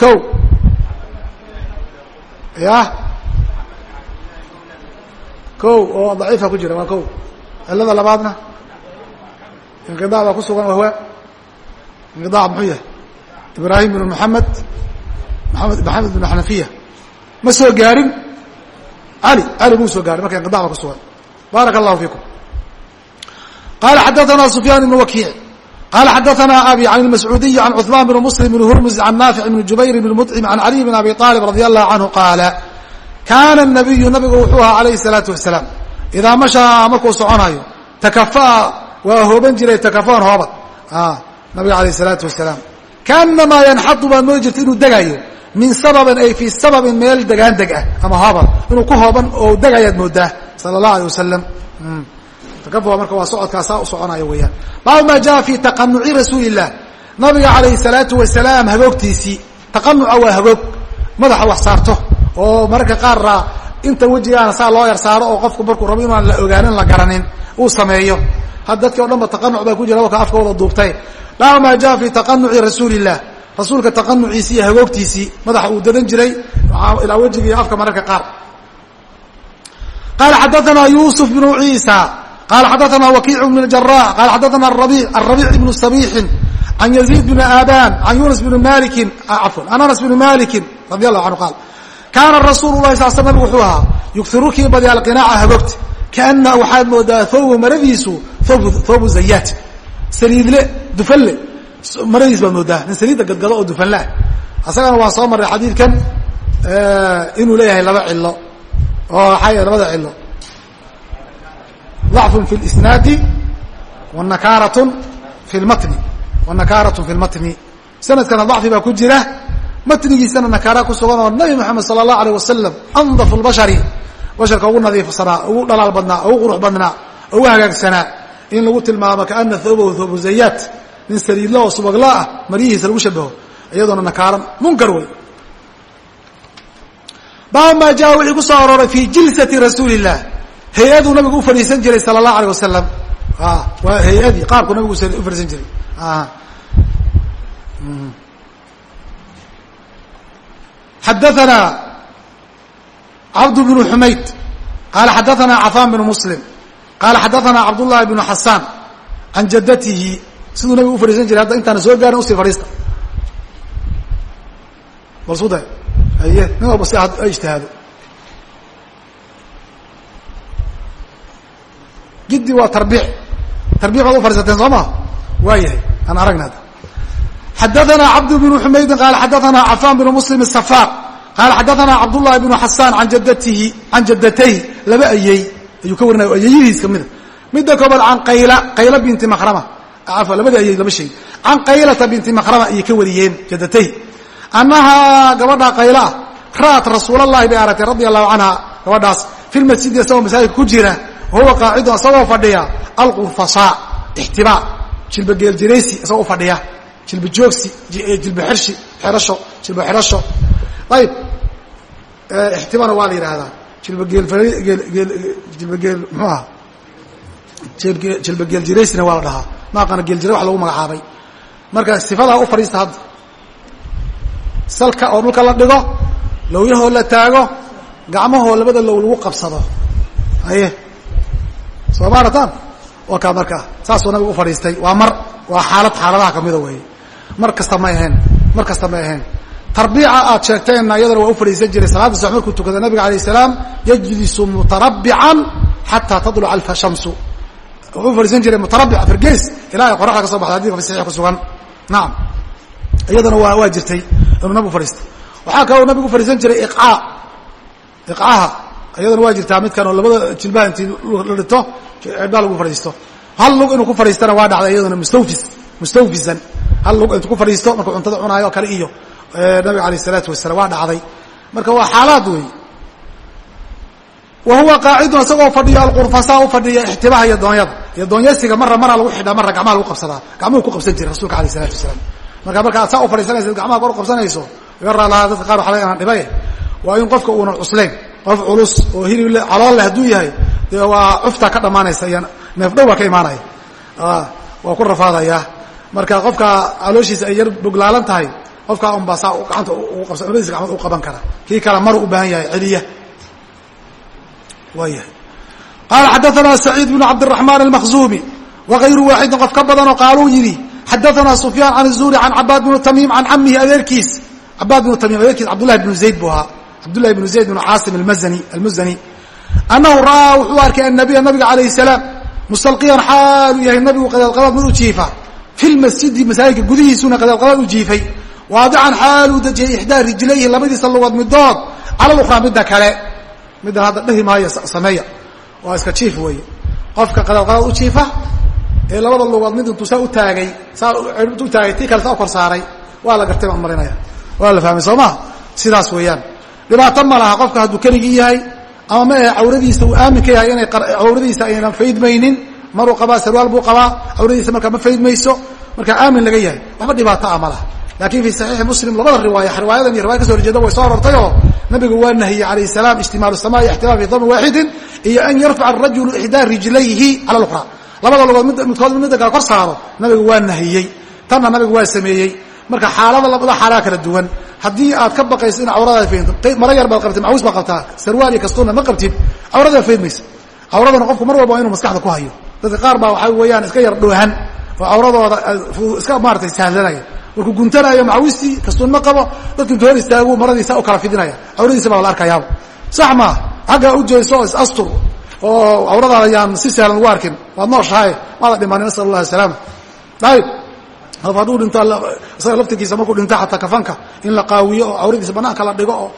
ko ya ko oo daciifa ku jira waa ko cilada labaadna inqidac baa ku sugan wahwa inqidac muxuu yahay ibraahim bn moxamed mamed maxamed bn xanafiya ma soo gaarin ali ali buu soo gaaray marka inqidac baa ku sugan baaraka allahu fiikum qala xadaana sufyaan ibn wakiic qala xadaana abi can mascuudiyi can cuثmaan bn muslim bn hurmus can naafic bn jubayr bn mطcim can caliy bn abi aalib radi allahu canhu qaala kaana nabiyu nabigu wuxuu ahaa alayhi الsalaatu wasalaam idaa mashaa markuu soconayo takafaa waa hooban jiray takafaan hoobad. Ah, nabiga alayh isalaatu wasalaam kaanamaa yanxadu baad moodi jirta inuu degayo min sababin ay fii sababin meel degaan deg ah ama hoobad. Inuu ku hooban oo degayaad moodaa sala allah alay wasalam hmm. takafuha marka waa socodkaasaa u soconayo weeyaan. Baabu maa jaa fi taqanuci rasuulilah nabiga calayhi salaatu wasalaam hagoogtiisii. Taqanuca waa hagoog. Madaxa wax saarto. Oo mararka qaarraa inta wejigaana saa loo yar saaro oo qofku markuu rabo inaan la ogaanin la garanin uu sameeyo. Had dadkii o dhan ba taqanuc baa ku jira waka afka wada duubtay. Laa maa jaa fi taqanuci rasuulilah rasuulka taqanuciisii iyo hagoogtiisii madaxa uu dadan jiray ilaa wejiga iyo afka mararka qaar. Qala xadaanaa yusuf bnu ciisa. Qala xadaanaa wakiic bn jara qala xadaana arabic ibnu sabixin an yaziid bn aban an yunas bn maliki ah, afwan an anas bn maliki allahu anhu qaal kaana rasuulu lahi sal nabig wuxuu ahaa yughiru kii badya alqinaaca hagoogta kaana waxaad moodaa thawbu maradiisu thawbu zayaat saliidle dufanle maradiis baad moodaa nin saliidda gadgado oo dufanleah asagana waan soo marray xadiidkan inuu leeyahay laba cilo oo yahay labada cilo ضacfu fi اlisnaadi wanakaaratun fi lmatni wanakaaratun fi lmatni sanadkana dacfi baa ku jira matnigiisana nakaara ku sugan oo nabi moxamed sala allah alayh wasalam andaf lbashari basharka ugu nadiifsanaa ugu dhalaal badnaa ugu qurux badnaa ugu hagaagsanaa in lagu tilmaamo kaana thawbahu thawbu zayaat nin saliidla oo subagla ah maryihiisa lagu shabaho iyadoona nakaaran munkar wey. Bab ma jaa wixii ku soo arooray fi jilsati rasuuli llah hay'aduu nabigu u fadhiisan jiray sala allahu alayh wasalam waa hay'adii qaabku nabigu ufadhiisan jiray xadaana cabd bnu xumayd qaala xadaana cafan bnu muslim qaala xadaana cabdullahi bnu xasaan can jadatihi siduu nabigu u fadhiisan jiray hadda intaana soo gaarin u sii fadhiista balsuda aye nin walba si ijtihaado giddi waa tarbiic tarbiic baad u fadhiisateen soo maa waayahay aan aragna xadaana cabd bnu xumaydin qaala xadaana cafan bnu muslim safaar qaala xadaana cabdullahi bnu xasaan an jadatihi can jaddatayhi laba ayey ayuu ka warinaya ayeyihiis kamida midda koobaad can qayla qayla binti makrama afwa labadii ayey laba shay can qaylata binti makrama ayay ka wariyeen jaddatayhi annahaa gabadha qayla ah ra'at rasuulallahi bay aragtay radia allahu canha gabadhaas fi lmasjidi isagoo masaajidka ku jira wahuwa qaacidun isagoo fadhiya alqurfasaa ixtibaa jilba geeljiraysi isagoo fadhiya jilba joogsi jilba xirshi xerasho jilba xerasho ayib ixtibana waa la yidhaahdaa jilba geel jilba geel muxuu aha jilba geeljiraysina waa la dhahaa. Ma aqaana geeljira wax lagu magacaabay. Marka sifadaa u fadhiista hadda salka oo dhulka la dhigo lowyahoo la taago gacmahoo labada low lagu qabsado. Haye? Soo maarataan waa kaa markaa. Saasuu nabigu u fadhiistay. Waa mar waa xaalad xaaladaha kamida weeye mar kasta ma ahayn. Mar kasta ma ahayn. Tarbiica aad sheegteenna iyadana waa u fadhiisan jiray. Salaada subax markuu tukada nabiga alayh salaam yajlisu mutarabbican xataa tadluca alfa shamsu. Wuxuu fadhiisan jiray mutarabbic fargeys ilaa ay qoraxda ka soo baxda hadika fi saxiix ku sugan. Nacam iyadana waa waa jirtay. Inuu nabigu fadhiistay waxaa kaloo nabigu fadhiisan jiray iqcaa iqcaha iyadana waa jirtaa midkan oo labada jilbaha intii la dhito cidhaa lagu fadhiisto. Hal lug inuu ku fadhiistana waa dhacday iyadana mustawfis mustawfisan hal lug intuu ku fadhiisto markuu cuntada cunaayo oo kale iyo nabiga alayh isalaatu wasalaam waa dhacday. Marka waa xaalaad wey wa huwa qaacidun isagoo fadhiyo alqurfasaa u fadhiya ixtibaha iyo doonyada. Iyo doonyasiga marra maraa lagu xidhaa marra gacmaha lagu qabsadaa. Gacmuhu ku qabsan jiray rasulka alayh isalatu wasalaam. Marka marka aad saa u fadhiisanaysa gacmaha kor u qabsanayso garaa lahaa dadka qaar waxa laga inaan dhibaye. Waa in qofka uunan cuslayn qof culus oo hilib calool leh hadduu yahay dee waa cuftaa ka dhammaanaysa iyo neefdhow waa ka imaanaya. Waa ku rafaadaya marka qofka calooshiisa ay yar boglaalan tahay qofkaa unbaa saa gaanta labadiisa gacmood u qaban kara. Kii kale maruu u baahan yahay celiya. Waa yahay qaala xadaana saciid bnu cabdiraxmaan almakhzuumi wakayru waaxidin qof ka badanoo qaaluu yidhi xadaana sufyaan can zuhri can cabaad bnu tamiim can camihi adeerkiis. Cabaad bnu tamiim adeerkiis cabdullahi bnu zayd buu ahaa. Cabdullahi bnu zayd bnu caasim almazani almuzani annahu ra'aa wuxuu arkay annabiya nabiga calayh salaam mustalqiyan xaaluu yahay nabigu qadaadqadaad mid u jiifa fi lmasjidi masaajidka gudihiisuna qadaadqadaad u jiifay. Waadican xaaluu dejiyay ixdaa rijlayhi labadiisa lugood midood cala lukhraa midda kale. Middan hadda dhehi maayo sameeya. Waa iska jiif weeye. Qofka qadaadqadaad u jiifa ee labada lugood mid intuu saa u taagay saa u taagay tii kale saa u kor saaray waa la gartay baan marinaya. Waa la fahmay soo maa sidaas weeyaan. Dhibaato ma laha qofka hadduu keligii yahay ama ma ahe cawradiisa uu aamin ka maruu qabaa sarwaal buu qabaa cawradiisa markaa ma faydmayso markaa aamin laga yahay. Waxba dhibaato ah ma laha. Lakin fi saxiixi muslim labada riwaaya riwaayadan iyo riwaya ka so horjeeda way soo arortayoo nabigu waa nahiyey alayh salaam ijtimaalu sama ixtimaal fi dami waaxidin iyo an yarfaca arajulu ixdaa rijlayhi cala lukhra labada lugood midkood midda kale kor saaro nabigu waa nahiyey tanna nabigu waa sameeyey. Marka xaalada labada xaalaa kala duwan haddii aad ka baqayso in cawradaad faydto mara yar baad qabtid macawis baad qabtaa sarwaal iyo kastuuna ma qabtid cawradaad faydmaysa cawradana qofku mar walba waa inuu maskaxda ku hayo dadka qaar baa waxaa weeyaan iska yar dhoohan oo cawradooda iska maaratay sahlanaya markuu guntanaayo macawistii kastuun ma qabo dadka intu hor istaagu maradiisa u kala fidinaya. Cawradiisa baa la arkayaaba. Sax maa xaggaa u jeeso is astur oo cawradaada ayaan si sahlan ugu arkin. Waad nooshahay maada dhimanin nasal allah asalaama ayib qof hadduu dhinto isaga laftirkiisa markuu dhinto xataa kafanka? In la qaawiyo oo cawradiisa banaanka la dhigo oo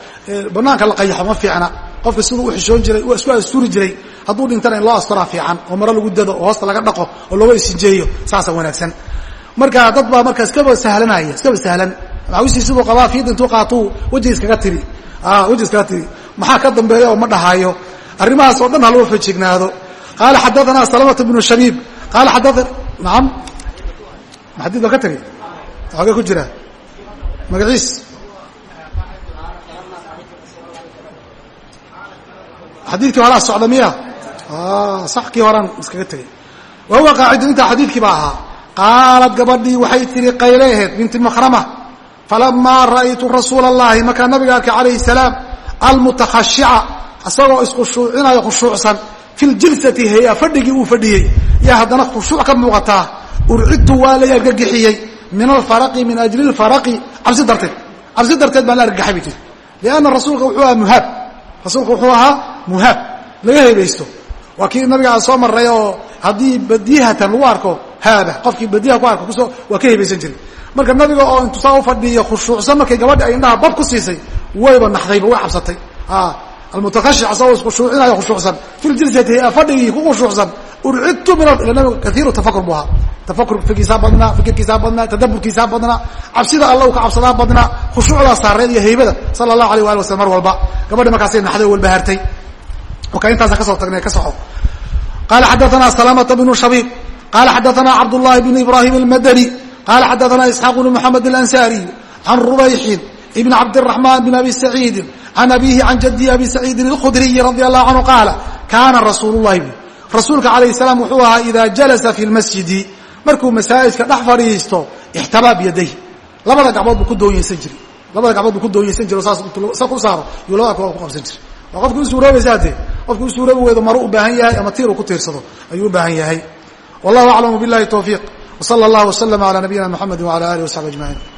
banaanka la qayaxo ma fiicna. Qofka siduu u xishoon jiray u isku asturi jiray hadduu dhintana in loo asturaa fiican oo maro lagu dado oo hoosta laga dhaqo oo looga isinjeeyo saasa wanaagsan. Marka dad baa marka iskaba sahlanaya iskaba sahlan. Macawistii siduu qabaa fiida intuu qaatuu weji iskaga tiri. Weji iskaga tiri. Maxaa ka dambeeya oo ma dhahaayo? Arrimahaas oo dhan haloo fejignaado qaala xadaana salamata bnu shabiib. Qaala xadaa naam maxadid baa ka tegay xogee ku jira magaciis. Xadiidkii horaa socda miya? Sax kii horaan iskaga tegay wa huwa qaacidu intaa xadiidkii baa ahaa. Qaalad gabadhii waxay tihi qayle aheed binti makrama falamaa ra'aytu rasuula اllahi markaa nabiga arkay calayhi salaam almutakhashica isagoo iskhushuucinayo khushuucsan fi ljilsati heya fadhigii uu fadhiyey. Yaa haddana khushuuc ka muuqataa urcidtu waa la argagixiyey min alfaraqi min ajli lfaraqi cabsi darteed cabsi darteed baan la argagaxay bay tiri lianna rasuulka wuxuu ahaa muhaab. Rasuulka wuxuu ahaa muhaab. Laga hebaysto. Waa kii nabiga aan soo maray oo haddii badihatan lagu arko haada qofkii badiha ku arko ku soo waa ka hebaysan jiray. Marka nabiga oo intu saa ufadhiyo khushuucsan markay gabadha ay indhaha bab ku siisay wayba naxdayba way cabsatay. Almutakashic asagoo iskhushuucinayo khushuucsan. Fi ljilsati fadhigii ku khushuucsan urcidtu min nabigu kaiiru tafakur bu ahaa tafakur fikiisaa badnaa fikirkiisaa badnaa tadaburkiisaa badnaa cabsida alla u ka cabsadaa badnaa khushuucdaa saareed iyo haybada sala allahu alayh waali waslm mar walba gabadhi markaasay naxday o walbahaartay oka intaasa ka soo tagnay ka soco qala xadaana salamata bnu shabiib qala xadaana cabdullahi bn ibrahim almadani qala xadaana isxaaq bnu moxamed alansariy can rubayxin ibn cabdiraxman bn abi saciidin can abihi can jadihi abi saciidin alkhudriyi radi allahu canhu qaala kaana rasuul llahi rasuulka alayh salaam wuxuu ahaa ida jalasa fi lmasjidi markuu masaajidka dhex fadhiisto ixtabaa biyadayh labada gacmood buu ku doonyeysan jiray. Labada gacmood buu ku doonyeysan jiro saas sa ku saaro yuu labada kooda ku qabsan jiray. Waa qofki usuuroobaysa hadee qofki usuuroobi weydo maru u baahan yahay ama tiir uu ku tiirsado ayuu u baahan yahay. Wallahu aclamu billahi tawfiiq. Wsala allahu waslama ala nabiyina mxamedi wala alih wasaxbi ajmaciin